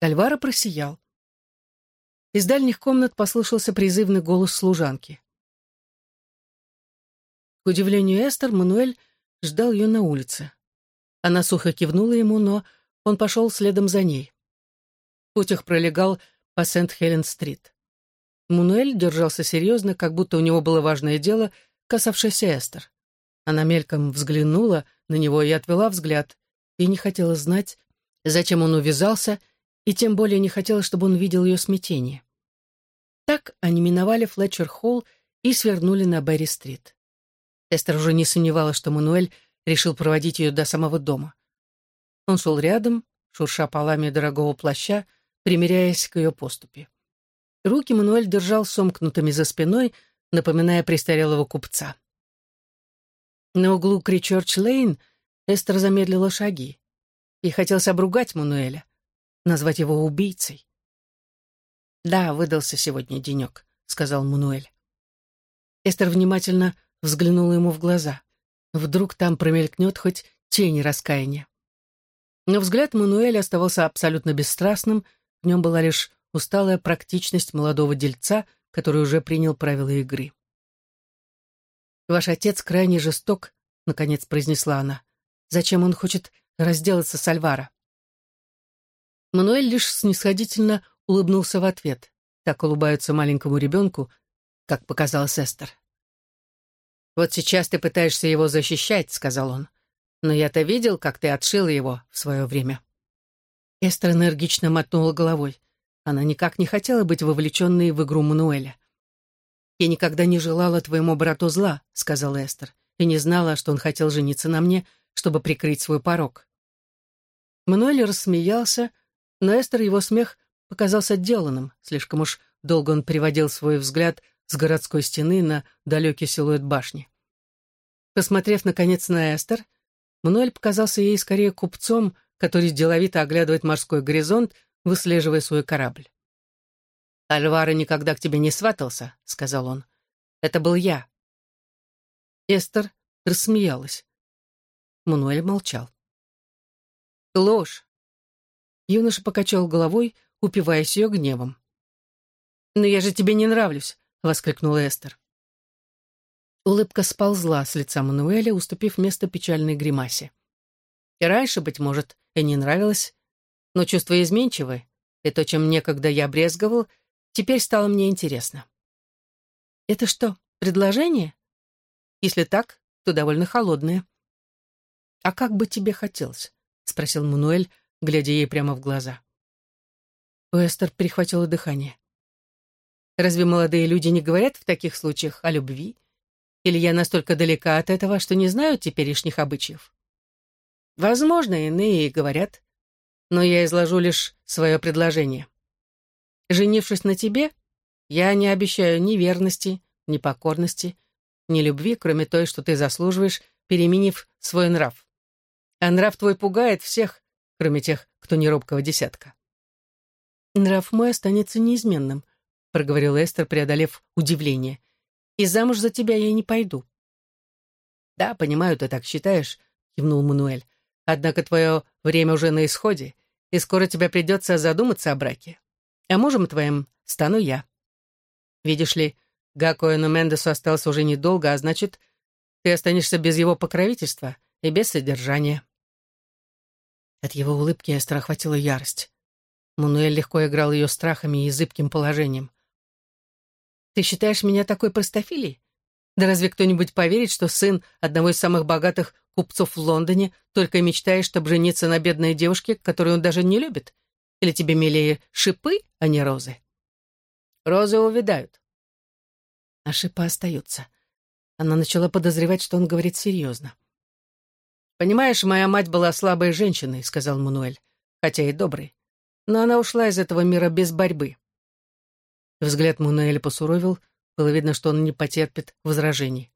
Альвара просиял. Из дальних комнат послышался призывный голос служанки. К удивлению Эстер, Мануэль ждал ее на улице. Она сухо кивнула ему, но он пошел следом за ней. Путь их пролегал по Сент-Хелен-стрит. Мануэль держался серьезно, как будто у него было важное дело, касавшееся Эстер. Она мельком взглянула на него и отвела взгляд, и не хотела знать, зачем он увязался, и тем более не хотела, чтобы он видел ее смятение. Так они миновали Флетчер-холл и свернули на Берри-стрит. Эстер уже не сомневалась, что Мануэль решил проводить ее до самого дома. Он шел рядом, шурша полами дорогого плаща, примиряясь к ее поступе. Руки Мануэль держал сомкнутыми за спиной, напоминая престарелого купца. На углу Кричорч-Лейн Эстер замедлила шаги. и хотелось обругать Мануэля, назвать его убийцей. «Да, выдался сегодня денек», — сказал Мануэль. Эстер внимательно взглянула ему в глаза. Вдруг там промелькнет хоть тень раскаяния. Но взгляд Мануэля оставался абсолютно бесстрастным, в нем была лишь усталая практичность молодого дельца, который уже принял правила игры. «Ваш отец крайне жесток», — наконец произнесла она. «Зачем он хочет разделаться с Альвара?» Мануэль лишь снисходительно улыбнулся в ответ. Так улыбаются маленькому ребенку, как показалось Эстер. «Вот сейчас ты пытаешься его защищать», — сказал он. «Но я-то видел, как ты отшила его в свое время». Эстер энергично мотнула головой. Она никак не хотела быть вовлеченной в игру Мануэля. «Я никогда не желала твоему брату зла», — сказала Эстер, «и не знала, что он хотел жениться на мне, чтобы прикрыть свой порог». Мануэль рассмеялся, но Эстер его смех показался деланным, слишком уж долго он приводил свой взгляд с городской стены на далекий силуэт башни. Посмотрев, наконец, на Эстер, Мануэль показался ей скорее купцом, который деловито оглядывает морской горизонт, выслеживая свой корабль. «Альвара никогда к тебе не сватался», — сказал он. «Это был я». Эстер рассмеялась. Мануэль молчал. «Ложь!» Юноша покачал головой, упиваясь ее гневом. «Но я же тебе не нравлюсь. — воскликнула Эстер. Улыбка сползла с лица Мануэля, уступив место печальной гримасе. И раньше, быть может, и не нравилось, но чувства изменчивы, и то, чем некогда я брезговал, теперь стало мне интересно. «Это что, предложение?» «Если так, то довольно холодное». «А как бы тебе хотелось?» — спросил Мануэль, глядя ей прямо в глаза. У Эстер перехватило дыхание. Разве молодые люди не говорят в таких случаях о любви? Или я настолько далека от этого, что не знаю теперешних обычаев? Возможно, иные говорят, но я изложу лишь свое предложение. Женившись на тебе, я не обещаю ни верности, ни покорности, ни любви, кроме той, что ты заслуживаешь, переменив свой нрав. А нрав твой пугает всех, кроме тех, кто не робкого десятка. Нрав мой останется неизменным, — проговорила Эстер, преодолев удивление. «И замуж за тебя я не пойду». «Да, понимаю, ты так считаешь», — кивнул Мануэль. «Однако твое время уже на исходе, и скоро тебе придется задуматься о браке. А мужем твоим стану я. Видишь ли, Гакоэну Мендесу осталось уже недолго, а значит, ты останешься без его покровительства и без содержания. От его улыбки Эстер охватила ярость. Мануэль легко играл ее страхами и зыбким положением. «Ты считаешь меня такой простофилей? Да разве кто-нибудь поверит, что сын одного из самых богатых купцов в Лондоне только и мечтает, чтобы жениться на бедной девушке, которую он даже не любит? Или тебе милее шипы, а не розы?» «Розы увядают». А шипы остаются. Она начала подозревать, что он говорит серьезно. «Понимаешь, моя мать была слабой женщиной», — сказал Мануэль, «хотя и доброй. Но она ушла из этого мира без борьбы». Взгляд Мануэля посуровил, было видно, что он не потерпит возражений.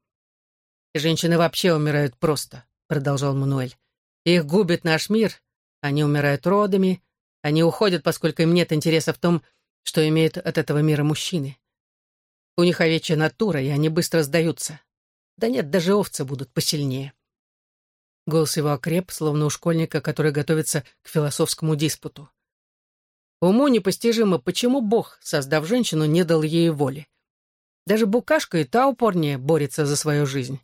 «И женщины вообще умирают просто», — продолжал Мануэль. «Их губит наш мир, они умирают родами, они уходят, поскольку им нет интереса в том, что имеют от этого мира мужчины. У них овечья натура, и они быстро сдаются. Да нет, даже овцы будут посильнее». Голос его окреп, словно у школьника, который готовится к философскому диспуту. Уму непостижимо, почему Бог, создав женщину, не дал ей воли. Даже букашка и та упорнее борется за свою жизнь.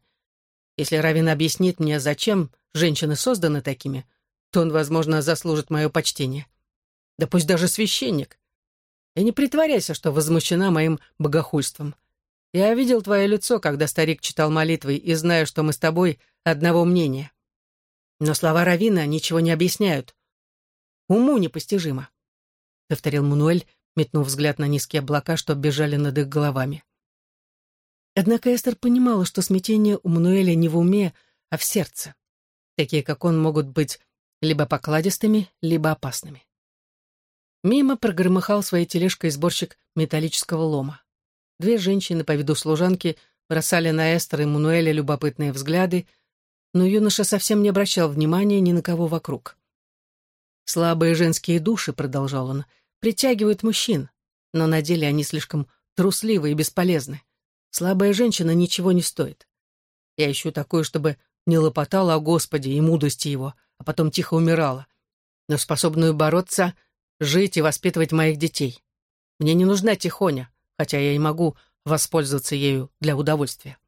Если Равин объяснит мне, зачем женщины созданы такими, то он, возможно, заслужит мое почтение. Да пусть даже священник. И не притворяйся, что возмущена моим богохульством. Я видел твое лицо, когда старик читал молитвы, и знаю, что мы с тобой одного мнения. Но слова Равина ничего не объясняют. Уму непостижимо, — повторил Мануэль, метнув взгляд на низкие облака, что бежали над их головами. Однако Эстер понимала, что смятение у Мануэля не в уме, а в сердце. Такие, как он, могут быть либо покладистыми, либо опасными. Мимо прогромыхал своей тележкой сборщик металлического лома. Две женщины по виду служанки бросали на Эстер и Мануэля любопытные взгляды, но юноша совсем не обращал внимания ни на кого вокруг. «Слабые женские души», — продолжал он, — «притягивают мужчин, но на деле они слишком трусливы и бесполезны. Слабая женщина ничего не стоит. Я ищу такую, чтобы не лопотала о Господе и мудрости Его, а потом тихо умирала, но способную бороться, жить и воспитывать моих детей. Мне не нужна тихоня, хотя я и могу воспользоваться ею для удовольствия».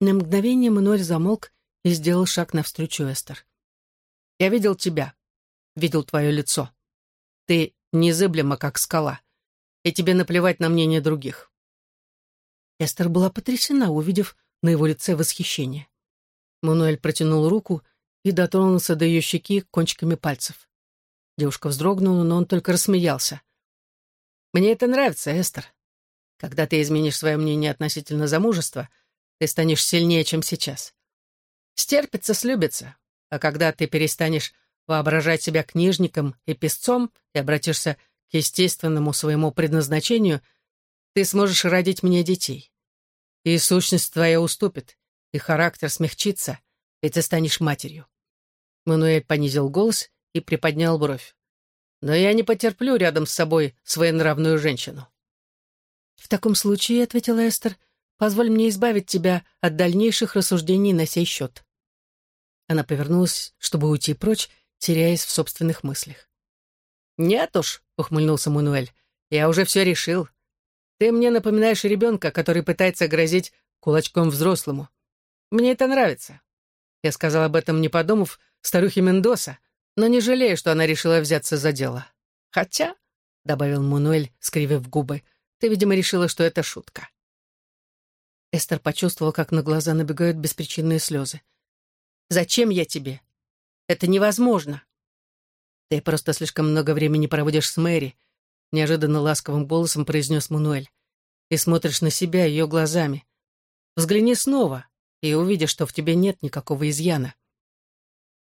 На мгновение Мануэль замолк и сделал шаг навстречу Эстер. «Я видел тебя, видел твое лицо. Ты незыблема, как скала, и тебе наплевать на мнение других». Эстер была потрясена, увидев на его лице восхищение. Мануэль протянул руку и дотронулся до ее щеки кончиками пальцев. Девушка вздрогнула, но он только рассмеялся. «Мне это нравится, Эстер. Когда ты изменишь свое мнение относительно замужества, ты станешь сильнее, чем сейчас. Стерпится, слюбится. А когда ты перестанешь воображать себя книжником и песцом и обратишься к естественному своему предназначению, ты сможешь родить мне детей. И сущность твоя уступит, и характер смягчится, и ты станешь матерью. Мануэль понизил голос и приподнял бровь. Но я не потерплю рядом с собой своенравную женщину. В таком случае, — ответила Эстер, — Позволь мне избавить тебя от дальнейших рассуждений на сей счет». Она повернулась, чтобы уйти прочь, теряясь в собственных мыслях. «Нет уж», — ухмыльнулся Мануэль, — «я уже все решил. Ты мне напоминаешь ребенка, который пытается грозить кулачком взрослому. Мне это нравится». Я сказал об этом, не подумав, старухе Мендоса, но не жалею, что она решила взяться за дело. «Хотя», — добавил Мануэль, скривив губы, — «ты, видимо, решила, что это шутка». Эстер почувствовала, как на глаза набегают беспричинные слезы. «Зачем я тебе? Это невозможно!» «Ты просто слишком много времени проводишь с Мэри», — неожиданно ласковым голосом произнес Мануэль. «И смотришь на себя ее глазами. Взгляни снова, и увидишь, что в тебе нет никакого изъяна».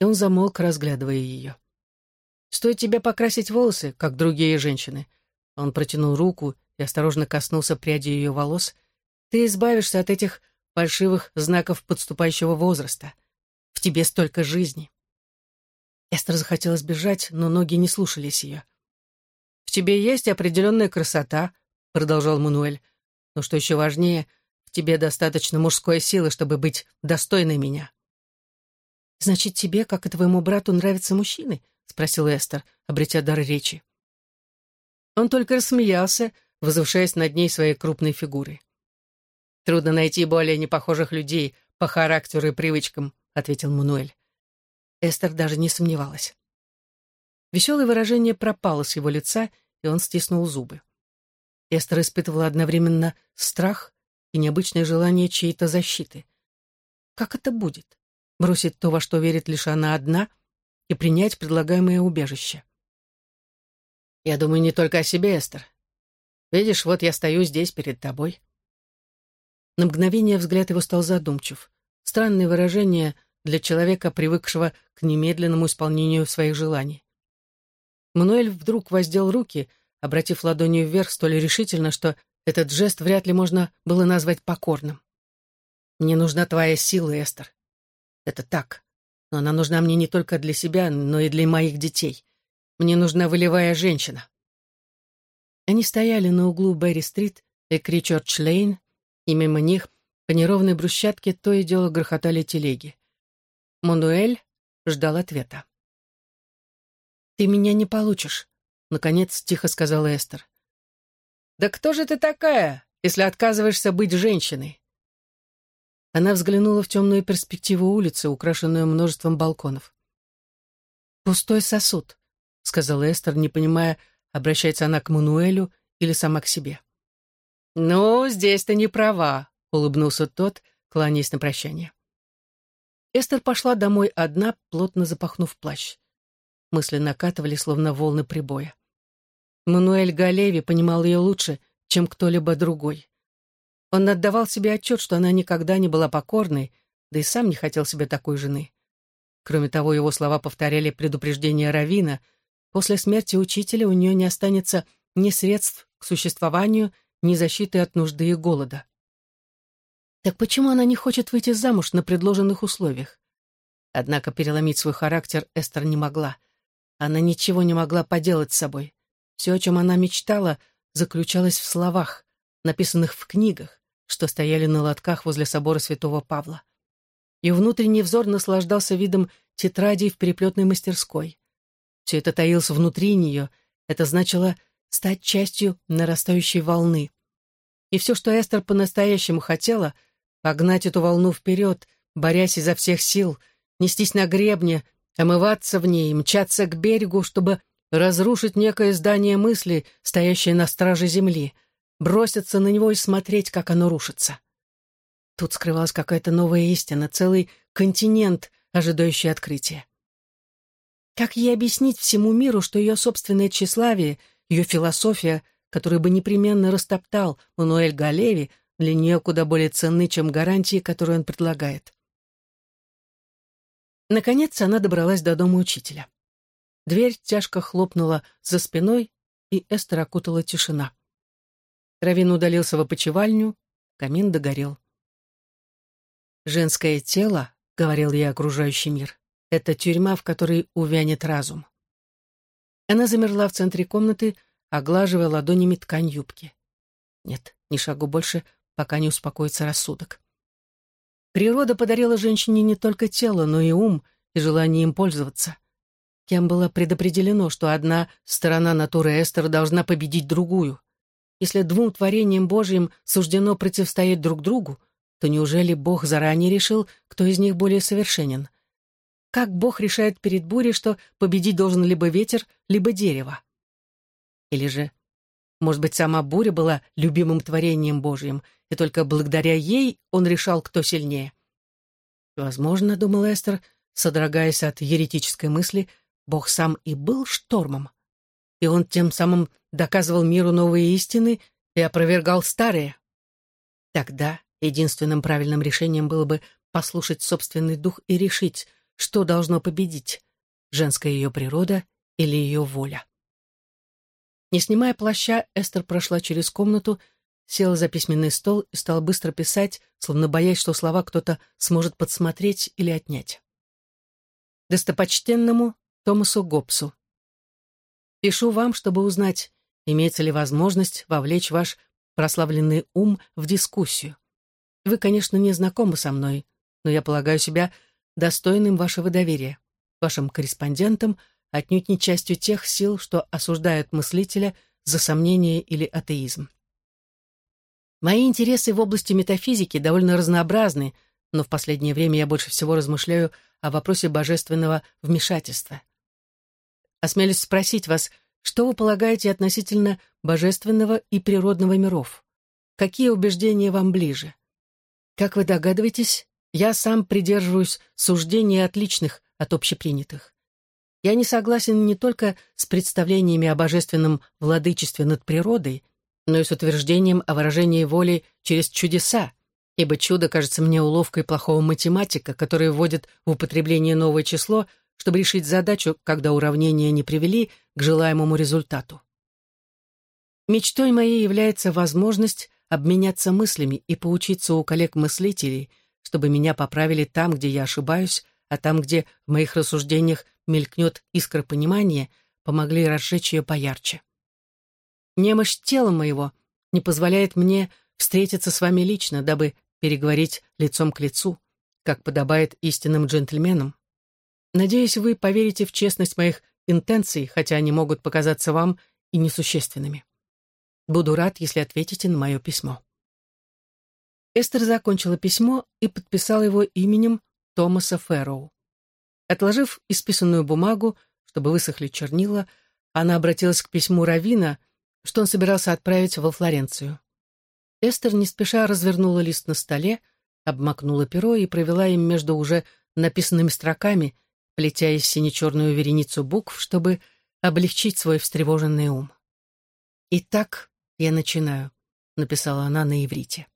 И он замолк, разглядывая ее. «Стоит тебе покрасить волосы, как другие женщины». Он протянул руку и осторожно коснулся пряди ее волос, ты избавишься от этих фальшивых знаков подступающего возраста. В тебе столько жизни. Эстер захотелось бежать, но ноги не слушались ее. «В тебе есть определенная красота», — продолжал Мануэль. «Но что еще важнее, в тебе достаточно мужской силы, чтобы быть достойной меня». «Значит, тебе, как и твоему брату, нравятся мужчины?» — спросил Эстер, обретя дар речи. Он только рассмеялся, возвышаясь над ней своей крупной фигурой. Трудно найти более непохожих людей по характеру и привычкам», — ответил Мануэль. Эстер даже не сомневалась. Веселое выражение пропало с его лица, и он стиснул зубы. Эстер испытывала одновременно страх и необычное желание чьей-то защиты. Как это будет? Бросить то, во что верит лишь она одна, и принять предлагаемое убежище? Я думаю не только о себе, Эстер. Видишь, вот я стою здесь перед тобой. На мгновение взгляд его стал задумчив. Странное выражение для человека, привыкшего к немедленному исполнению своих желаний. Мануэль вдруг воздел руки, обратив ладонью вверх столь решительно, что этот жест вряд ли можно было назвать покорным. «Мне нужна твоя сила, Эстер. Это так. Но она нужна мне не только для себя, но и для моих детей. Мне нужна волевая женщина». Они стояли на углу Берри-стрит и Кричорч-лейн, и мимо них по неровной брусчатке то и дело грохотали телеги. Мануэль ждал ответа. «Ты меня не получишь», — наконец тихо сказала Эстер. «Да кто же ты такая, если отказываешься быть женщиной?» Она взглянула в темную перспективу улицы, украшенную множеством балконов. «Пустой сосуд», — сказала Эстер, не понимая, обращается она к Мануэлю или сама к себе. «Ну, здесь ты не права», — улыбнулся тот, кланяясь на прощание. Эстер пошла домой одна, плотно запахнув плащ. Мысли накатывали, словно волны прибоя. Мануэль Галеви понимал ее лучше, чем кто-либо другой. Он отдавал себе отчет, что она никогда не была покорной, да и сам не хотел себе такой жены. Кроме того, его слова повторяли предупреждение Равина. После смерти учителя у нее не останется ни средств к существованию, ни защиты от нужды и голода. Так почему она не хочет выйти замуж на предложенных условиях? Однако переломить свой характер Эстер не могла. Она ничего не могла поделать с собой. Все, о чем она мечтала, заключалось в словах, написанных в книгах, что стояли на лотках возле собора святого Павла. Ее внутренний взор наслаждался видом тетрадей в переплетной мастерской. Все это таилось внутри нее, это значило стать частью нарастающей волны. И все, что Эстер по-настоящему хотела, погнать эту волну вперед, борясь изо всех сил, нестись на гребне, омываться в ней, мчаться к берегу, чтобы разрушить некое здание мысли, стоящее на страже земли, броситься на него и смотреть, как оно рушится. Тут скрывалась какая-то новая истина, целый континент, ожидающий открытия. Как ей объяснить всему миру, что ее собственное тщеславие, ее философия, которую бы непременно растоптал Мануэль Галеви, для нее куда более ценны, чем гарантии, которые он предлагает? Наконец она добралась до дома учителя. Дверь тяжко хлопнула за спиной, и Эстер окутала тишина. Равин удалился в опочивальню, камин догорел. «Женское тело, — говорил я окружающий мир, — это тюрьма, в которой увянет разум». Она замерла в центре комнаты, оглаживая ладонями ткань юбки. Нет, ни шагу больше, пока не успокоится рассудок. Природа подарила женщине не только тело, но и ум, и желание им пользоваться. Кем было предопределено, что одна сторона натуры Эстер должна победить другую. Если двум творениям Божьим суждено противостоять друг другу, то неужели Бог заранее решил, кто из них более совершенен? Как Бог решает перед бурей, что победить должен либо ветер, либо дерево? Или же, может быть, сама буря была любимым творением Божьим, и только благодаря ей он решал, кто сильнее? Возможно, думал Эстер, содрогаясь от еретической мысли, Бог сам и был штормом и он тем самым доказывал миру новые истины и опровергал старые. Тогда единственным правильным решением было бы послушать собственный дух и решить, что должно победить — женская ее природа или ее воля. Не снимая плаща, Эстер прошла через комнату, села за письменный стол и стала быстро писать, словно боясь, что слова кто-то сможет подсмотреть или отнять. Достопочтенному Томасу Гобсу. Пишу вам, чтобы узнать, имеется ли возможность вовлечь ваш прославленный ум в дискуссию. Вы, конечно, не знакомы со мной, но я полагаю себя достойным вашего доверия, вашим корреспондентом, отнюдь не частью тех сил, что осуждают мыслителя за сомнение или атеизм. Мои интересы в области метафизики довольно разнообразны, но в последнее время я больше всего размышляю о вопросе божественного вмешательства. Осмелюсь спросить вас, что вы полагаете относительно божественного и природного миров? Какие убеждения вам ближе? Как вы догадываетесь, я сам придерживаюсь суждений отличных от общепринятых. Я не согласен не только с представлениями о божественном владычестве над природой, но и с утверждением о выражении воли через чудеса, ибо чудо кажется мне уловкой плохого математика, который вводит в употребление новое число, чтобы решить задачу, когда уравнения не привели к желаемому результату. Мечтой моей является возможность обменяться мыслями и поучиться у коллег-мыслителей, чтобы меня поправили там, где я ошибаюсь, а там, где в моих рассуждениях мелькнет искра понимания, помогли разжечь ее поярче. Немощь тела моего не позволяет мне встретиться с вами лично, дабы переговорить лицом к лицу, как подобает истинным джентльменам. Надеюсь, вы поверите в честность моих интенций, хотя они могут показаться вам и несущественными. Буду рад, если ответите на мое письмо. Эстер закончила письмо и подписала его именем Томаса Фэрроу. Отложив исписанную бумагу, чтобы высохли чернила, она обратилась к письму Равина, что он собирался отправить во Флоренцию. Эстер не спеша развернула лист на столе, обмакнула перо и провела им между уже написанными строками, плетя из сине-черную вереницу букв, чтобы облегчить свой встревоженный ум. «Итак, я начинаю», — написала она на иврите.